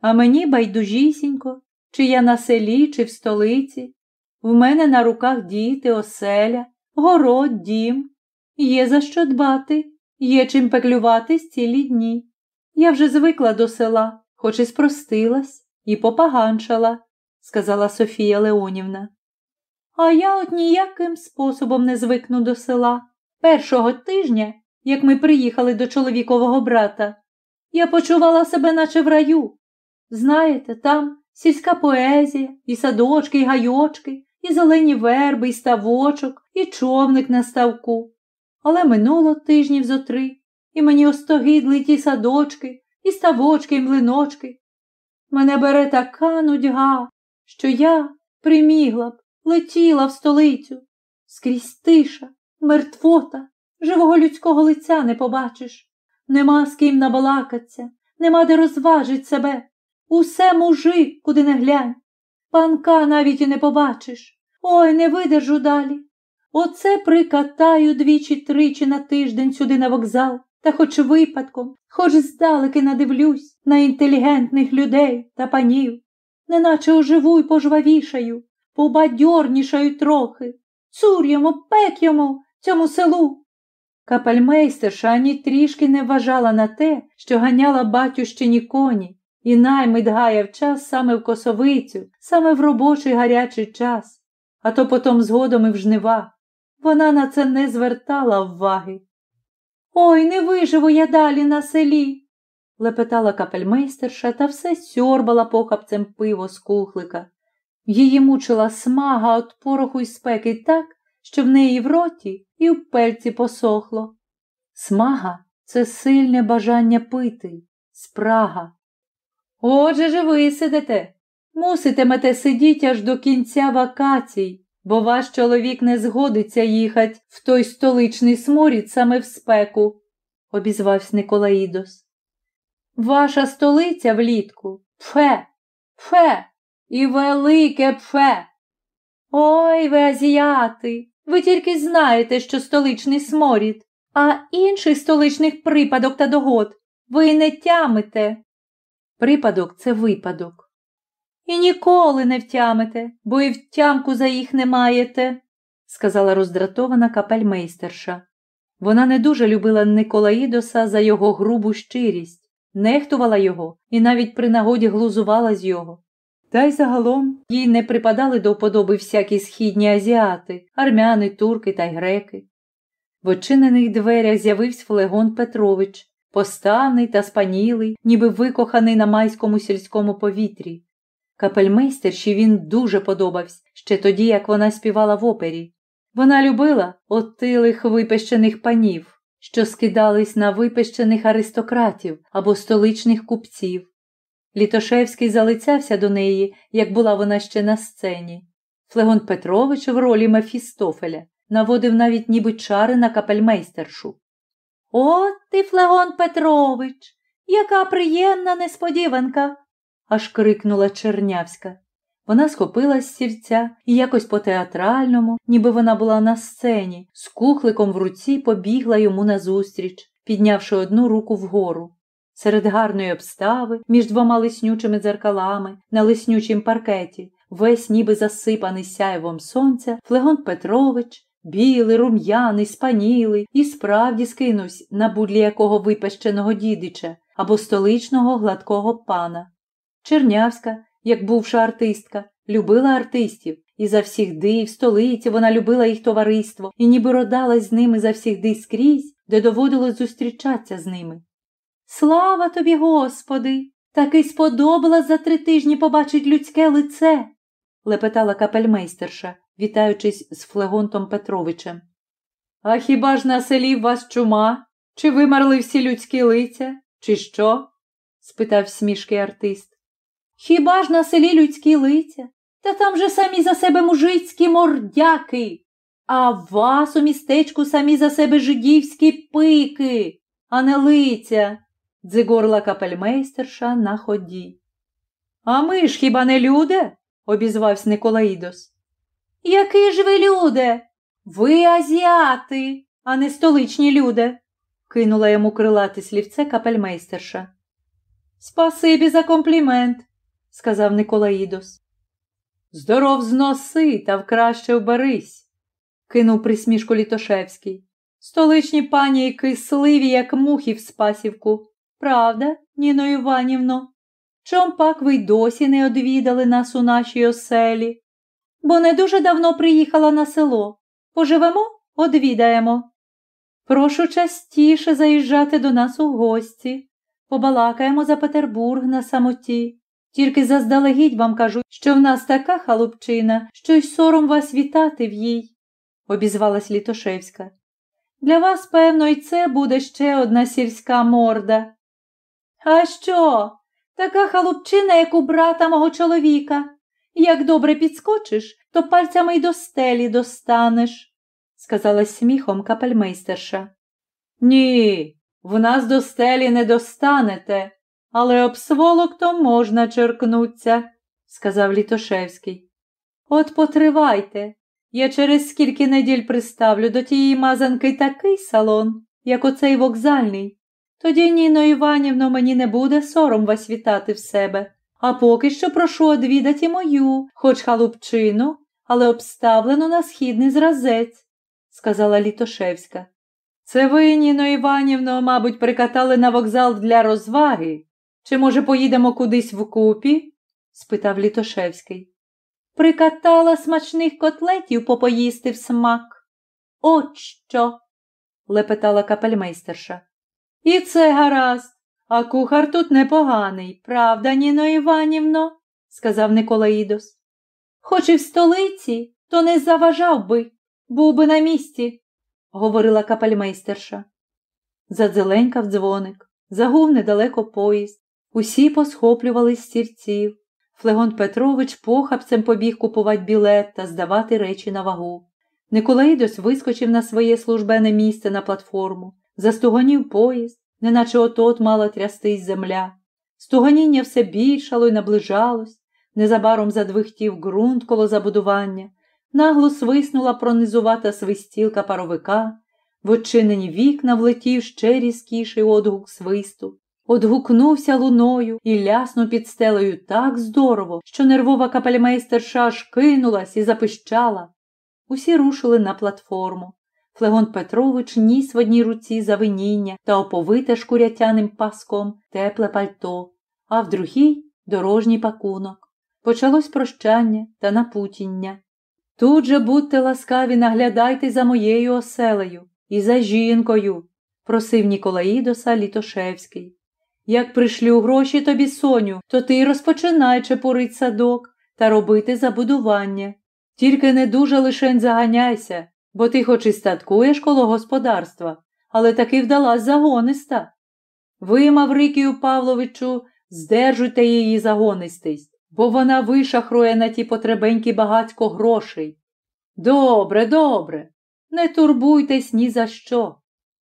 А мені байдужісінько, чи я на селі, чи в столиці. В мене на руках діти, оселя, город, дім. Є за що дбати, є чим пеклюватись цілі дні. Я вже звикла до села, хоч і спростилась, і попаганчала, сказала Софія Леонівна. А я от ніяким способом не звикну до села. Першого тижня, як ми приїхали до чоловікового брата, я почувала себе, наче в раю. Знаєте, там сільська поезія, і садочки, і гайочки, і зелені верби, і ставочок, і човник на ставку. Але минуло тижнів зо три, і мені остогидли ті садочки, і ставочки, і млиночки. Мене бере така нудьга, що я примігла б, летіла в столицю. Скрізь тиша, мертвота, живого людського лиця не побачиш. Нема з ким набалакаться, нема де розважить себе. Усе мужик, куди не глянь. Панка навіть і не побачиш. Ой, не видержу далі. Оце прикатаю двічі тричі на тиждень сюди на вокзал, та хоч випадком, хоч здалеки надивлюсь на інтелігентних людей та панів, неначе оживу й пожвавішаю, побадьорнішаю трохи. Цур йому, пек йому, цьому селу. Капельмейстерша ані трішки не вважала на те, що ганяла батющині коні, і наймит гаяв час саме в косовицю, саме в робочий гарячий час, а то потом згодом і в жнива. Вона на це не звертала уваги. Ой, не виживу я далі на селі, лепетала капельмейстерша та все сьорбала похапцем пиво з кухлика. Її мучила смага от пороху й спеки так, що в неї в роті і в пельці посохло. Смага це сильне бажання пити, спрага. Отже ж ви сидите, муситимете сидіти аж до кінця вакацій, бо ваш чоловік не згодиться їхати в той столичний сморід саме в спеку, обізвався Николаїдос. Ваша столиця влітку пфе, пфе і велике пфе. Ой ви азіати, ви тільки знаєте, що столичний сморід, а інших столичних припадок та догод ви не тямите. Припадок це випадок. І ніколи не втямите, бо і втямку за їх не маєте, сказала роздратована капельмейстерша. Вона не дуже любила Николаїдоса за його грубу щирість, нехтувала його і навіть при нагоді глузувала з його. Та й загалом їй не припадали до вподоби всякі східні азіати, армяни, турки та й греки. В очинених дверях з'явився Флегон Петрович, поставний та спанілий, ніби викоханий на майському сільському повітрі. Капельмейстерші він дуже подобався ще тоді, як вона співала в опері. Вона любила отилих випещених панів, що скидались на випещених аристократів або столичних купців. Літошевський залицявся до неї, як була вона ще на сцені. Флегон Петрович в ролі Мефістофеля наводив навіть ніби чари на капельмейстершу. От ти, Флегон Петрович, яка приємна несподіванка, аж крикнула Чернявська. Вона схопилась з сірця і якось по-театральному, ніби вона була на сцені, з кухликом в руці побігла йому назустріч, піднявши одну руку вгору. Серед гарної обстави, між двома лиснючими дзеркалами, на лиснючім паркеті, весь ніби засипаний сяєвом сонця, Флегон Петрович, білий, рум'яний, спанілий, і справді скинувся на будлі якого випещеного дідича або столичного гладкого пана. Чернявська, як бувша артистка, любила артистів, і за всіх в столиці вона любила їх товариство і ніби родалась з ними за всіх скрізь, де доводилось зустрічатися з ними. Слава тобі, Господи! Таки сподобалось за три тижні побачить людське лице, лепетала капельмейстерша, вітаючись з Флегонтом Петровичем. А хіба ж на селі вас чума? Чи вимерли всі людські лиця, чи що? спитав смішкий артист. Хіба ж на селі людські лиця? Та там же самі за себе мужицькі мордяки, а вас у містечку самі за себе жидівські пики, а не лиця, дзигорла капельмейстерша на ході. А ми ж хіба не люди? обізвався Николаїдос. Які ж ви люди? Ви азіати, а не столичні люди, кинула йому крилати слівце капельмейстерша. Спасибі за комплімент, сказав Николаїдос. Здоров зноси та вкраще вберись, кинув присмішку Літошевський. Столичні пані кисливі, як мухи в спасівку. Правда, Ніно Іванівно? Чом пак ви досі не одвідали нас у нашій оселі? Бо не дуже давно приїхала на село. Поживемо, одвідаємо. Прошу частіше заїжджати до нас у гості. Побалакаємо за Петербург на самоті. Тільки заздалегідь вам кажу, що в нас така халупчина, що й сором вас вітати в їй, обізвалась Літошевська. Для вас, певно, і це буде ще одна сільська морда. А що? Така халупчина, як у брата мого чоловіка. Як добре підскочиш, то пальцями й до стелі достанеш, сказала сміхом капельмейстерша. Ні, в нас до стелі не достанете, але об сволоктом можна черкнуться, сказав Літошевський. От потривайте. Я через скільки неділь приставлю до тієї мазанки такий салон, як оцей вокзальний. Тоді, Ніно Іванівно, мені не буде сором вас вітати в себе. А поки що прошу одвідати мою, хоч халупчину, але обставлену на східний зразець, сказала Літошевська. Це ви, Ніно Іванівно, мабуть, прикатали на вокзал для розваги. Чи, може, поїдемо кудись вкупі? спитав Літошевський. Прикатала смачних котлетів попоїсти в смак. От що? лепетала капельмейстерша. І це гаразд, а кухар тут непоганий, правда, Ніно Іванівно, сказав Николаїдос. Хоч і в столиці, то не заважав би, був би на місці, говорила капельмейстерша. Задзеленькав дзвоник, загув недалеко поїзд. Усі посхоплювали з стільців. Флегон Петрович похапцем побіг купувати білет та здавати речі на вагу. Николаїдос вискочив на своє службене місце на платформу, застуганів поїзд, неначе отот мала трястись земля. Стуганіння все більшало й наближалось, незабаром задвихтів ґрунт коло забудування, нагло свиснула пронизувата свистілка паровика, в очинені вікна влетів ще різкіший одгук свисту. Одгукнувся луною і ляснув під стелею так здорово, що нервова капельмейстерша аж кинулась і запищала. Усі рушили на платформу. Флегон Петрович ніс в одній руці завиніння та оповите шкурятяним паском тепле пальто, а в другій дорожній пакунок. Почалось прощання та напутіння. Тут же будьте ласкаві, наглядайте за моєю оселею і за жінкою, просив Ніколаїдоса Літошевський. Як пришлю гроші тобі, соню, то ти розпочинай чепурить садок та робити забудування. Тільки не дуже лишень заганяйся, бо ти хоч і статкуєш коло господарства, але таки вдалась загониста. Ви, Маврикію Павловичу, здержуйте її загонистість, бо вона вишахрує на ті потребенькі багатько грошей. Добре, добре, не турбуйтесь ні за що.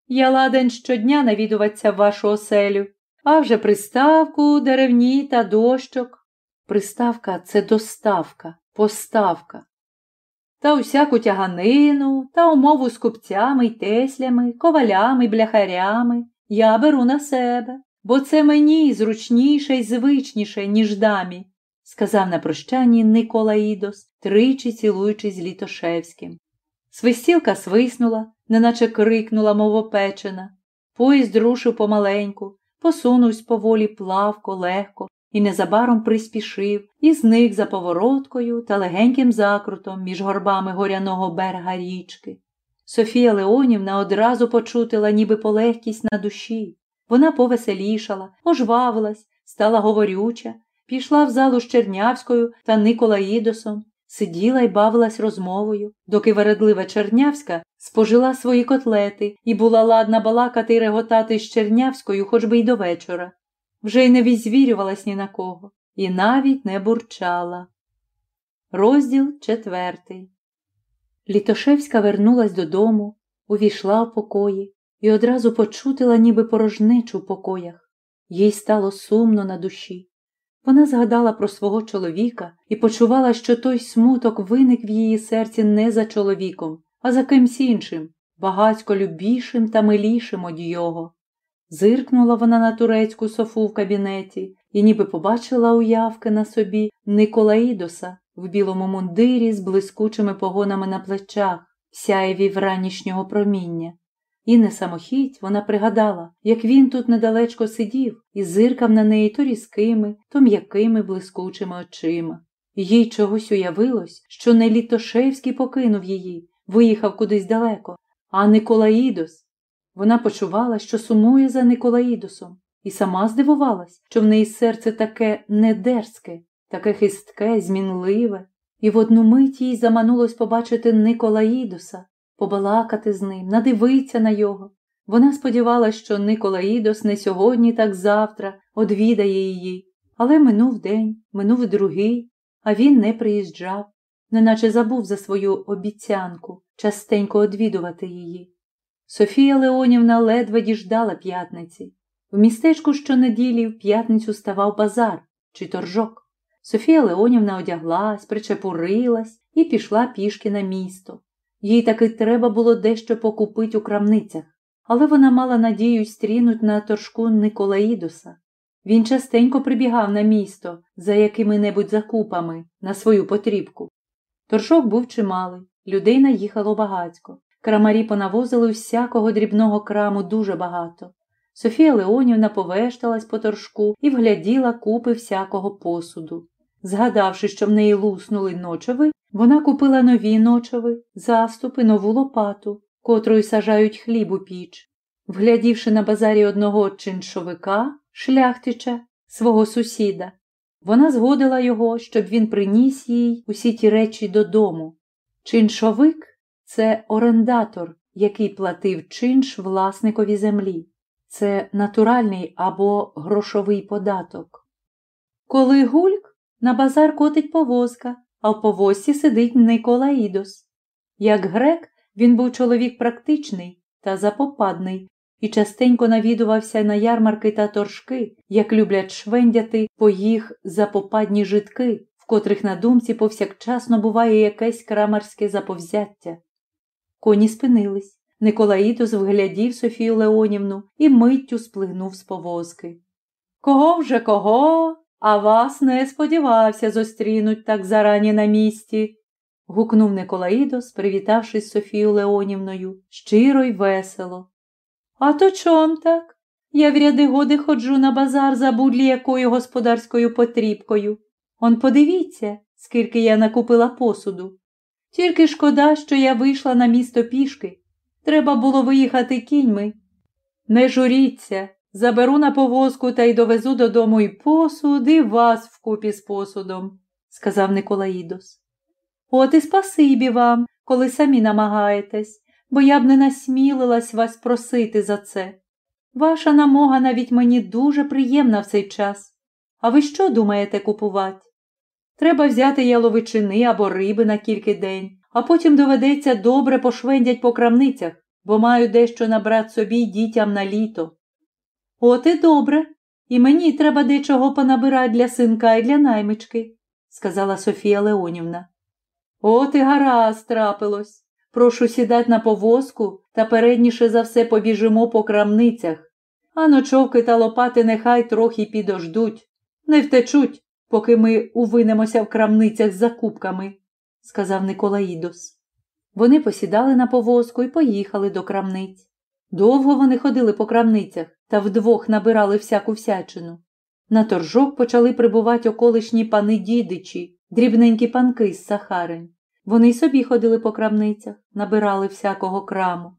Я ладен щодня навідуватися в вашу оселю. А вже приставку, деревні та дощок. Приставка це доставка, поставка. Та усяку тяганину та умову з купцями й теслями, ковалями, й бляхарями я беру на себе, бо це мені зручніше й звичніше, ніж дамі, сказав на прощанні Николаїдос, тричі цілуючись з Літошевським. Свистілка свиснула, неначе крикнула, мов опечена. Поїзд рушив помаленьку, посунувся поволі плавко, легко, і незабаром приспішив і зник за повороткою та легеньким закрутом між горбами горяного берега річки. Софія Леонівна одразу почутила ніби полегкість на душі. Вона повеселішала, ожвавилась, стала говорюча, пішла в залу з Чернявською та Николаїдосом, сиділа й бавилась розмовою, доки вередлива Чернявська спожила свої котлети і була ладна балакати й реготати з Чернявською хоч би й до вечора. Вже й не візвірювалась ні на кого, і навіть не бурчала. Розділ четвертий. Літошевська вернулась додому, увійшла в покої і одразу почутила ніби порожнечу в покоях. Їй стало сумно на душі. Вона згадала про свого чоловіка і почувала, що той смуток виник в її серці не за чоловіком, а за кимсь іншим, багатько любішим та милішим од його. Зиркнула вона на турецьку софу в кабінеті і ніби побачила уявки на собі Николаїдоса в білому мундирі з блискучими погонами на плечах, сяєві вранішнього проміння. І не самохідь вона пригадала, як він тут недалечко сидів і зиркав на неї то різкими, то м'якими блискучими очима. Їй чогось уявилось, що не Літошевський покинув її, виїхав кудись далеко, а Николаїдос. Вона почувала, що сумує за Николаїдосом, і сама здивувалась, що в неї серце таке недерзке, таке хистке, змінливе, і в одну мить їй заманулось побачити Николаїдоса, побалакати з ним, надивитися на його. Вона сподівалася, що Николаїдос не сьогодні, так завтра одвідає її. Але минув день, минув другий, а він не приїжджав, неначе забув за свою обіцянку частенько одвідувати її. Софія Леонівна ледве діждала п'ятниці. В містечку щонеділі в п'ятницю ставав базар чи торжок. Софія Леонівна одяглась, причепурилась і пішла пішки на місто. Їй таки треба було дещо покупити у крамницях, але вона мала надію стрінуть на торжку Николаїдуса. Він частенько прибігав на місто за якими-небудь закупами на свою потрібку. Торжок був чималий, людей наїхало багатько. Крамарі понавозили всякого дрібного краму дуже багато. Софія Леонівна повешталась по торжку і вгляділа купи всякого посуду. Згадавши, що в неї луснули ночови, вона купила нові ночови, заступи, нову лопату, котрою сажають хліб у піч. Вглядівши на базарі одного чиншовика, шляхтича, свого сусіда, вона згодила його, щоб він приніс їй усі ті речі додому. Чиншовик це орендатор, який платив чинш власникові землі. Це натуральний або грошовий податок. Коли гульк на базар котить повозка, а в повозці сидить Николаїдос. Як грек, він був чоловік практичний та запопадний і частенько навідувався на ярмарки та торжки, як люблять швендяти по їх запопадні житки, в котрих на думці повсякчасно буває якесь крамарське заповзяття. Коні спинились. Николаїдос вглядів Софію Леонівну і миттю сплигнув з повозки. Кого вже кого, а вас не сподівався зустрінуть так зарані на місці. гукнув Николаїдос, привітавшись з Софією Леонівною, щиро й весело. А то чом так? Я в ряди годи ходжу на базар за будлі якою господарською потрібкою. Он подивіться, скільки я накупила посуду. Тільки шкода, що я вийшла на місто пішки. Треба було виїхати кіньми. Не журіться, заберу на повозку та й довезу додому і посуд, і вас вкупі з посудом, сказав Николаїдос. От і спасибі вам, коли самі намагаєтесь, бо я б не насмілилась вас просити за це. Ваша намога навіть мені дуже приємна в цей час. А ви що думаєте купувати? Треба взяти яловичини або риби на кілька день, а потім доведеться добре пошвендять по крамницях, бо маю дещо набрати собі й дітям на літо. От і добре, і мені треба дечого понабирати для синка і для наймички, сказала Софія Леонівна. От і гаразд трапилось. Прошу сідати на повозку та передніше за все побіжимо по крамницях. а ночовки та лопати нехай трохи підождуть. Не втечуть, поки ми увинемося в крамницях з закупками, сказав Николаїдос. Вони посідали на повозку і поїхали до крамниць. Довго вони ходили по крамницях та вдвох набирали всяку всячину. На торжок почали прибувати околишні пани дідичі, дрібненькі панки з Сахарень. Вони й собі ходили по крамницях, набирали всякого краму.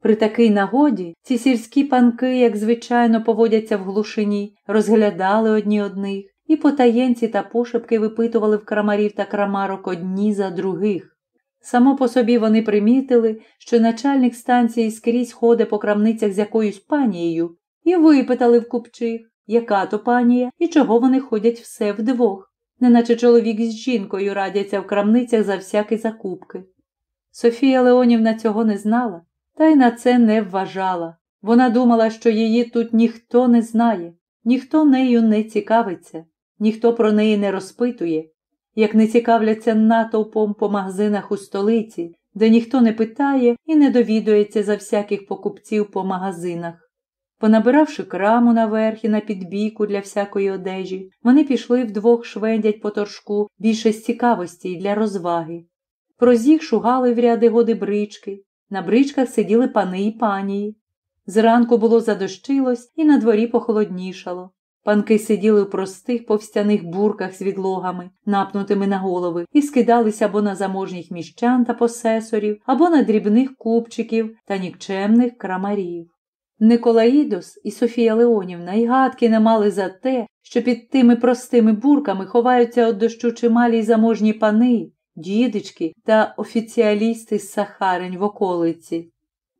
При такій нагоді ці сільські панки, як звичайно, поводяться в глушині, розглядали одні одних і потаєнці та пошепки випитували в крамарів та крамарок одні за других. Само по собі вони примітили, що начальник станції скрізь ходить по крамницях з якоюсь панією, і випитали в купчих, яка то панія і чого вони ходять все вдвох, неначе чоловік з жінкою радяться в крамницях за всякі закупки. Софія Леонівна цього не знала, та й на це не вважала. Вона думала, що її тут ніхто не знає, ніхто нею не цікавиться, ніхто про неї не розпитує, як не цікавляться натовпом по магазинах у столиці, де ніхто не питає і не довідується за всяких покупців по магазинах. Понабиравши краму наверх і на підбійку для всякої одежі, вони пішли вдвох швендять по торжку більше з цікавості й для розваги. Прозіг шугали в ряди годи брички, на бричках сиділи пани і панії. Зранку було задощилось і на дворі похолоднішало. Панки сиділи в простих повстяних бурках з відлогами, напнутими на голови, і скидалися або на заможніх міщан та посесорів, або на дрібних купчиків та нікчемних крамарів. Николаїдос і Софія Леонівна й гадки не мали за те, що під тими простими бурками ховаються від дощу чималі й заможні пани, дідички та офіціалісти з Сахарень в околиці.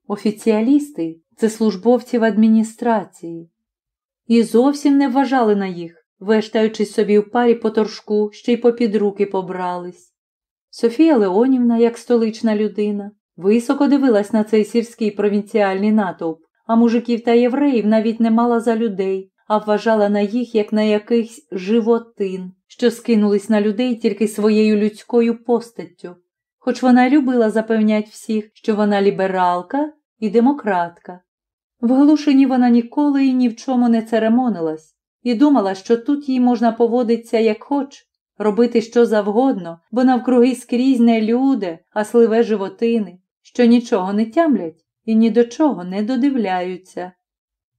Офіціалісти це службовці в адміністрації. І зовсім не вважали на їх, вештаючись собі в парі по торжку, ще й попід руки побрались. Софія Леонівна, як столична людина, високо дивилась на цей сільський провінціальний натовп, а мужиків та євреїв навіть не мала за людей, а вважала на їх як на якихось животин, що скинулись на людей тільки своєю людською постаттю. Хоч вона любила запевнять всіх, що вона лібералка і демократка. В Глушині вона ніколи і ні в чому не церемонилась і думала, що тут їй можна поводитися як хоч, робити що завгодно, бо навкруги скрізь не люди, а сливе животини, що нічого не тямлять і ні до чого не додивляються.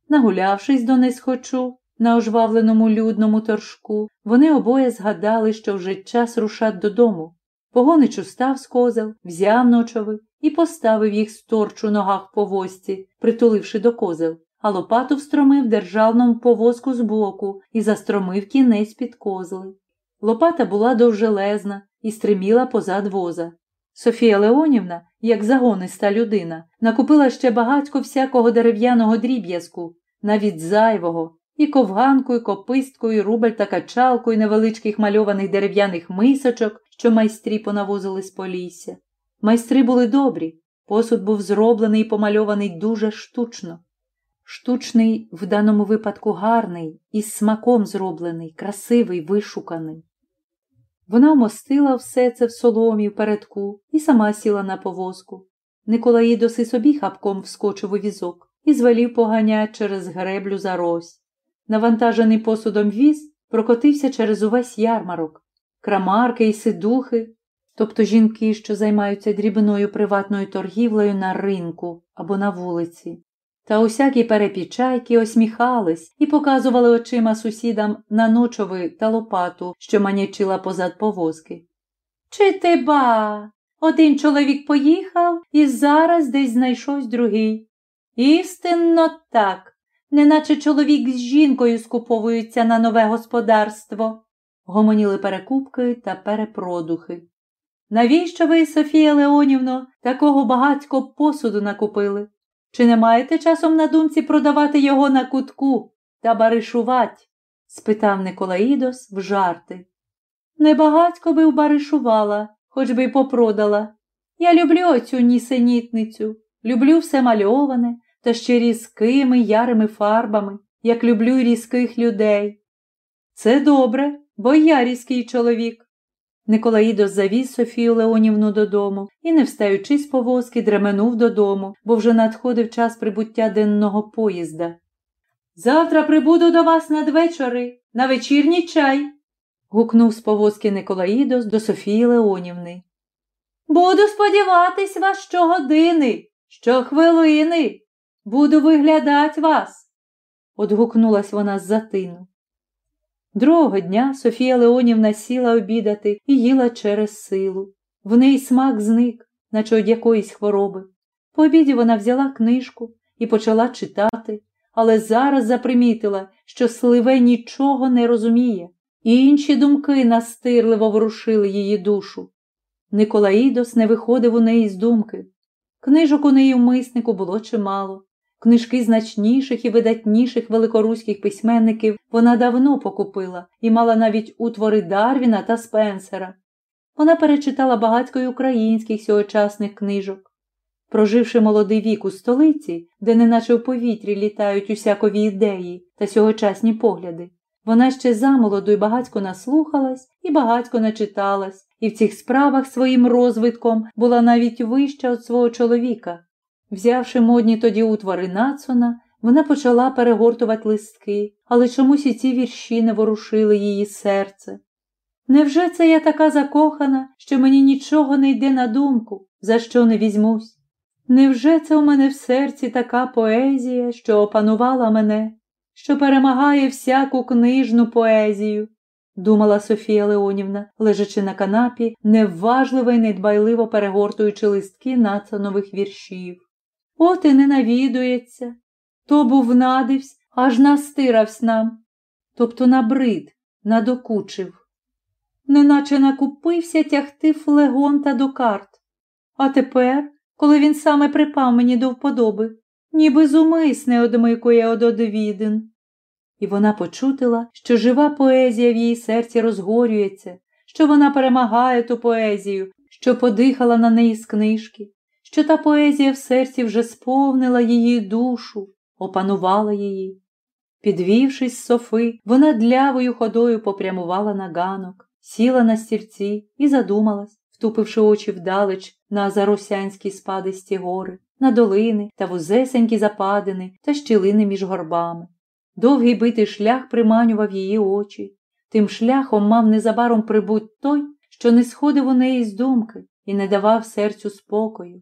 Нагулявшись до несхочу на ожвавленому людному торжку, вони обоє згадали, що вже час рушать додому. Погонич устав з козел, взяв ночови і поставив їх сторч у ногах по возці, притуливши до козел, а лопату встромив державному повозку збоку і застромив кінець під козли. Лопата була довжелезна і стриміла позад воза. Софія Леонівна, як загониста людина, накупила ще багатько всякого дерев'яного дріб'язку, навіть зайвого, і ковганку, і копистку, і рубель та качалку, і невеличких мальованих дерев'яних мисочок, що майстрі понавозили з полісся. Майстри були добрі, посуд був зроблений і помальований дуже штучно. Штучний, в даному випадку гарний, із смаком зроблений, красивий, вишуканий. Вона вмостила все це в соломі в передку і сама сіла на повозку. Николаїдос і собі хапком вскочив у візок і звелів поганять через греблю за рось. Навантажений посудом віз прокотився через увесь ярмарок. Крамарки і сидухи тобто жінки, що займаються дрібною приватною торгівлею на ринку або на вулиці. Та усякі перепічайки осміхались і показували очима сусідам на ночови та лопату, що манячила позад повозки. Чи ти ба? Один чоловік поїхав і зараз десь знайшовсь другий. Істинно так, неначе чоловік з жінкою скуповуються на нове господарство, гомоніли перекупки та перепродухи. Навіщо ви, Софія Леонівно, такого багатько посуду накупили? Чи не маєте часом на думці продавати його на кутку та баришувать? спитав Николаїдос в жарти. Небагатько би вбаришувала, хоч би й попродала. Я люблю оцю нісенітницю, люблю все мальоване та ще різкими ярими фарбами, як люблю різких людей. Це добре, бо я різкий чоловік. Николаїдос завіз Софію Леонівну додому і, не встаючи з повозки, дременув додому, бо вже надходив час прибуття денного поїзда. Завтра прибуду до вас надвечори, на вечірній чай, гукнув з повозки Николаїдос до Софії Леонівни. Буду сподіватись вас щогодини, щохвилини. Буду виглядать вас, одгукнулась вона з затину. Другого дня Софія Леонівна сіла обідати і їла через силу. В неї смак зник, наче од якоїсь хвороби. По обіді вона взяла книжку і почала читати, але зараз запримітила, що сливе нічого не розуміє, і інші думки настирливо ворушили її душу. Николаїдос не виходив у неї з думки. Книжок у неї в миснику було чимало. Книжки значніших і видатніших великоруських письменників вона давно покупила і мала навіть утвори Дарвіна та Спенсера. Вона перечитала багатько й українських сьогочасних книжок. Проживши молодий вік у столиці, де неначе в повітрі літають усякові ідеї та сьогочасні погляди, вона ще замолоду й багатько наслухалась і багатько начиталась, і в цих справах своїм розвитком була навіть вища від свого чоловіка. Взявши модні тоді утвори Нацона, вона почала перегортувати листки, але чомусь і ці вірші не ворушили її серце. Невже це я така закохана, що мені нічого не йде на думку, за що не візьмусь? Невже це у мене в серці така поезія, що опанувала мене, що перемагає всяку книжну поезію? думала Софія Леонівна, лежачи на канапі, невважливо й недбайливо перегортуючи листки нацанових віршів. От і не навідується. То був надивсь, аж настиравсь нам, тобто набрид, надокучив. Неначе накупився тягти флегонта до карт. А тепер, коли він саме припав мені до вподоби, ніби зумисне одмикує од одвідин. І вона почутила, що жива поезія в її серці розгорюється, що вона перемагає ту поезію, що подихала на неї з книжки, що та поезія в серці вже сповнила її душу, опанувала її. Підвівшись з софи, вона длявою ходою попрямувала на ганок, сіла на стільці і задумалась, втупивши очі вдалеч на заросянські спадисті гори, на долини та вузесенькі западини та щілини між горбами. Довгий битий шлях приманював її очі. Тим шляхом мав незабаром прибуть той, що не сходив у неї з думки і не давав серцю спокою.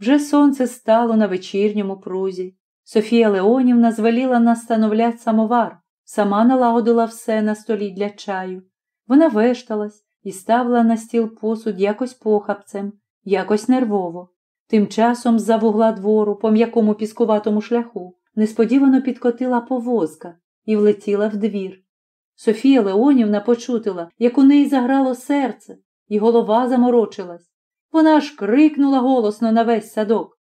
Вже сонце стало на вечірньому прузі. Софія Леонівна звеліла настановлять самовар, сама налагодила все на столі для чаю. Вона вешталась і ставила на стіл посуд якось похапцем, якось нервово. Тим часом з-за вугла двору, по м'якому піскуватому шляху, несподівано підкотила повозка і влетіла в двір. Софія Леонівна почутила, як у неї заграло серце, і голова заморочилась. Вона аж крикнула голосно на весь садок.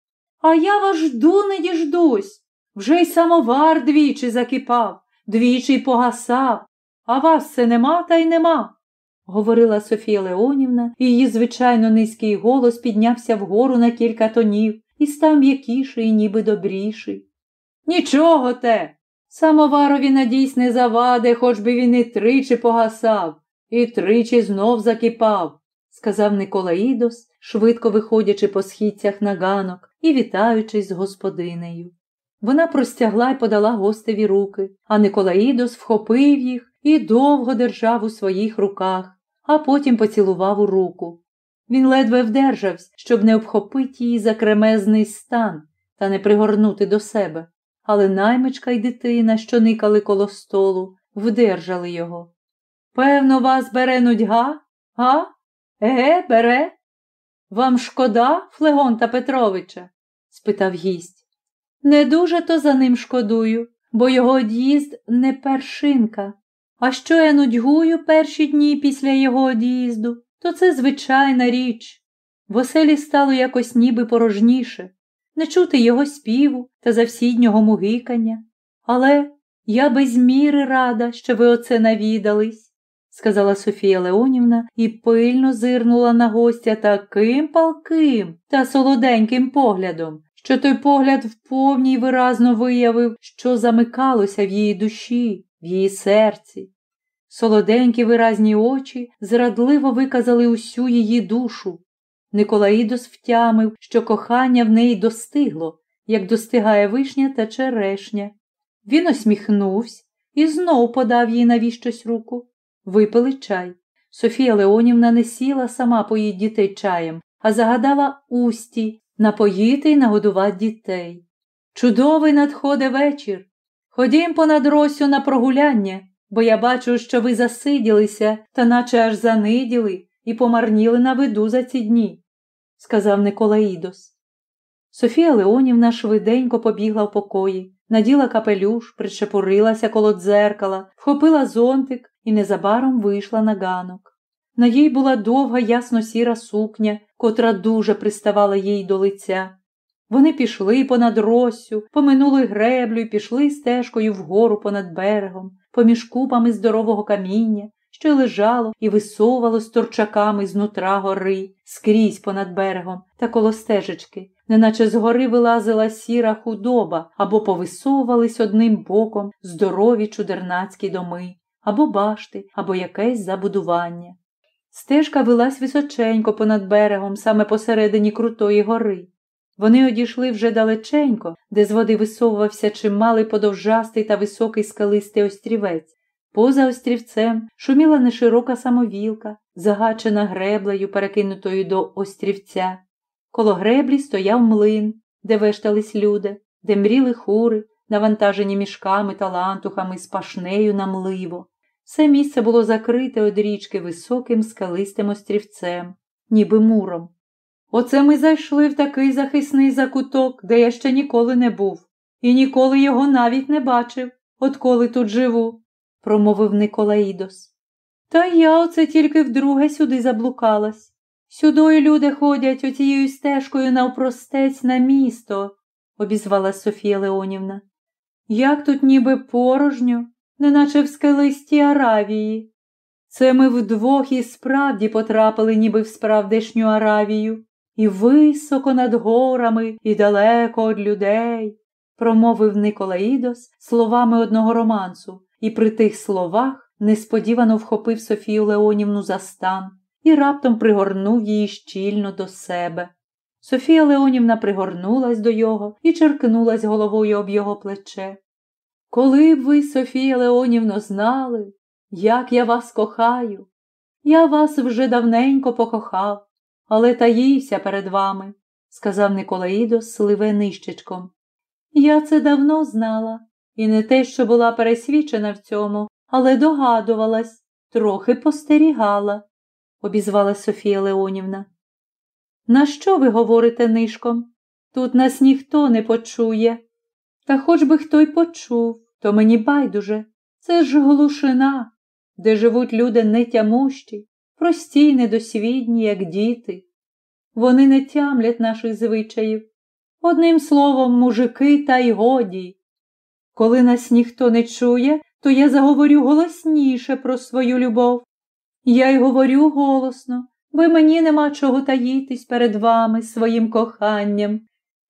А я вас жду не діждусь. Вже й самовар двічі закипав, двічі й погасав, а вас все нема та й нема, говорила Софія Леонівна, і її звичайно низький голос піднявся вгору на кілька тонів і став м'якіший, ніби добріший. Нічого те. Самоварові надійсь не заваде, хоч би він і тричі погасав, і тричі знов закипав, сказав Николаїдос, швидко виходячи по східцях на ганок і вітаючись з господинею. Вона простягла й подала гостеві руки, а Николаїдос вхопив їх і довго держав у своїх руках, а потім поцілував у руку. Він ледве вдержався, щоб не обхопити її за кремезний стан та не пригорнути до себе але наймичка й дитина, що никали коло столу, вдержали його. Певно, вас бере нудьга, га? Еге, бере? Вам шкода, Флегонта Петровича? спитав гість. Не дуже то за ним шкодую, бо його од'їзд не першинка. А що я нудьгую перші дні після його од'їзду, то це звичайна річ. В оселі стало якось ніби порожніше не чути його співу та завсіднього мугикання. Але я без міри рада, що ви оце навідались, сказала Софія Леонівна і пильно зирнула на гостя таким палким та солоденьким поглядом, що той погляд вповні й виразно виявив, що замикалося в її душі, в її серці. Солоденькі виразні очі зрадливо виказали усю її душу, Николаїдос втямив, що кохання в неї достигло, як достигає вишня та черешня. Він усміхнувся і знов подав їй навіщось руку. Випили чай. Софія Леонівна не сіла сама поїть дітей чаєм, а загадала усті напоїти й нагодувати дітей. Чудовий надходить вечір. Ходім понад Росю на прогуляння, бо я бачу, що ви засиділися та наче аж заниділи і помарніли на виду за ці дні, сказав Николаїдос. Софія Леонівна швиденько побігла в покої, наділа капелюш, причепурилася коло дзеркала, вхопила зонтик і незабаром вийшла на ганок. На їй була довга ясно сіра сукня, котра дуже приставала їй до лиця. Вони пішли понад Россю, поминули греблю і пішли стежкою вгору понад берегом, поміж купами здорового каміння, що лежало і торчаками з нутра гори, скрізь понад берегом та коло стежечки, неначе з гори вилазила сіра худоба або повисовувались одним боком здорові чудернацькі доми, або башти, або якесь забудування. Стежка вилась височенько понад берегом, саме посередині Крутої гори. Вони одійшли вже далеченько, де з води висовувався чималий подовжастий та високий скалистий острівець. Поза острівцем шуміла неширока самовілка, загачена греблею, перекинутою до острівця. Коло греблі стояв млин, де вештались люди, де мріли хури, навантажені мішками та лантухами з пашнею на мливо. Все місце було закрите од річки високим скалистим острівцем, ніби муром. Оце ми зайшли в такий захисний закуток, де я ще ніколи не був, і ніколи його навіть не бачив, отколи тут живу, промовив Николаїдос. Та я оце тільки вдруге сюди заблукалась. Сюдою люди ходять оцією стежкою навпростець на місто, обізвалась Софія Леонівна. Як тут ніби порожньо, неначе в скелистій Аравії. Це ми вдвох і справді потрапили ніби в справдешню Аравію, і високо над горами, і далеко від людей, промовив Николаїдос словами одного романсу, і при тих словах несподівано вхопив Софію Леонівну за стан і раптом пригорнув її щільно до себе. Софія Леонівна пригорнулась до його і черкнулась головою об його плече. Коли б ви, Софія Леонівно, знали, як я вас кохаю, я вас вже давненько покохав, але таївся перед вами, сказав Николаїдос сливе нищечком. Я це давно знала, і не те, що була пересвідчена в цьому, але догадувалась, трохи постерігала, обізвала Софія Леонівна. На що ви говорите нишком? Тут нас ніхто не почує. Та хоч би хто й почув, то мені байдуже. Це ж глушина, де живуть люди нетямущі, прості й недосвідні, як діти. Вони не тямлять наших звичаїв. Одним словом, мужики та й годі. Коли нас ніхто не чує, то я заговорю голосніше про свою любов. Я й говорю голосно, бо мені нема чого таїтись перед вами своїм коханням.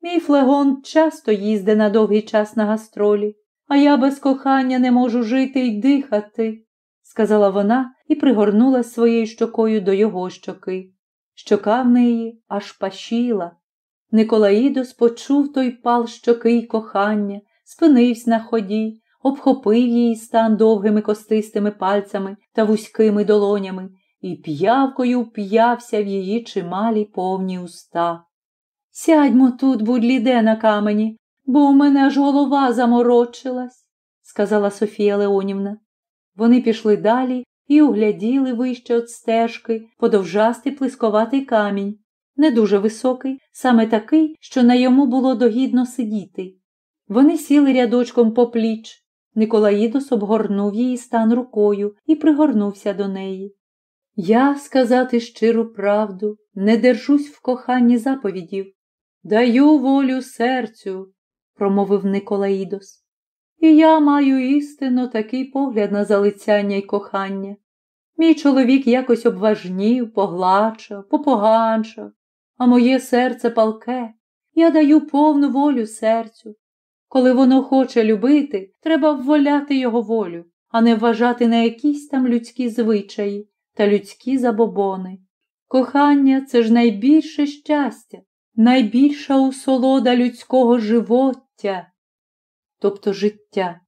Мій флегон часто їздить на довгий час на гастролі, а я без кохання не можу жити й дихати, сказала вона і пригорнула своєю щокою до його щоки. Щока в неї аж пашіла. Николаїдос почув той пал щоки й кохання, спинився на ході, обхопив її стан довгими костистими пальцями та вузькими долонями і п'явкою вп'явся в її чималі повні уста. Сядьмо тут, будь ліде на камені, бо у мене аж голова заморочилась, сказала Софія Леонівна. Вони пішли далі і угляділи вище от стежки подовжастий плисковатий камінь, не дуже високий, саме такий, що на йому було догідно сидіти. Вони сіли рядочком по пліч. Николаїдос обгорнув її стан рукою і пригорнувся до неї. Я, сказати щиру правду, не держусь в коханні заповідів. Даю волю серцю, промовив Николаїдос. І я маю істинно такий погляд на залицяння й кохання. Мій чоловік якось обважнів, поглачав, попоганшав, а моє серце палке, я даю повну волю серцю. Коли воно хоче любити, треба вволяти його волю, а не вважати на якісь там людські звичаї та людські забобони. Кохання це ж найбільше щастя, найбільша усолода людського живоття, тобто життя.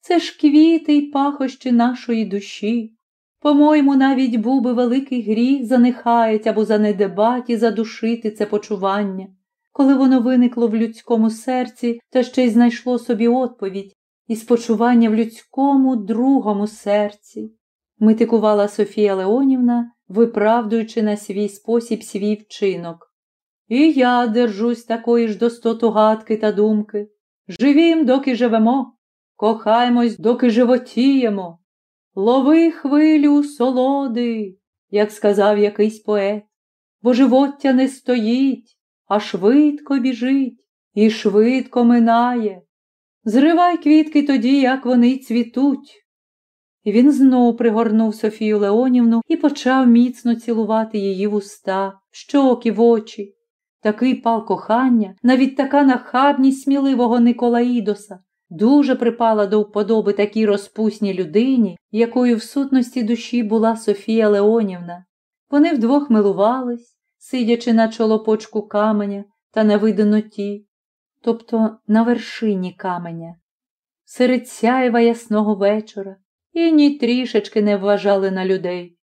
це ж квіти й пахощі нашої душі. По-моєму, навіть був би великий гріх занехаять або занедбать і задушити це почування, коли воно виникло в людському серці та ще й знайшло собі відповідь і спочування в людському другому серці. Митикувала Софія Леонівна, виправдуючи на свій спосіб свій вчинок. І я держусь такої ж достоту гадки та думки. Живім, доки живемо, кохаймось, доки животіємо. Лови хвилю солоди, як сказав якийсь поет, бо живоття не стоїть, а швидко біжить і швидко минає. Зривай квітки тоді, як вони цвітуть. І він знов пригорнув Софію Леонівну і почав міцно цілувати її в уста, щоки в очі. Такий пал кохання, навіть така нахабність сміливого Николаїдоса, дуже припала до вподоби такій розпусній людині, якою в сутності душі була Софія Леонівна. Вони вдвох милувались, сидячи на чолопочку каменя та на видноті, тобто на вершині каменя. Серед сяєва ясного вечора і ні трішечки не вважали на людей.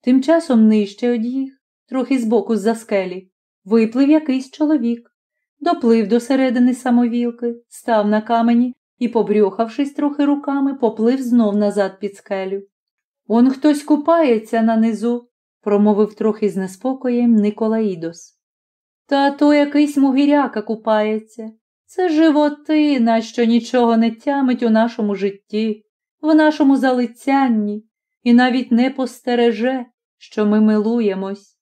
Тим часом нижче од їх, трохи збоку з за скелі, виплив якийсь чоловік, доплив до середини самовілки, став на камені і, побрюхавшись трохи руками, поплив знов назад під скелю. Он хтось купається нанизу, промовив трохи з неспокоєм Николаїдос. Та то якийсь мугіряка купається. Це животина, що нічого не тямить у нашому житті, в нашому залицянні і навіть не постереже, що ми милуємось.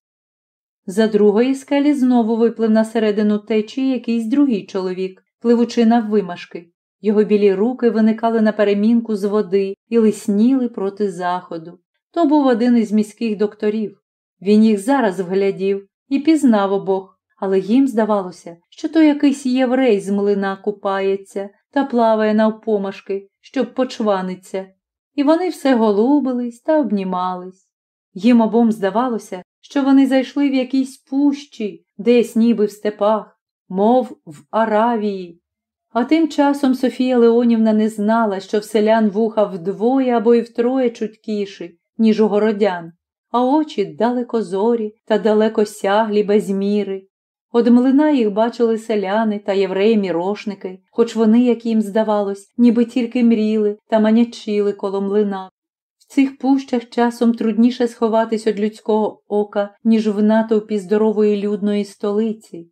За другої скелі знову виплив на середину течії якийсь другий чоловік, пливучи наввимашки. Його білі руки виникали на перемінку з води і лисніли проти заходу. То був один із міських докторів. Він їх зараз вглядів і пізнав обох, але їм здавалося, що то якийсь єврей з млина купається та плаває навпомашки, щоб почваниться. І вони все голубились та обнімались. Їм обом здавалося, що вони зайшли в якійсь пущі, десь ніби в степах, мов в Аравії. А тим часом Софія Леонівна не знала, що в селян вуха вдвоє або й втроє чуткіші, ніж у городян, а очі далекозорі та далекосяглі без міри. Од млина їх бачили селяни та євреї-мірошники, хоч вони, як їм здавалось, ніби тільки мріли та манячили коло млина. В цих пущах часом трудніше сховатись від людського ока, ніж в натовпі здорової людної столиці.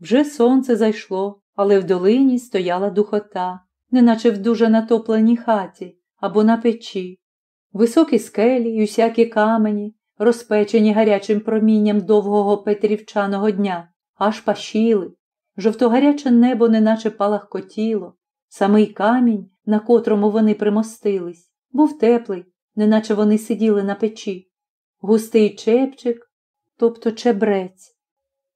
Вже сонце зайшло, але в долині стояла духота, неначе в дуже натопленій хаті або на печі. Високі скелі й усякі камені, розпечені гарячим промінням довгого петрівчаного дня, аж пашіли, жовтогаряче небо неначе палахкотіло, самий камінь, на котрому вони примостились, був теплий, неначе вони сиділи на печі, густий чепчик, тобто чебрець,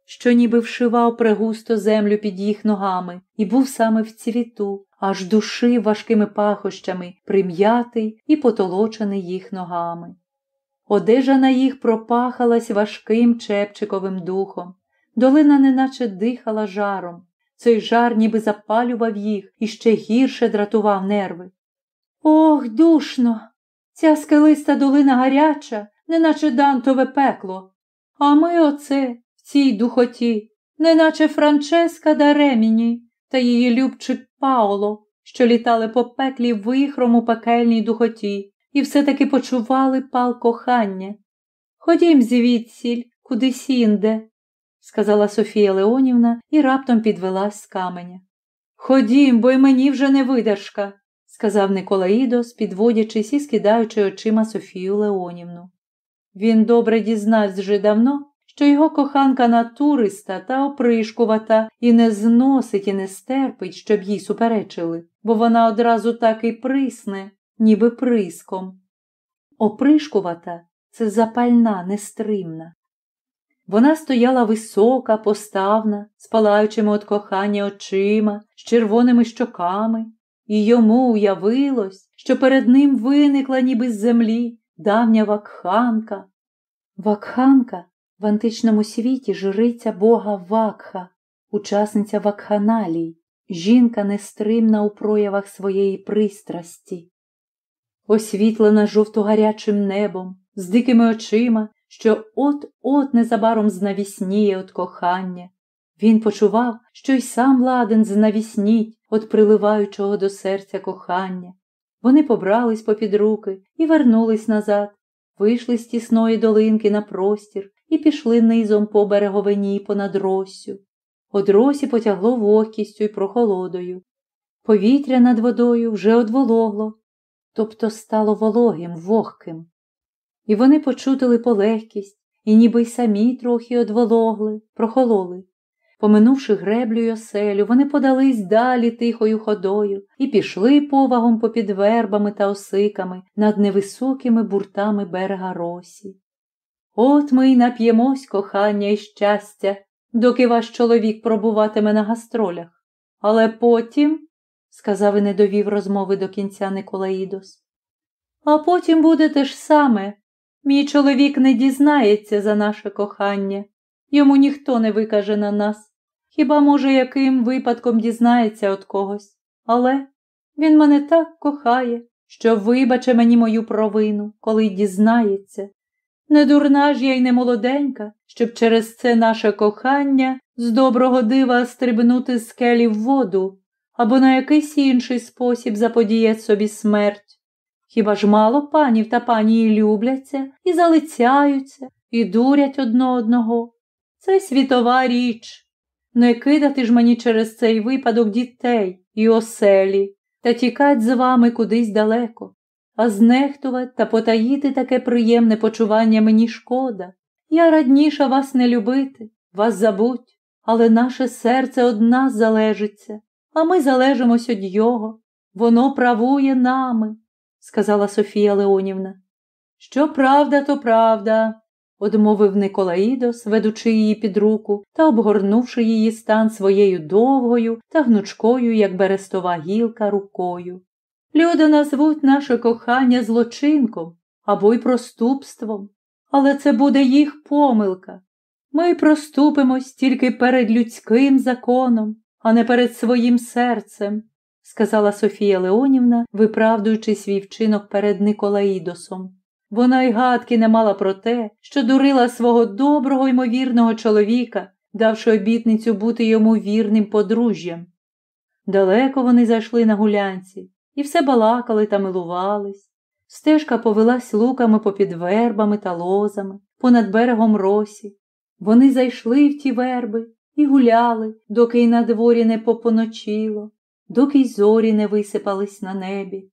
що ніби вшивав пригусто землю під їх ногами, і був саме в цвіту, аж душив важкими пахощами, прим'ятий і потолочений їх ногами. Одежа на їх пропахалась важким чепчиковим духом, долина неначе дихала жаром. Цей жар ніби запалював їх і ще гірше дратував нерви. Ох, душно! Ця скелиста долина гаряча, неначе дантове пекло. А ми оце в цій духоті, неначе Франческа да Реміні та її любчик Паоло, що літали по пеклі вихром у пекельній духоті, і все-таки почували пал кохання. Ходім звідсіль, куди сінде, сказала Софія Леонівна і раптом підвелась з каменя. Ходім, бо й мені вже не видержка, сказав Николаїдос, підводячись і скидаючи очима Софію Леонівну. Він добре дізнався вже давно, що його коханка натуриста та опришкувата і не зносить, і не стерпить, щоб їй суперечили, бо вона одразу так і присне, ніби приском. Опришкувата це запальна, нестримна. Вона стояла висока, поставна, з палаючими від кохання очима, з червоними щоками, і йому уявилось, що перед ним виникла ніби з землі давня вакханка. Вакханка в античному світі жриця бога Вакха, учасниця вакханалій, жінка нестримна у проявах своєї пристрасті, освітлена жовто-гарячим небом, з дикими очима, що от-от незабаром знавісніє от кохання. Він почував, що й сам ладен знавісніть от приливаючого до серця кохання. Вони побрались попід руки і вернулись назад, вийшли з тісної долинки на простір і пішли низом по береговині понад Россю. Од росі потягло вогкістю й прохолодою. Повітря над водою вже одвологло, тобто стало вологим, вогким. І вони почутили полегкість, і ніби й самі трохи одвологли, прохололи. Поминувши греблю й оселю, вони подались далі тихою ходою і пішли повагом попід вербами та осиками над невисокими буртами берега росі. От ми й нап'ємось кохання і щастя, доки ваш чоловік пробуватиме на гастролях. Але потім, сказав і не довів розмови до кінця Николаїдос, а потім буде те ж саме. Мій чоловік не дізнається за наше кохання, йому ніхто не викаже на нас. Хіба, може, яким випадком дізнається від когось, але він мене так кохає, що вибаче мені мою провину, коли дізнається. Не дурна ж я й не молоденька, щоб через це наше кохання з доброго дива стрибнути з скелі в воду або на якийсь інший спосіб заподіять собі смерть. Хіба ж мало панів та пані любляться і залицяються, і дурять одно одного? Це світова річ. Не кидати ж мені через цей випадок дітей і оселі та тікать з вами кудись далеко, а знехтувати та потаїти таке приємне почування мені шкода. Я радніша вас не любити, вас забудь, але наше серце од нас залежиться, а ми залежимось од його. Воно правує нами, сказала Софія Леонівна. Що правда, то правда, одмовив Николаїдос, ведучи її під руку та обгорнувши її стан своєю довгою та гнучкою, як берестова гілка, рукою. Люди назвуть наше кохання злочинком або й проступством, але це буде їх помилка. Ми проступимось тільки перед людським законом, а не перед своїм серцем, сказала Софія Леонівна, виправдуючи свій вчинок перед Николаїдосом. Вона й гадки не мала про те, що дурила свого доброго ймовірного чоловіка, давши обітницю бути йому вірним подружжям. Далеко вони зайшли на гулянці і все балакали та милувались. Стежка повелась луками попід вербами та лозами, понад берегом росі. Вони зайшли в ті верби і гуляли, доки й на дворі не попоночило, доки й зорі не висипались на небі.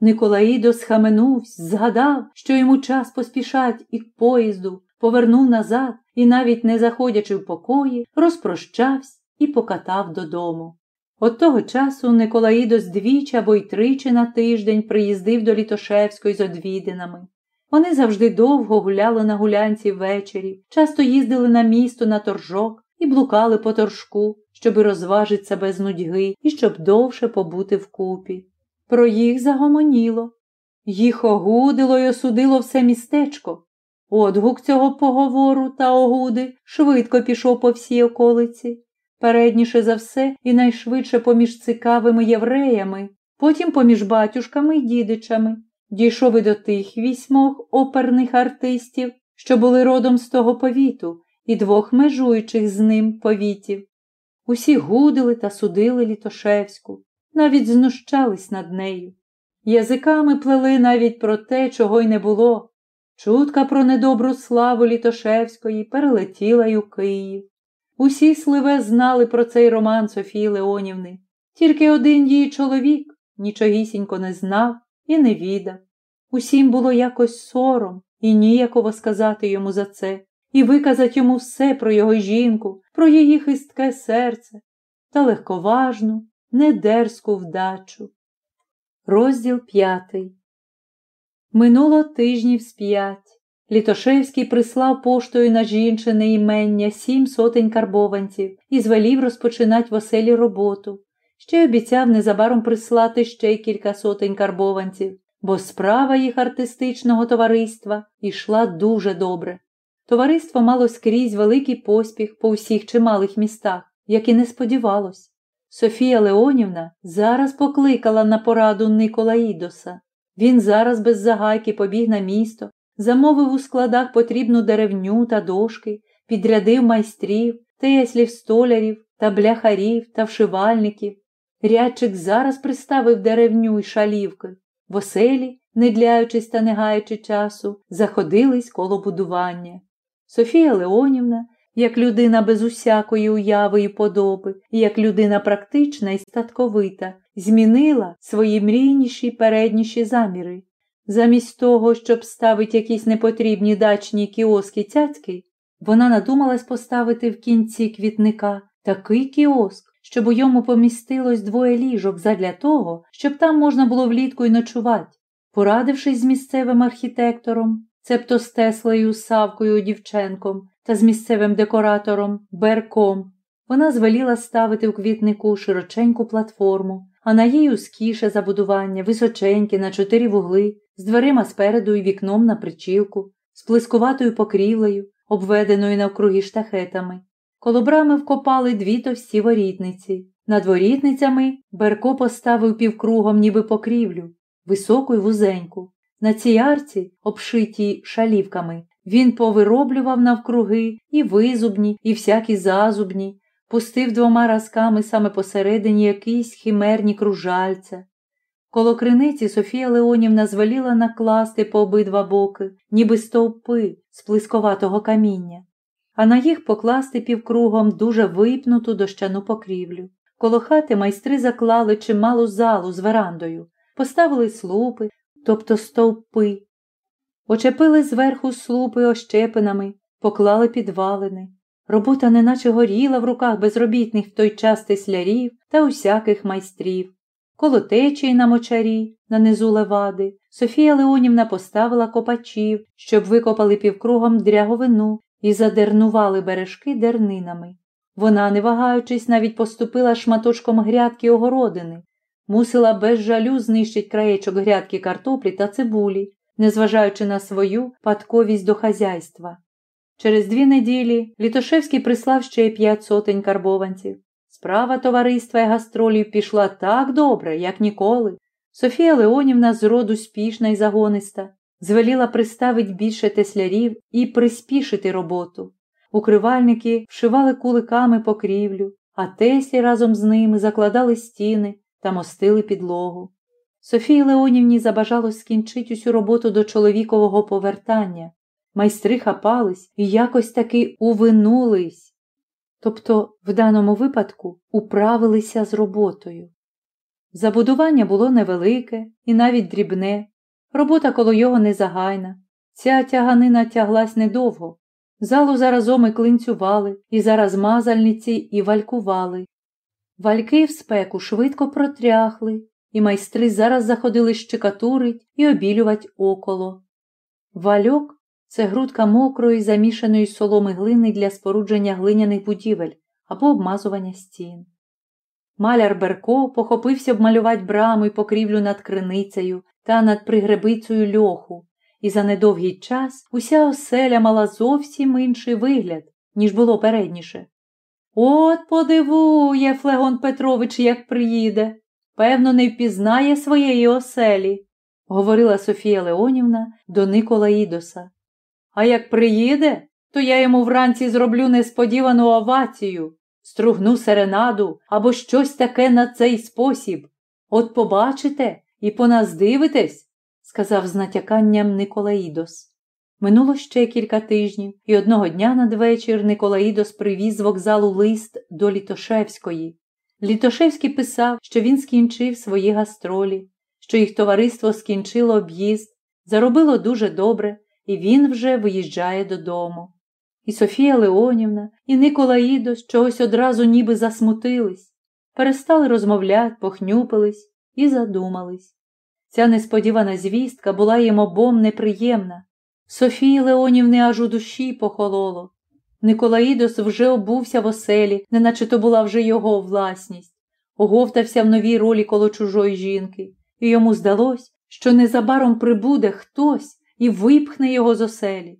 Николаїдо схаменувся, згадав, що йому час поспішать і к поїзду, повернув назад і, навіть не заходячи в покої, розпрощався і покатав додому. От того часу Николаїдос двічі або й тричі на тиждень приїздив до Літошевської з одвідинами. Вони завжди довго гуляли на гулянці ввечері, часто їздили на місто на торжок і блукали по торжку, щоби розважити себе з нудьги і щоб довше побути вкупі. Про їх загомоніло. Їх огудило й осудило все містечко. Отгук цього поговору та огуди швидко пішов по всій околиці, передніше за все і найшвидше поміж цікавими євреями, потім поміж батюшками й дідичами, дійшов і до тих вісьмох оперних артистів, що були родом з того повіту, і двох межуючих з ним повітів. Усі гудили та судили Літошевську, навіть знущались над нею. Язиками плели навіть про те, чого й не було. Чутка про недобру славу Літошевської перелетіла й у Київ. Усі сливе знали про цей роман Софії Леонівни. Тільки один її чоловік нічогісінько не знав і не відав. Усім було якось сором і ніяково сказати йому за це, і виказати йому все про його жінку, про її хистке серце та легковажну, недерзку вдачу. Розділ п'ятий. Минуло тижнів з п'ять. Літошевський прислав поштою на жінчине імення сім сотень карбованців і звелів розпочинати в оселі роботу. Ще обіцяв незабаром прислати ще кілька сотень карбованців, бо справа їх артистичного товариства йшла дуже добре. Товариство мало скрізь великий поспіх по всіх чималих містах, як і не сподівалось. Софія Леонівна зараз покликала на пораду Никола Ідоса. Він зараз без загайки побіг на місто, замовив у складах потрібну деревню та дошки, підрядив майстрів, теслів, столярів та бляхарів та вшивальників. Рядчик зараз приставив деревню й шалівки. В оселі, не дляючись та не гаючи часу, заходились коло будування. Софія Леонівна, як людина без усякої уяви і подоби, як людина практична і статковита, змінила свої мрійніші й передніші заміри. Замість того, щоб ставити якісь непотрібні дачні кіоски цяцьки, вона надумалась поставити в кінці квітника такий кіоск, щоб у йому помістилось двоє ліжок задля того, щоб там можна було влітку й ночувати. Порадившись з місцевим архітектором, цебто з Теслею, Савкою Дівченком та з місцевим декоратором Берком, вона звеліла ставити у квітнику широченьку платформу, а на їй ускіше забудування, височеньке на чотири вугли, з дверима спереду і вікном на причілку, з плискуватою покрівлею, обведеною навкруги штахетами. Коло брами вкопали дві товсті ворітниці. Над ворітницями Берко поставив півкругом, ніби покрівлю, високу й вузеньку. На цій арці, обшитій шалівками, він повироблював навкруги і визубні, і всякі зазубні, пустив двома разками саме посередині якісь химерні кружальця. Коло криниці Софія Леонівна звеліла накласти по обидва боки, ніби стовпи з плисковатого каміння, а на їх покласти півкругом дуже випнуту дощану покрівлю. Коло хати майстри заклали чималу залу з верандою, поставили слупи, тобто стовпи, очепили зверху слупи ощепинами, поклали підвалини. Робота неначе горіла в руках безробітних в той час теслярів та усяких майстрів. Коло течії на мочарі, на низу левади, Софія Леонівна поставила копачів, щоб викопали півкругом дряговину і задернували бережки дернинами. Вона, не вагаючись, навіть поступила шматочком грядки огородини, мусила без жалю знищить краєчок грядки картоплі та цибулі, незважаючи на свою падковість до хазяйства. Через дві неділі Літошевський прислав ще п'ять сотень карбованців. Справа товариства і гастролів пішла так добре, як ніколи. Софія Леонівна з роду спішна і загониста, звеліла приставити більше теслярів і приспішити роботу. Укривальники вшивали куликами покрівлю, а теслі разом з ними закладали стіни та мостили підлогу. Софії Леонівні забажалось скінчити усю роботу до чоловікового повертання. Майстри хапались і якось таки увинулись, тобто в даному випадку управилися з роботою. Забудування було невелике і навіть дрібне, робота коло його незагайна. Ця тяганина тяглась недовго. Залу заразом і клинцювали, і зараз мазальниці і валькували. Вальки в спеку швидко протряхли, і майстри зараз заходили щекатурить і обілювать около. Вальок це грудка мокрої, замішаної соломи глини для спорудження глиняних будівель або обмазування стін. Маляр Берко похопився обмалювати браму й покрівлю над криницею та над пригребицею льоху, і за недовгий час уся оселя мала зовсім інший вигляд, ніж було передніше. От подивує Флегон Петрович, як приїде. Певно, не впізнає своєї оселі, говорила Софія Леонівна до Никола Ідоса. А як приїде, то я йому вранці зроблю несподівану овацію, стругну серенаду або щось таке на цей спосіб. От побачите і по нас дивитесь, сказав з натяканням Николаїдос. Минуло ще кілька тижнів, і одного дня надвечір Николаїдос привіз з вокзалу лист до Літошевської. Літошевський писав, що він скінчив свої гастролі, що їх товариство скінчило об'їзд, заробило дуже добре, і він вже виїжджає додому. І Софія Леонівна, і Никола Ідос чогось одразу ніби засмутились, перестали розмовляти, похнюпились і задумались. Ця несподівана звістка була їм обом неприємна. Софії Леонівни аж у душі похололо. Николаїдос вже обувся в оселі, неначе то була вже його власність, оговтався в новій ролі коло чужої жінки, і йому здалось, що незабаром прибуде хтось і випхне його з оселі.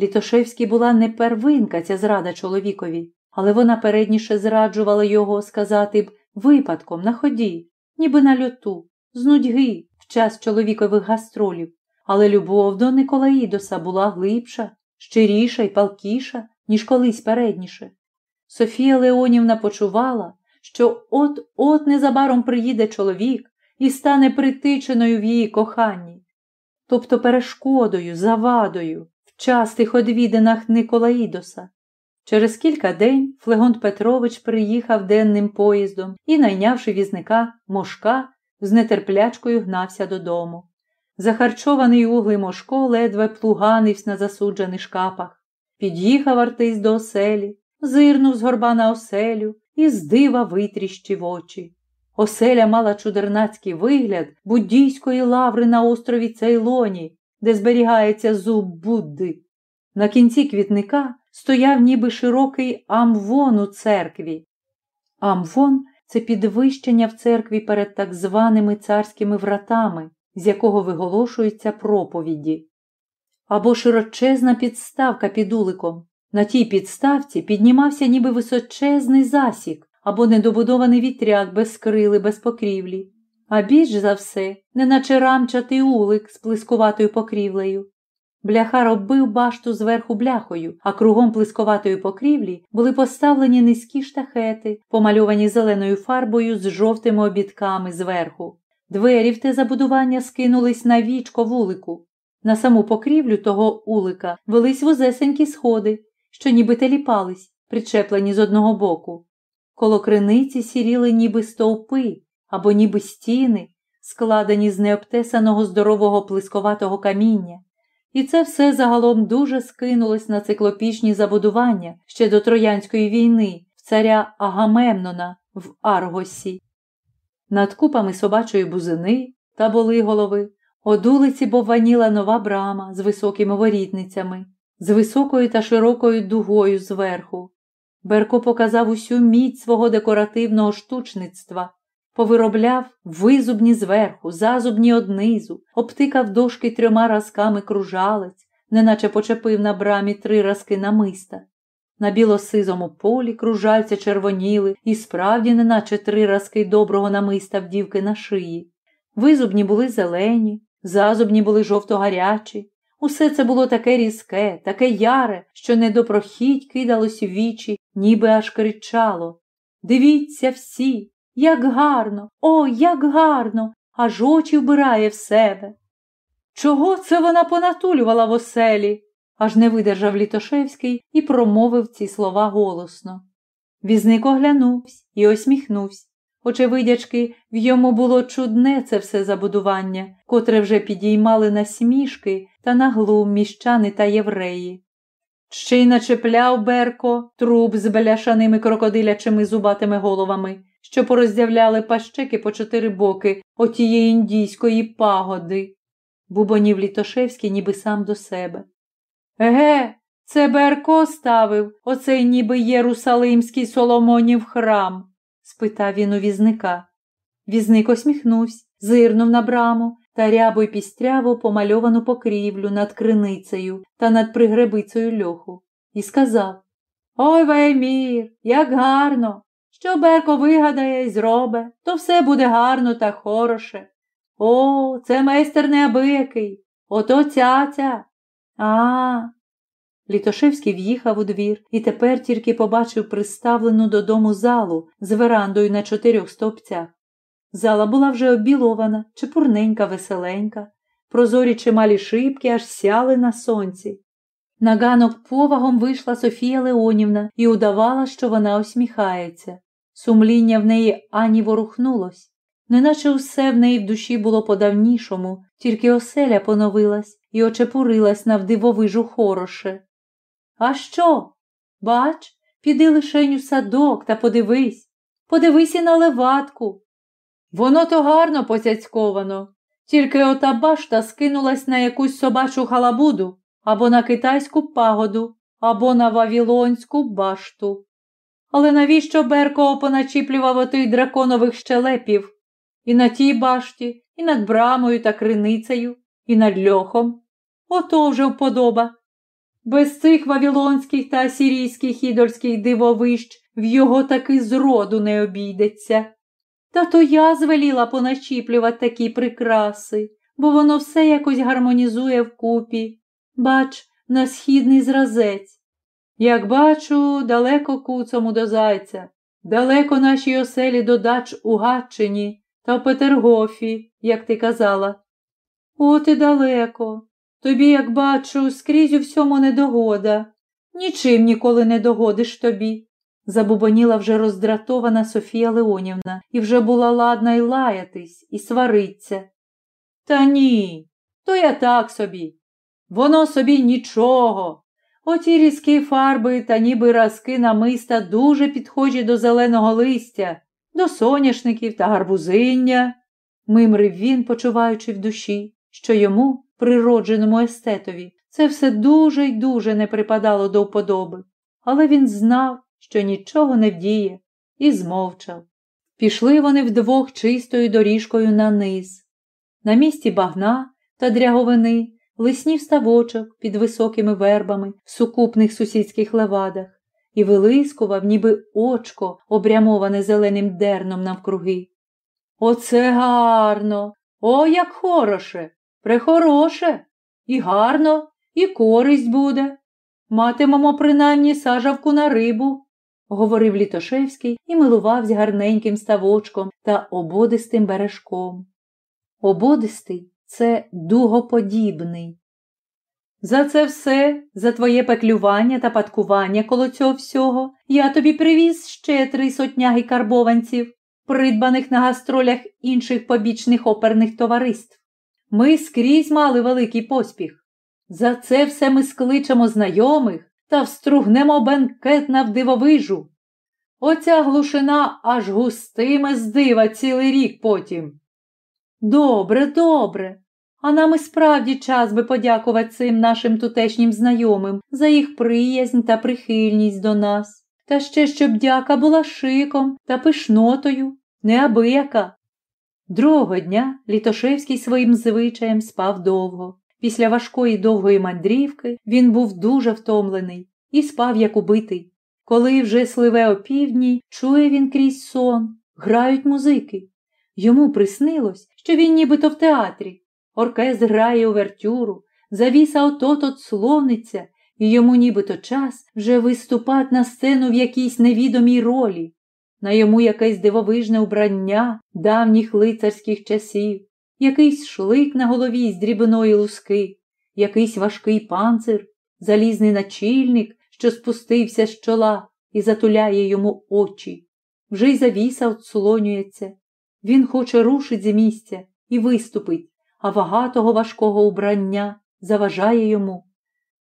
Літошевський була не первинка ця зрада чоловікові, але вона передніше зраджувала його, сказати б, випадком, на ході, ніби на льоту, з нудьги в час чоловікових гастролів, але любов до Николаїдоса була глибша, щиріша і палкіша, ніж колись передніше. Софія Леонівна почувала, що от-от незабаром приїде чоловік і стане притиченою в її коханні, тобто перешкодою, завадою в частих одвідинах Николаїдоса. Через кілька день Флегонт Петрович приїхав денним поїздом і, найнявши візника Мошка, з нетерплячкою гнався додому. Захарчований угли Мошко ледве плуганився на засуджених шкапах. Під'їхав артист до оселі, зирнув з горба на оселю і з дива витріщив очі. Оселя мала чудернацький вигляд буддійської лаври на острові Цейлоні, де зберігається зуб Будди. На кінці квітника стояв ніби широкий амвон у церкві. Амвон це підвищення в церкві перед так званими царськими вратами, з якого виголошуються проповіді. Або широчезна підставка під уликом. На тій підставці піднімався ніби височезний засік або недобудований вітряк без крили, без покрівлі, а більш за все, неначе рамчатий улик з плискуватою покрівлею. Бляхар оббив башту зверху бляхою, а кругом плисковатої покрівлі були поставлені низькі штахети, помальовані зеленою фарбою з жовтими обідками зверху. Двері в те забудування скинулись на вічко вулику. На саму покрівлю того улика велись вузесенькі сходи, що ніби теліпались, причеплені з одного боку. Коло криниці сіріли ніби стовпи або ніби стіни, складені з необтесаного здорового плисковатого каміння. І це все загалом дуже скинулось на циклопічні забудування ще до Троянської війни в царя Агамемнона в Аргосі. Над купами собачої бузини та болиголови од улиці бовваніла нова брама з високими ворітницями, з високою та широкою дугою зверху. Берко показав усю міць свого декоративного штучництва, повиробляв визубні зверху, зазубні однизу, обтикав дошки трьома разками кружалець, неначе почепив на брамі три разки намиста. На білосизому полі кружальця червоніли і справді, неначе три разки доброго намиста вдівки на шиї. Визубні були зелені, зазубні були жовто-гарячі. Усе це було таке різке, таке яре, що недопрохідь кидалось у вічі, ніби аж кричало. Дивіться всі, як гарно, о, як гарно, аж очі вбирає в себе. Чого це вона понатулювала в оселі? аж не видержав Літошевський і промовив ці слова голосно. Візник оглянувся і осміхнувся. Очевидячки, в йому було чудне це все забудування, котре вже підіймали на смішки та на глум міщани та євреї. Ще й начепляв Берко труп з бляшаними крокодилячими зубатими головами, що пороздявляли пащеки по чотири боки отієї індійської пагоди. Бубонів Літошевський ніби сам до себе. Еге, це Берко ставив оцей ніби Єрусалимський Соломонів храм? Спитав він у візника. Візник осміхнувся, зирнув на браму та рябо й пістряво помальовану покрівлю над криницею та над пригребицею льоху, і сказав Ой веймір, як гарно! Що Берко вигадає і зробе, то все буде гарно та хороше. О, це майстер неабиякий. Ото цяця. А. Літошевський в'їхав у двір і тепер тільки побачив приставлену додому залу з верандою на чотирьох стовпцях. Зала була вже обілована, чепурненька, веселенька, прозорі чималі шибки аж сяли на сонці. На ганок повагом вийшла Софія Леонівна і удавала, що вона усміхається. Сумління в неї ані ворухнулось, неначе усе в неї в душі було по-давнішому, тільки оселя поновилась і очепурилась навдивовижу хороше. А що? Бач, піди лишень у садок та подивись, подивись і на леватку. Воно то гарно поцяцьковано, тільки ота башта скинулась на якусь собачу халабуду або на китайську пагоду, або на вавілонську башту. Але навіщо Берко поначіплював отих драконових щелепів і на тій башті, і над брамою та криницею, і над льохом? Ото вже вподоба. Без цих вавілонських та асірійських ідольських дивовищ в його таки зроду не обійдеться. Та то я звеліла понащіплювати такі прикраси, бо воно все якось гармонізує вкупі. Бач, на східний зразець. Як бачу, далеко куцому до зайця, далеко нашій оселі до дач у Гатчині та в Петергофі, як ти казала. От і далеко. Тобі, як бачу, скрізь у всьому недогода. Нічим ніколи не догодиш тобі. Забубоніла вже роздратована Софія Леонівна і вже була ладна й лаятись, і свариться. Та ні, то я так собі. Воно собі нічого. Оті різкі фарби та ніби разки намиста дуже підхожі до зеленого листя, до соняшників та гарбузиння, мимрив він, почуваючи в душі, що йому, природженому естетові, це все дуже й дуже не припадало до вподоби, але він знав, що нічого не вдіє, і змовчав. Пішли вони вдвох чистою доріжкою на низ. На місці багна та дряговини лиснів ставочок під високими вербами в сукупних сусідських левадах і вилискував, ніби очко, обрямоване зеленим дерном навкруги. Оце гарно, о, як хороше, прехороше, і гарно, і користь буде. Матимемо принаймні сажавку на рибу, говорив Літошевський і милувався гарненьким ставочком та ободистим бережком. Ободистий це дугоподібний. За це все, за твоє пеклювання та паткування коло цього всього, я тобі привіз ще три сотняги карбованців, придбаних на гастролях інших побічних оперних товариств. Ми скрізь мали великий поспіх. За це все ми скличемо знайомих та встругнемо бенкет на вдивовижу. Оця глушина аж густиме з дива цілий рік потім. Добре, добре. А нам і справді час би подякувати цим нашим тутешнім знайомим за їх приязнь та прихильність до нас, та ще щоб дяка була шиком та пишнотою, неабияка. Другого дня Літошевський своїм звичаєм спав довго. Після важкої довгої мандрівки він був дуже втомлений і спав, як убитий. Коли вже сливе опівдні, чує він крізь сон, грають музики. Йому приснилось, що він нібито в театрі. Оркестр грає увертюру, завіса отот словниться, і йому нібито час вже виступати на сцену в якійсь невідомій ролі, на йому якесь дивовижне убрання давніх лицарських часів, якийсь шлик на голові з дрібної луски, якийсь важкий панцир, залізний начільник, що спустився з чола і затуляє йому очі. Вже й завіса отслонюється. Він хоче рушить з місця і виступить, а вага того важкого убрання заважає йому.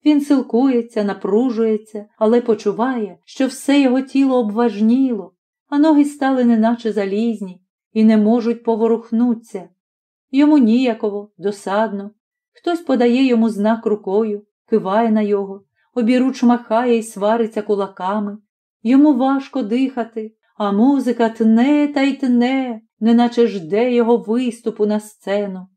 Він силкується, напружується, але почуває, що все його тіло обважніло, а ноги стали неначе залізні і не можуть поворухнуться. Йому ніяково, досадно. Хтось подає йому знак рукою, киває на його, обіруч махає і свариться кулаками. Йому важко дихати, а музика тне та й тне, неначе жде його виступу на сцену.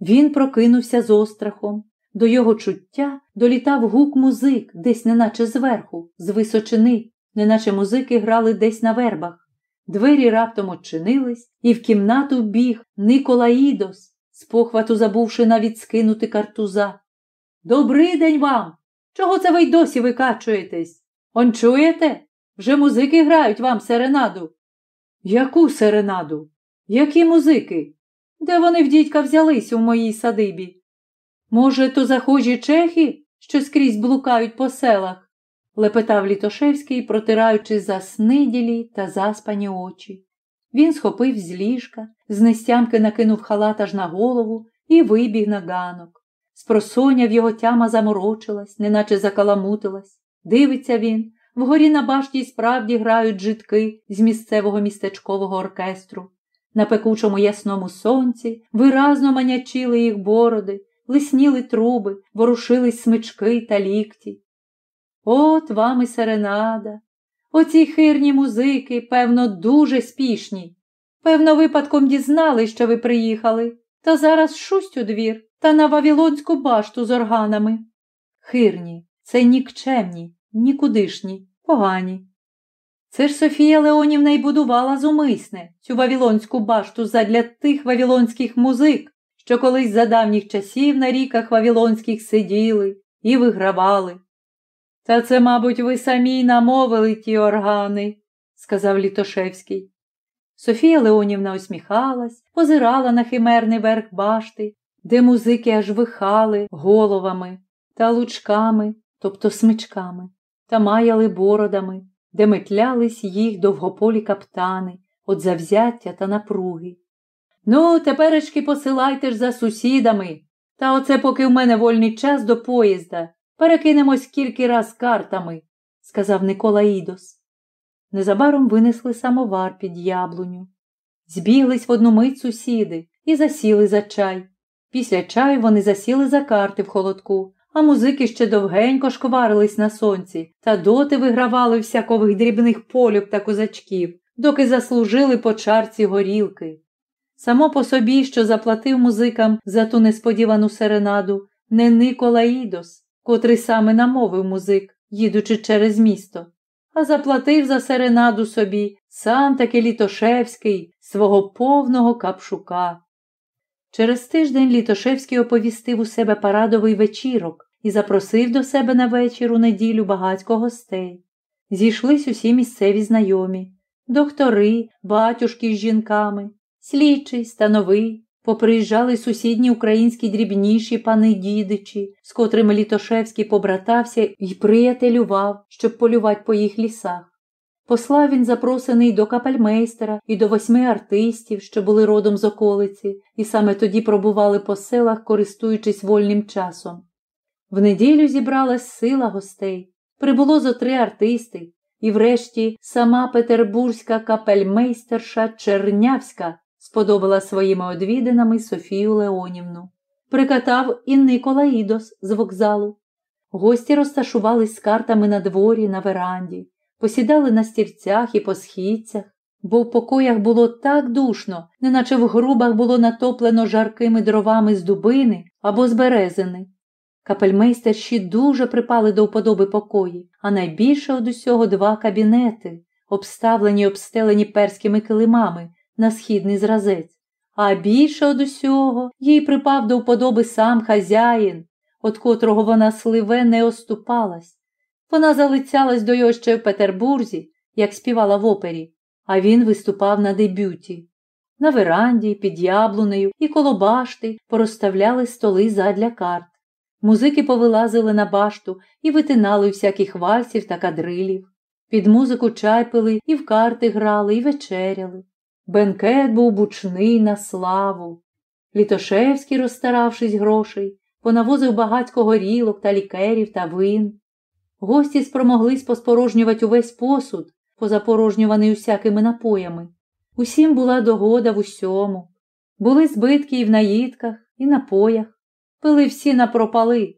Він прокинувся з острахом. До його чуття долітав гук музик, десь неначе зверху, з височини, неначе музики грали десь на вербах. Двері раптом очинились, і в кімнату біг Николаїдос, з похвату забувши навіть скинути картуза. Добрий день вам! Чого це ви й досі викачуєтесь? Он чуєте? Вже музики грають вам серенаду. Яку серенаду? Які музики? Де вони в дідька взялись у моїй садибі? Може, то захожі чехи, що скрізь блукають по селах? Лепетав Літошевський, протираючи засниділі та заспані очі. Він схопив з ліжка, з нестямки накинув халат аж на голову і вибіг на ганок. Спросоня в його тяма заморочилась, неначе закаламутилась. Дивиться він, вгорі на башті справді грають житки з місцевого містечкового оркестру. На пекучому ясному сонці виразно манячили їх бороди, лисніли труби, ворушились смички та лікті. От вам і серенада. Оці хирні музики, певно, дуже спішні. Певно, випадком дізнали, що ви приїхали, та зараз шусть у двір та на Вавілонську башту з органами. Хирні, це нікчемні, нікудишні, погані. Це ж Софія Леонівна й будувала зумисне цю вавілонську башту задля тих вавілонських музик, що колись за давніх часів на ріках вавілонських сиділи і вигравали. Та це, мабуть, ви самі намовили ті органи, сказав Літошевський. Софія Леонівна усміхалась, позирала на химерний верх башти, де музики аж вихали головами та лучками, тобто смичками, та маяли бородами, де метлялись їх довгополі каптани, от завзяття та напруги. Ну, теперечки посилайте ж за сусідами. Та оце поки в мене вольний час до поїзда. Перекинемось кілька раз картами, сказав Никола Ідос. Незабаром винесли самовар під яблуню. Збіглись в одну мить сусіди і засіли за чай. Після чаю вони засіли за карти в холодку, а музики ще довгенько шкварились на сонці та доти вигравали всякових дрібних полюб та козачків, доки заслужили по чарці горілки. Само по собі, що заплатив музикам за ту несподівану серенаду, не Никола Ідос, котрий саме намовив музик, їдучи через місто, а заплатив за серенаду собі сам таки Літошевський свого повного капшука. Через тиждень Літошевський оповістив у себе парадовий вечірок і запросив до себе на вечір у неділю багатько гостей. Зійшлись усі місцеві знайомі, доктори, батюшки з жінками, слідчий, становий, поприїжджали сусідні українські дрібніші пани дідичі, з котрими Літошевський побратався і приятелював, щоб полювати по їх лісах. Послав він запросений до капельмейстера і до восьми артистів, що були родом з околиці, і саме тоді пробували по селах, користуючись вольним часом. В неділю зібралась сила гостей, прибуло зо три артисти, і врешті сама петербурзька капельмейстерша Чернявська сподобала своїми одвідинами Софію Леонівну. Прикатав і Никола Ідос з вокзалу. Гості розташувались з картами на дворі, на веранді посідали на стільцях і по східцях, бо в покоях було так душно, неначе в грубах було натоплено жаркими дровами з дубини або з березини. Капельмейстерші дуже припали до вподоби покої, а найбільше од усього два кабінети, обставлені й обстелені перськими килимами на східний зразець. А більше од усього їй припав до вподоби сам хазяїн, від котрого вона сливе не оступалась. Вона залицялась до його ще в Петербурзі, як співала в опері, а він виступав на дебюті. На веранді, під яблунею і коло башти порозставляли столи задля карт. Музики повилазили на башту і витинали всяких вальсів та кадрилів. Під музику чай пили і в карти грали, і вечеряли. Бенкет був бучний на славу. Літошевський, розстаравшись грошей, понавозив багатько горілок та лікерів та вин. Гості спромоглись поспорожнювати увесь посуд, позапорожнюваний усякими напоями. Усім була догода в усьому. Були збитки і в наїдках, і напоях. Пили всі на пропали.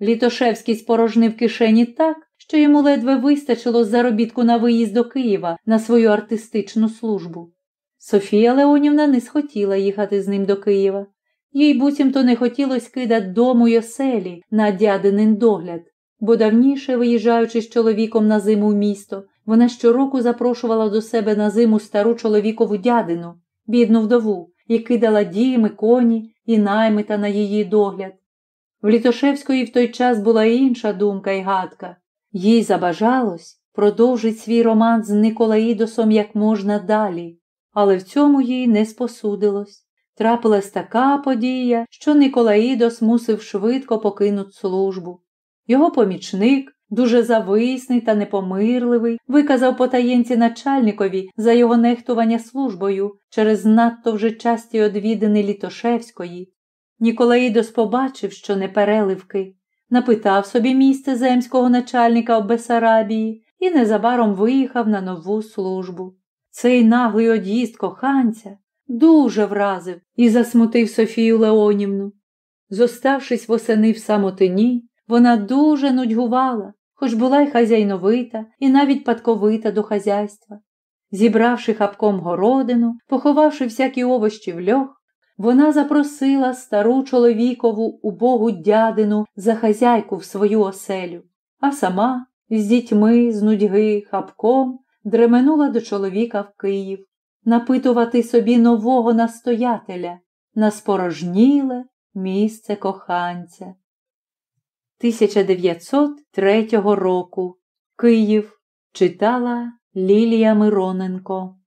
Літошевський спорожнив кишені так, що йому ледве вистачило заробітку на виїзд до Києва на свою артистичну службу. Софія Леонівна не схотіла їхати з ним до Києва. Їй буцімто не хотілося кидати дому й оселі на дядинин догляд бо давніше, виїжджаючи з чоловіком на зиму в місто, вона щороку запрошувала до себе на зиму стару чоловікову дядину, бідну вдову, і кидала діми, коні і наймита на її догляд. В Літошевської в той час була інша думка й гадка. Їй забажалось продовжить свій роман з Николаїдосом як можна далі, але в цьому їй не спосудилось. Трапилась така подія, що Николаїдос мусив швидко покинути службу. Його помічник, дуже зависний та непомирливий, виказав потаєнці начальникові за його нехтування службою через надто вже часті одвідини Літошевської. Ніколаїдос побачив, що не переливки, напитав собі місце земського начальника в Бесарабії і незабаром виїхав на нову службу. Цей наглий од'їзд коханця дуже вразив і засмутив Софію Леонівну. Зоставшись восени в самотині, вона дуже нудьгувала, хоч була й хазяйновита, і навіть падковита до хазяйства. Зібравши хапком городину, поховавши всякі овощі в льох, вона запросила стару чоловікову убогу дядину за хазяйку в свою оселю, а сама з дітьми з нудьги хапком дременула до чоловіка в Київ напитувати собі нового настоятеля на спорожніле місце коханця. 1903 року Київ читала Лілія Мироненко